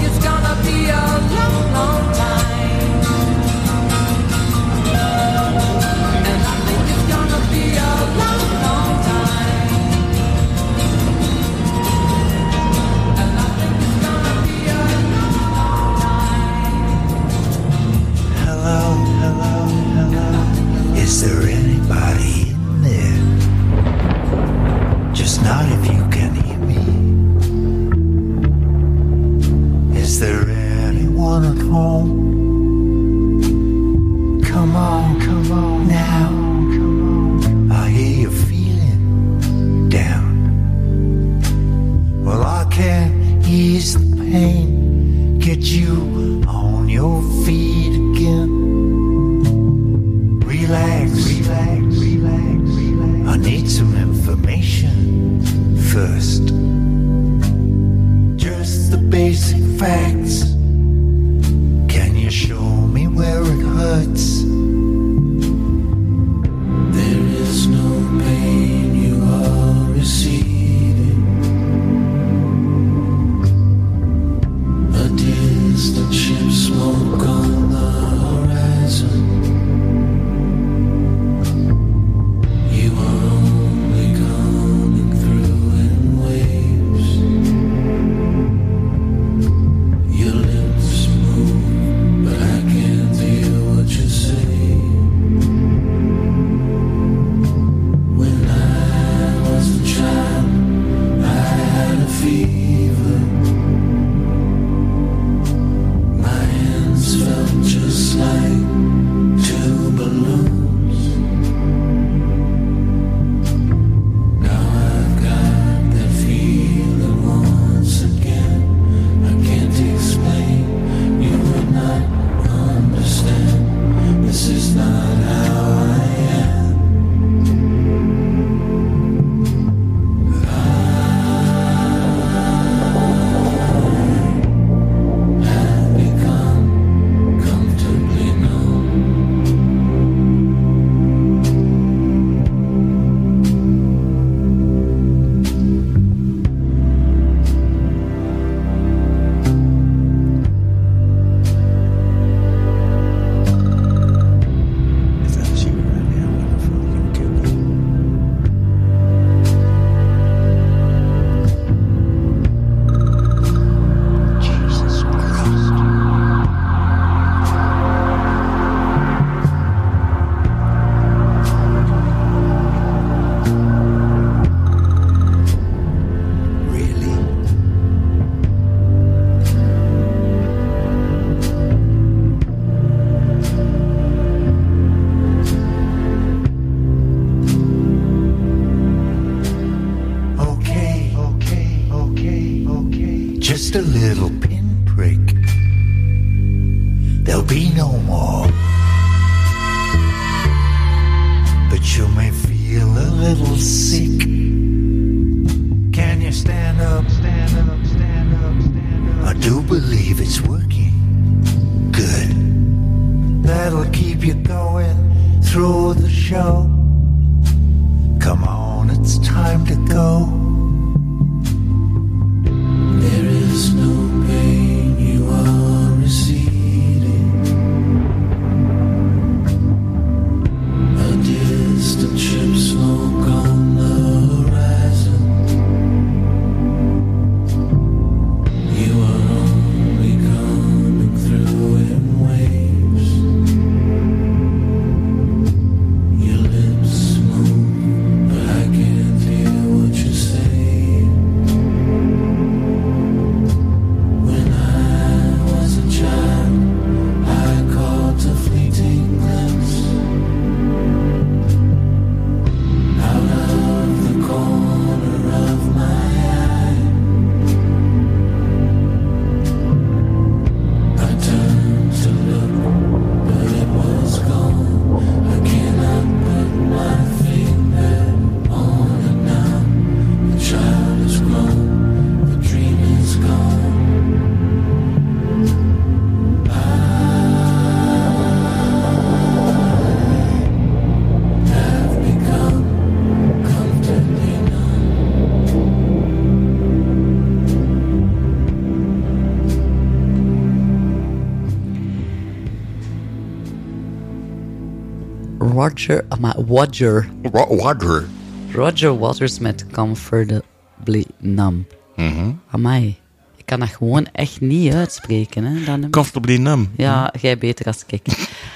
Roger, ah, maar Roger. Roger. Roger Waters met Comfortably Numb. Mhm. Amai. Ik kan dat gewoon echt niet uitspreken. Hè, dat Comfortably Numb. Ja, mhm. jij beter als ik.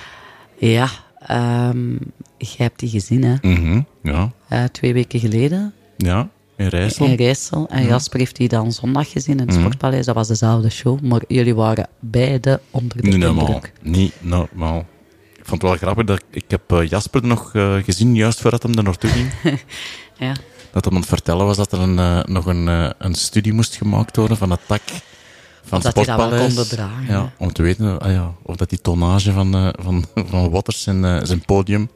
ja, um, jij hebt die gezien, hè? Mm ja. Eh, twee weken geleden. Ja. In Rijssel. In Rijssel. En mhm. Jasper heeft die dan zondag gezien in het. Sportpaleis. Dat was dezelfde show. Maar jullie waren beide onder de niet. Normaal. Niet normaal. Ik vond het wel grappig dat ik heb eh, Jasper nog eh, gezien, juist voordat hij er naartoe ging. Ja. Dat hij aan het vertellen was dat er een, eh, nog een, een studie moest gemaakt worden van het tak van dat dat Sportpaleis. dragen, Ja, om te weten ah, ja, of dat die tonnage van, van, van Waters zijn, eh, zijn podium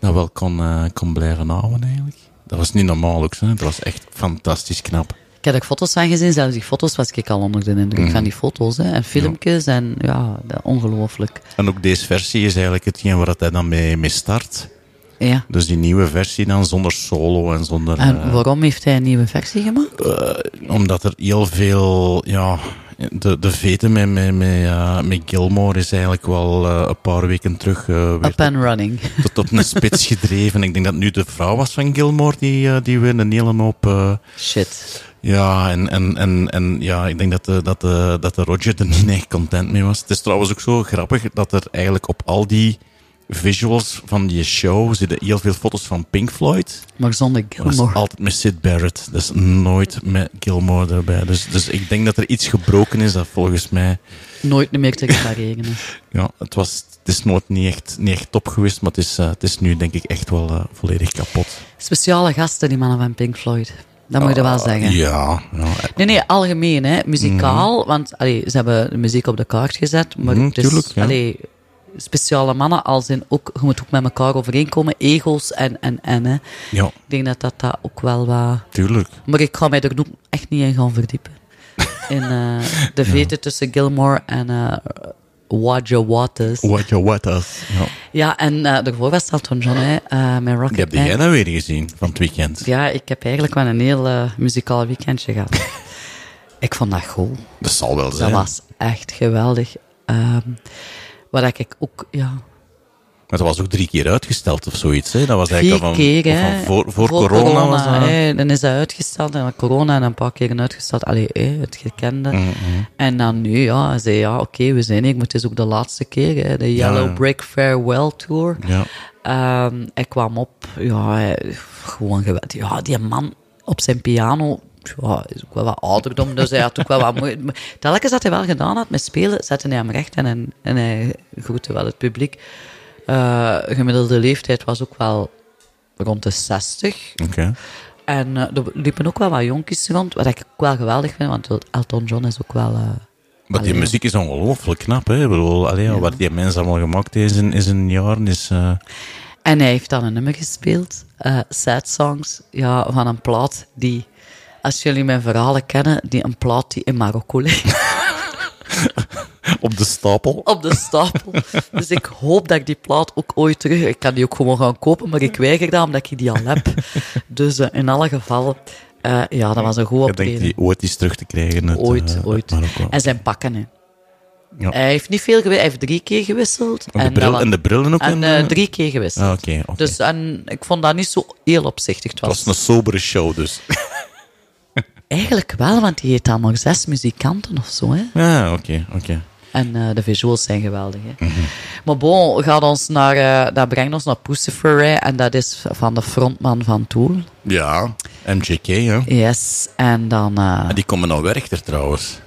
dat wel kon, kon blijven houden eigenlijk. Dat was niet normaal ook. Hè. Dat was echt fantastisch knap. Ik heb er foto's van gezien. Zelfs die foto's was ik al onder de indruk Mhm. van die foto's. Hè. En filmpjes. En ja, ongelooflijk. En ook deze versie is eigenlijk hetgeen waar hij dan mee, mee start. Ja. Dus die nieuwe versie dan zonder solo en zonder... En eh, waarom heeft hij een nieuwe versie gemaakt? Eh, omdat er heel veel, ja, de, de vete met, met, met, eh, met Gilmore is eigenlijk wel een paar weken terug weer Up and running. tot op een spits gedreven. Ik denk dat nu de vrouw was van Gilmore die, die weer een hele hoop... Shit. Ja, en, en, en, en ja, ik denk dat de, dat, de, dat de Roger er niet echt content mee was. Het is trouwens ook zo grappig dat er eigenlijk op al die visuals van die show zitten heel veel foto's van Pink Floyd. Maar zonder Dat is Gilmore. altijd met Sid Barrett. Dus nooit met Gilmore erbij. Dus, dus ik denk dat er iets gebroken is dat volgens mij... Nooit meer te is. Ja, het, was, het is nooit niet echt, niet echt top geweest, maar het is, eh, het is nu denk ik echt wel eh, volledig kapot. Speciale gasten, die mannen van Pink Floyd. Dat moet je wel zeggen. Ah, Ja, ja. Nee, nee, algemeen, hè. Muzikaal, want allee, ze hebben de muziek op de kaart gezet, maar Mhm, het is, tuurlijk, ja. allee, speciale mannen, als in ook, je moet ook met elkaar overeenkomen, ego's en, en, en, hè. Ja. Ik denk dat dat, dat ook wel wat... Tuurlijk. Maar ik ga mij er ook echt niet in gaan verdiepen. In eh, de vete tussen Gilmore en eh Roger Waters. What us. Ja. Ja, en eh daarvoor was Elton John, hè, eh, met Rocket Ik heb Man. jij dat weer gezien van het weekend. Ja, ik heb eigenlijk wel een heel eh, muzikaal weekendje gehad. ik vond dat goed. Dat zal wel Dat zijn. was echt geweldig. Ehm wat ik ook, ja... Maar dat was ook drie keer uitgesteld of zoiets. Hè? Dat was eigenlijk al van, keer, van voor, voor, corona, was dat. hè. Dan is dat uitgesteld en dan corona en een paar keer uitgesteld. Allee, hè, het gekende. Mhm. En dan nu, ja, hij zei ja, oké, we zijn hier, maar het is ook de laatste keer. Hè, de Yellow ja. Brick Farewell Tour. Ja. Ehm, hij kwam op, ja, gewoon geweldig. Ja, die man op zijn piano, ja, is ook wel wat ouderdom, dus hij had ook wel wat moeite. Telkens dat hij wel gedaan had met spelen, zette hij hem recht en, en, en hij groette wel het publiek. Eh, gemiddelde leeftijd was ook wel rond de 60. Oké. En eh, er liepen ook wel wat jonkies rond, wat ik ook wel geweldig vind, want Elton John is ook wel... eh, Maar die muziek is ongelooflijk knap. Hè? Ik bedoel, allee, wat die mens allemaal gemaakt heeft in, in zijn jaren is... En hij heeft dan een nummer gespeeld, Sad Songs, ja, van een plaat die, als jullie mijn verhalen kennen, die een plaat die in Marokko ligt. op de stapel. Op de stapel. Dus ik hoop dat ik die plaat ook ooit terug... Ik kan die ook gewoon gaan kopen, maar ik weiger dat omdat ik die al heb. Dus eh, in alle gevallen, eh, ja, dat was een goed Ik denk optreden. die ooit eens terug te krijgen. Ooit, eh, ooit. En zijn pakken, hè. Ja. Hij heeft niet veel gewisseld, hij heeft drie keer gewisseld. En de, bril, dat wa- en de brillen ook? En drie keer gewisseld. Ah. Dus en, ik vond dat niet zo heel opzichtig. Het Het was, was een sobere show, dus. Eigenlijk wel, want die heeft dan zes muzikanten of zo. Hè? Ja, oké, oké. En eh, de visuals zijn geweldig. Hè? Maar bon, gaat ons naar, eh, dat brengt ons naar Pussifer. hè, En dat is van de frontman van Tool. Ja, MJK, hè. Yes, en dan... eh, En die komen nou Werchter trouwens.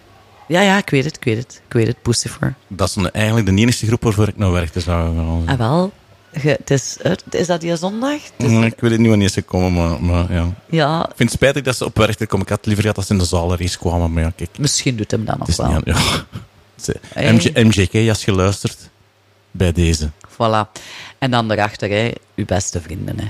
Ja, ja, ik weet het, ik weet het. Ik weet het, Pussifer. Dat is eigenlijk de enige groep waarvoor ik naar Werchter zou gaan. En wel, ge- het is, dat die zondag? Mm, Ik weet het niet wanneer ze komen, maar, maar ja. Ja, Ik vind het spijtig dat ze op Werchter komen. Ik had liever gehad dat ze in de zaal er eens kwamen, maar ja, kijk. misschien doet hem dat nog wel. niet ja. Hey. MJ, MJK, als je luistert, bij deze. Voilà. En dan daarachter, hè, uw beste vrienden. Hè.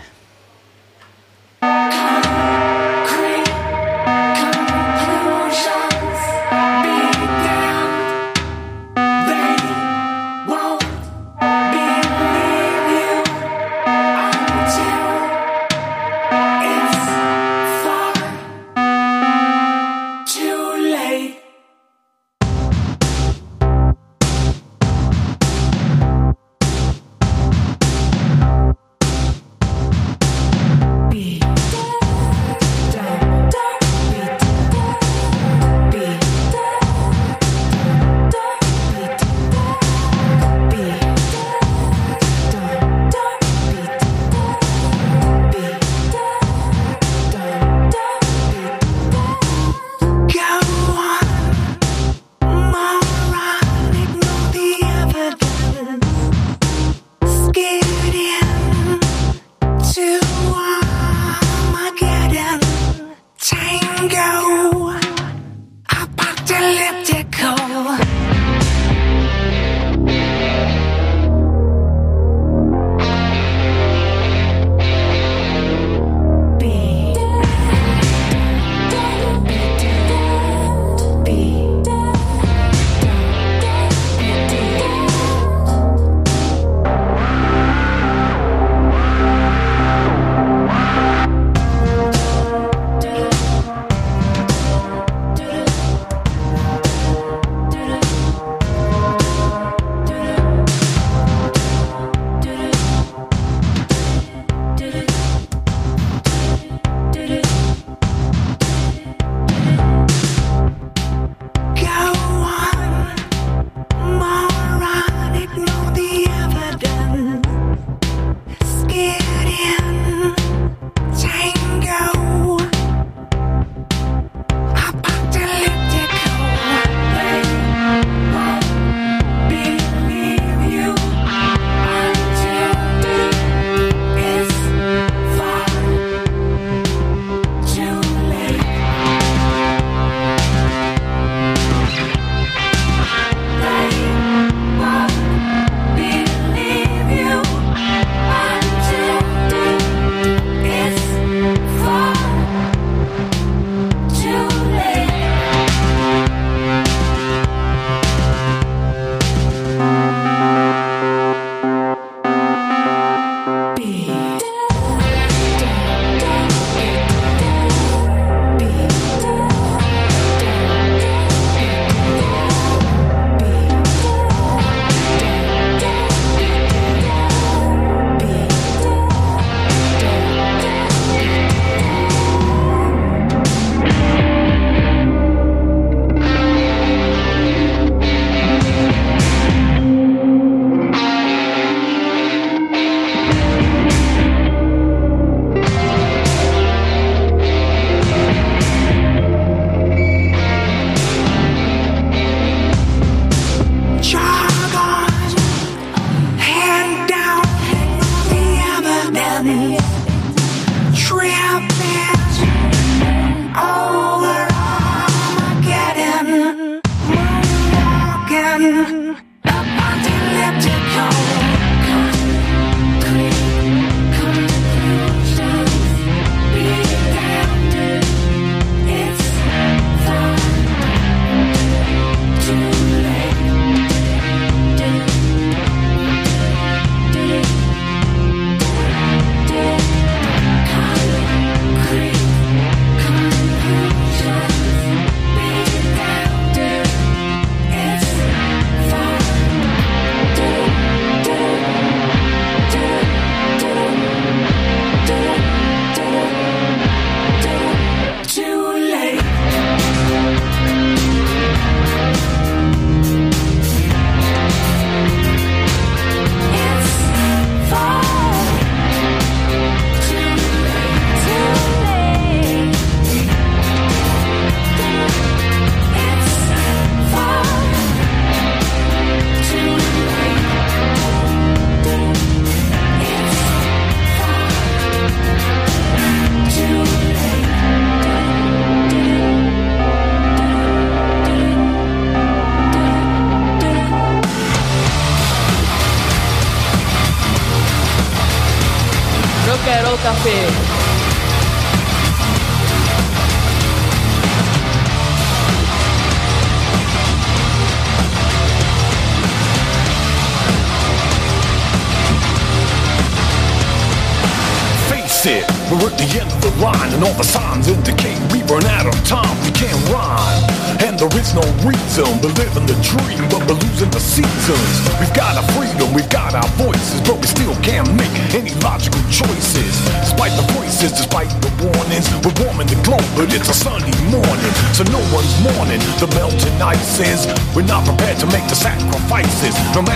All the signs indicate we run out of time. We can't rhyme, and there is no reason. We're living the dream, but we're losing the seasons. We've got our freedom, we've got our voices, but we still can't make any logical choices. Despite the voices, despite the warnings, we're warming the globe, but it's a sunny morning, so no one's mourning the melting ices. We're not prepared to make the sacrifices, no matter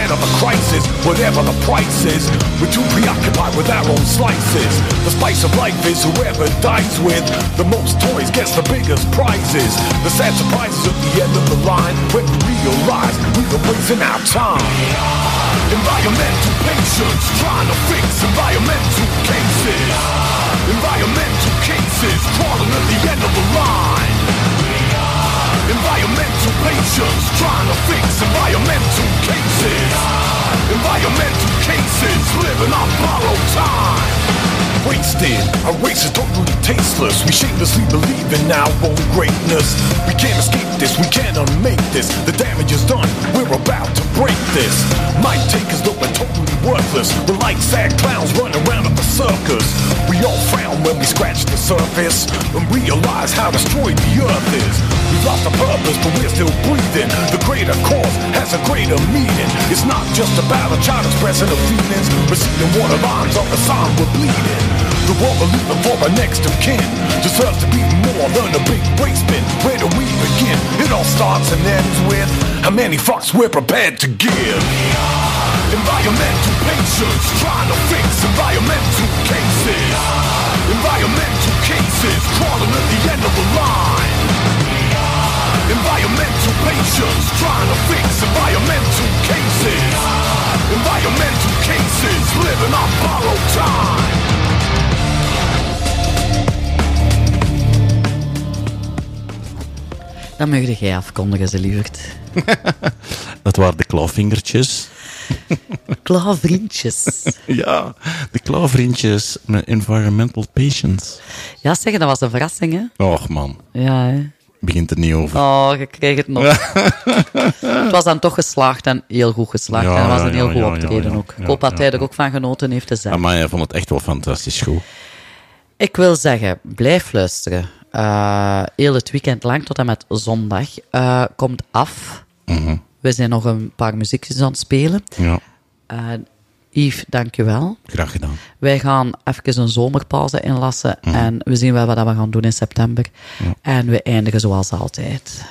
whatever the price is. We're too preoccupied with our own slices. The spice of life is whoever dies with the most toys gets the biggest prizes. The sad surprises at the end of the line when we realize we've been wasting our time. Environmental patience, trying to fix environmental cases. Environmental cases crawling at the end of the line. Environmental patients trying to fix environmental cases. Environmental cases living on borrowed time. Wasted, our race is totally tasteless. We shamelessly believe in our own greatness. We can't escape this, we can't unmake this. The damage is done, we're about to break this. Might take us though we're totally worthless. We're like sad clowns running around at the circus. We all frown when we scratch the surface and realize how destroyed the earth is. We've lost our purpose, but we're still breathing. The greater cause has a greater meaning. It's not just about a child expressing her feelings. Receiving water lines on the sign we're bleeding. The world we're leaving for our next of kin deserves to be more than a big race. Where do we begin? It all starts and ends with how many fucks we're prepared to give. Environmental patients trying to fix environmental cases. Environmental cases crawling at the end of the line. Environmental patients trying to fix environmental cases. Environmental cases living on borrowed time. Dan mag jij afkondigen, ze lieverd. Dat waren de klauwvingertjes. Klauwvriendjes. ja, de klauwvriendjes met environmental patients. Ja, zeggen, dat was een verrassing, hè? Och man, Ja, hè? Begint er niet over. Oh, je kreeg het nog. het was dan toch geslaagd en heel goed geslaagd. Ja, en het was een heel goed optreden ook. Ik hoop dat hij er ook van genoten heeft te zijn. Maar hij vond het echt wel fantastisch goed. Ik wil zeggen, blijf luisteren. Eh, heel het weekend lang tot en met zondag eh, komt af. Mhm. We zijn nog een paar muziekjes aan het spelen. Ja, Eh, Yves, dankjewel. graag gedaan. Wij gaan even een zomerpauze inlassen Mhm. en we zien wel wat we gaan doen in september. Ja. En we eindigen zoals altijd.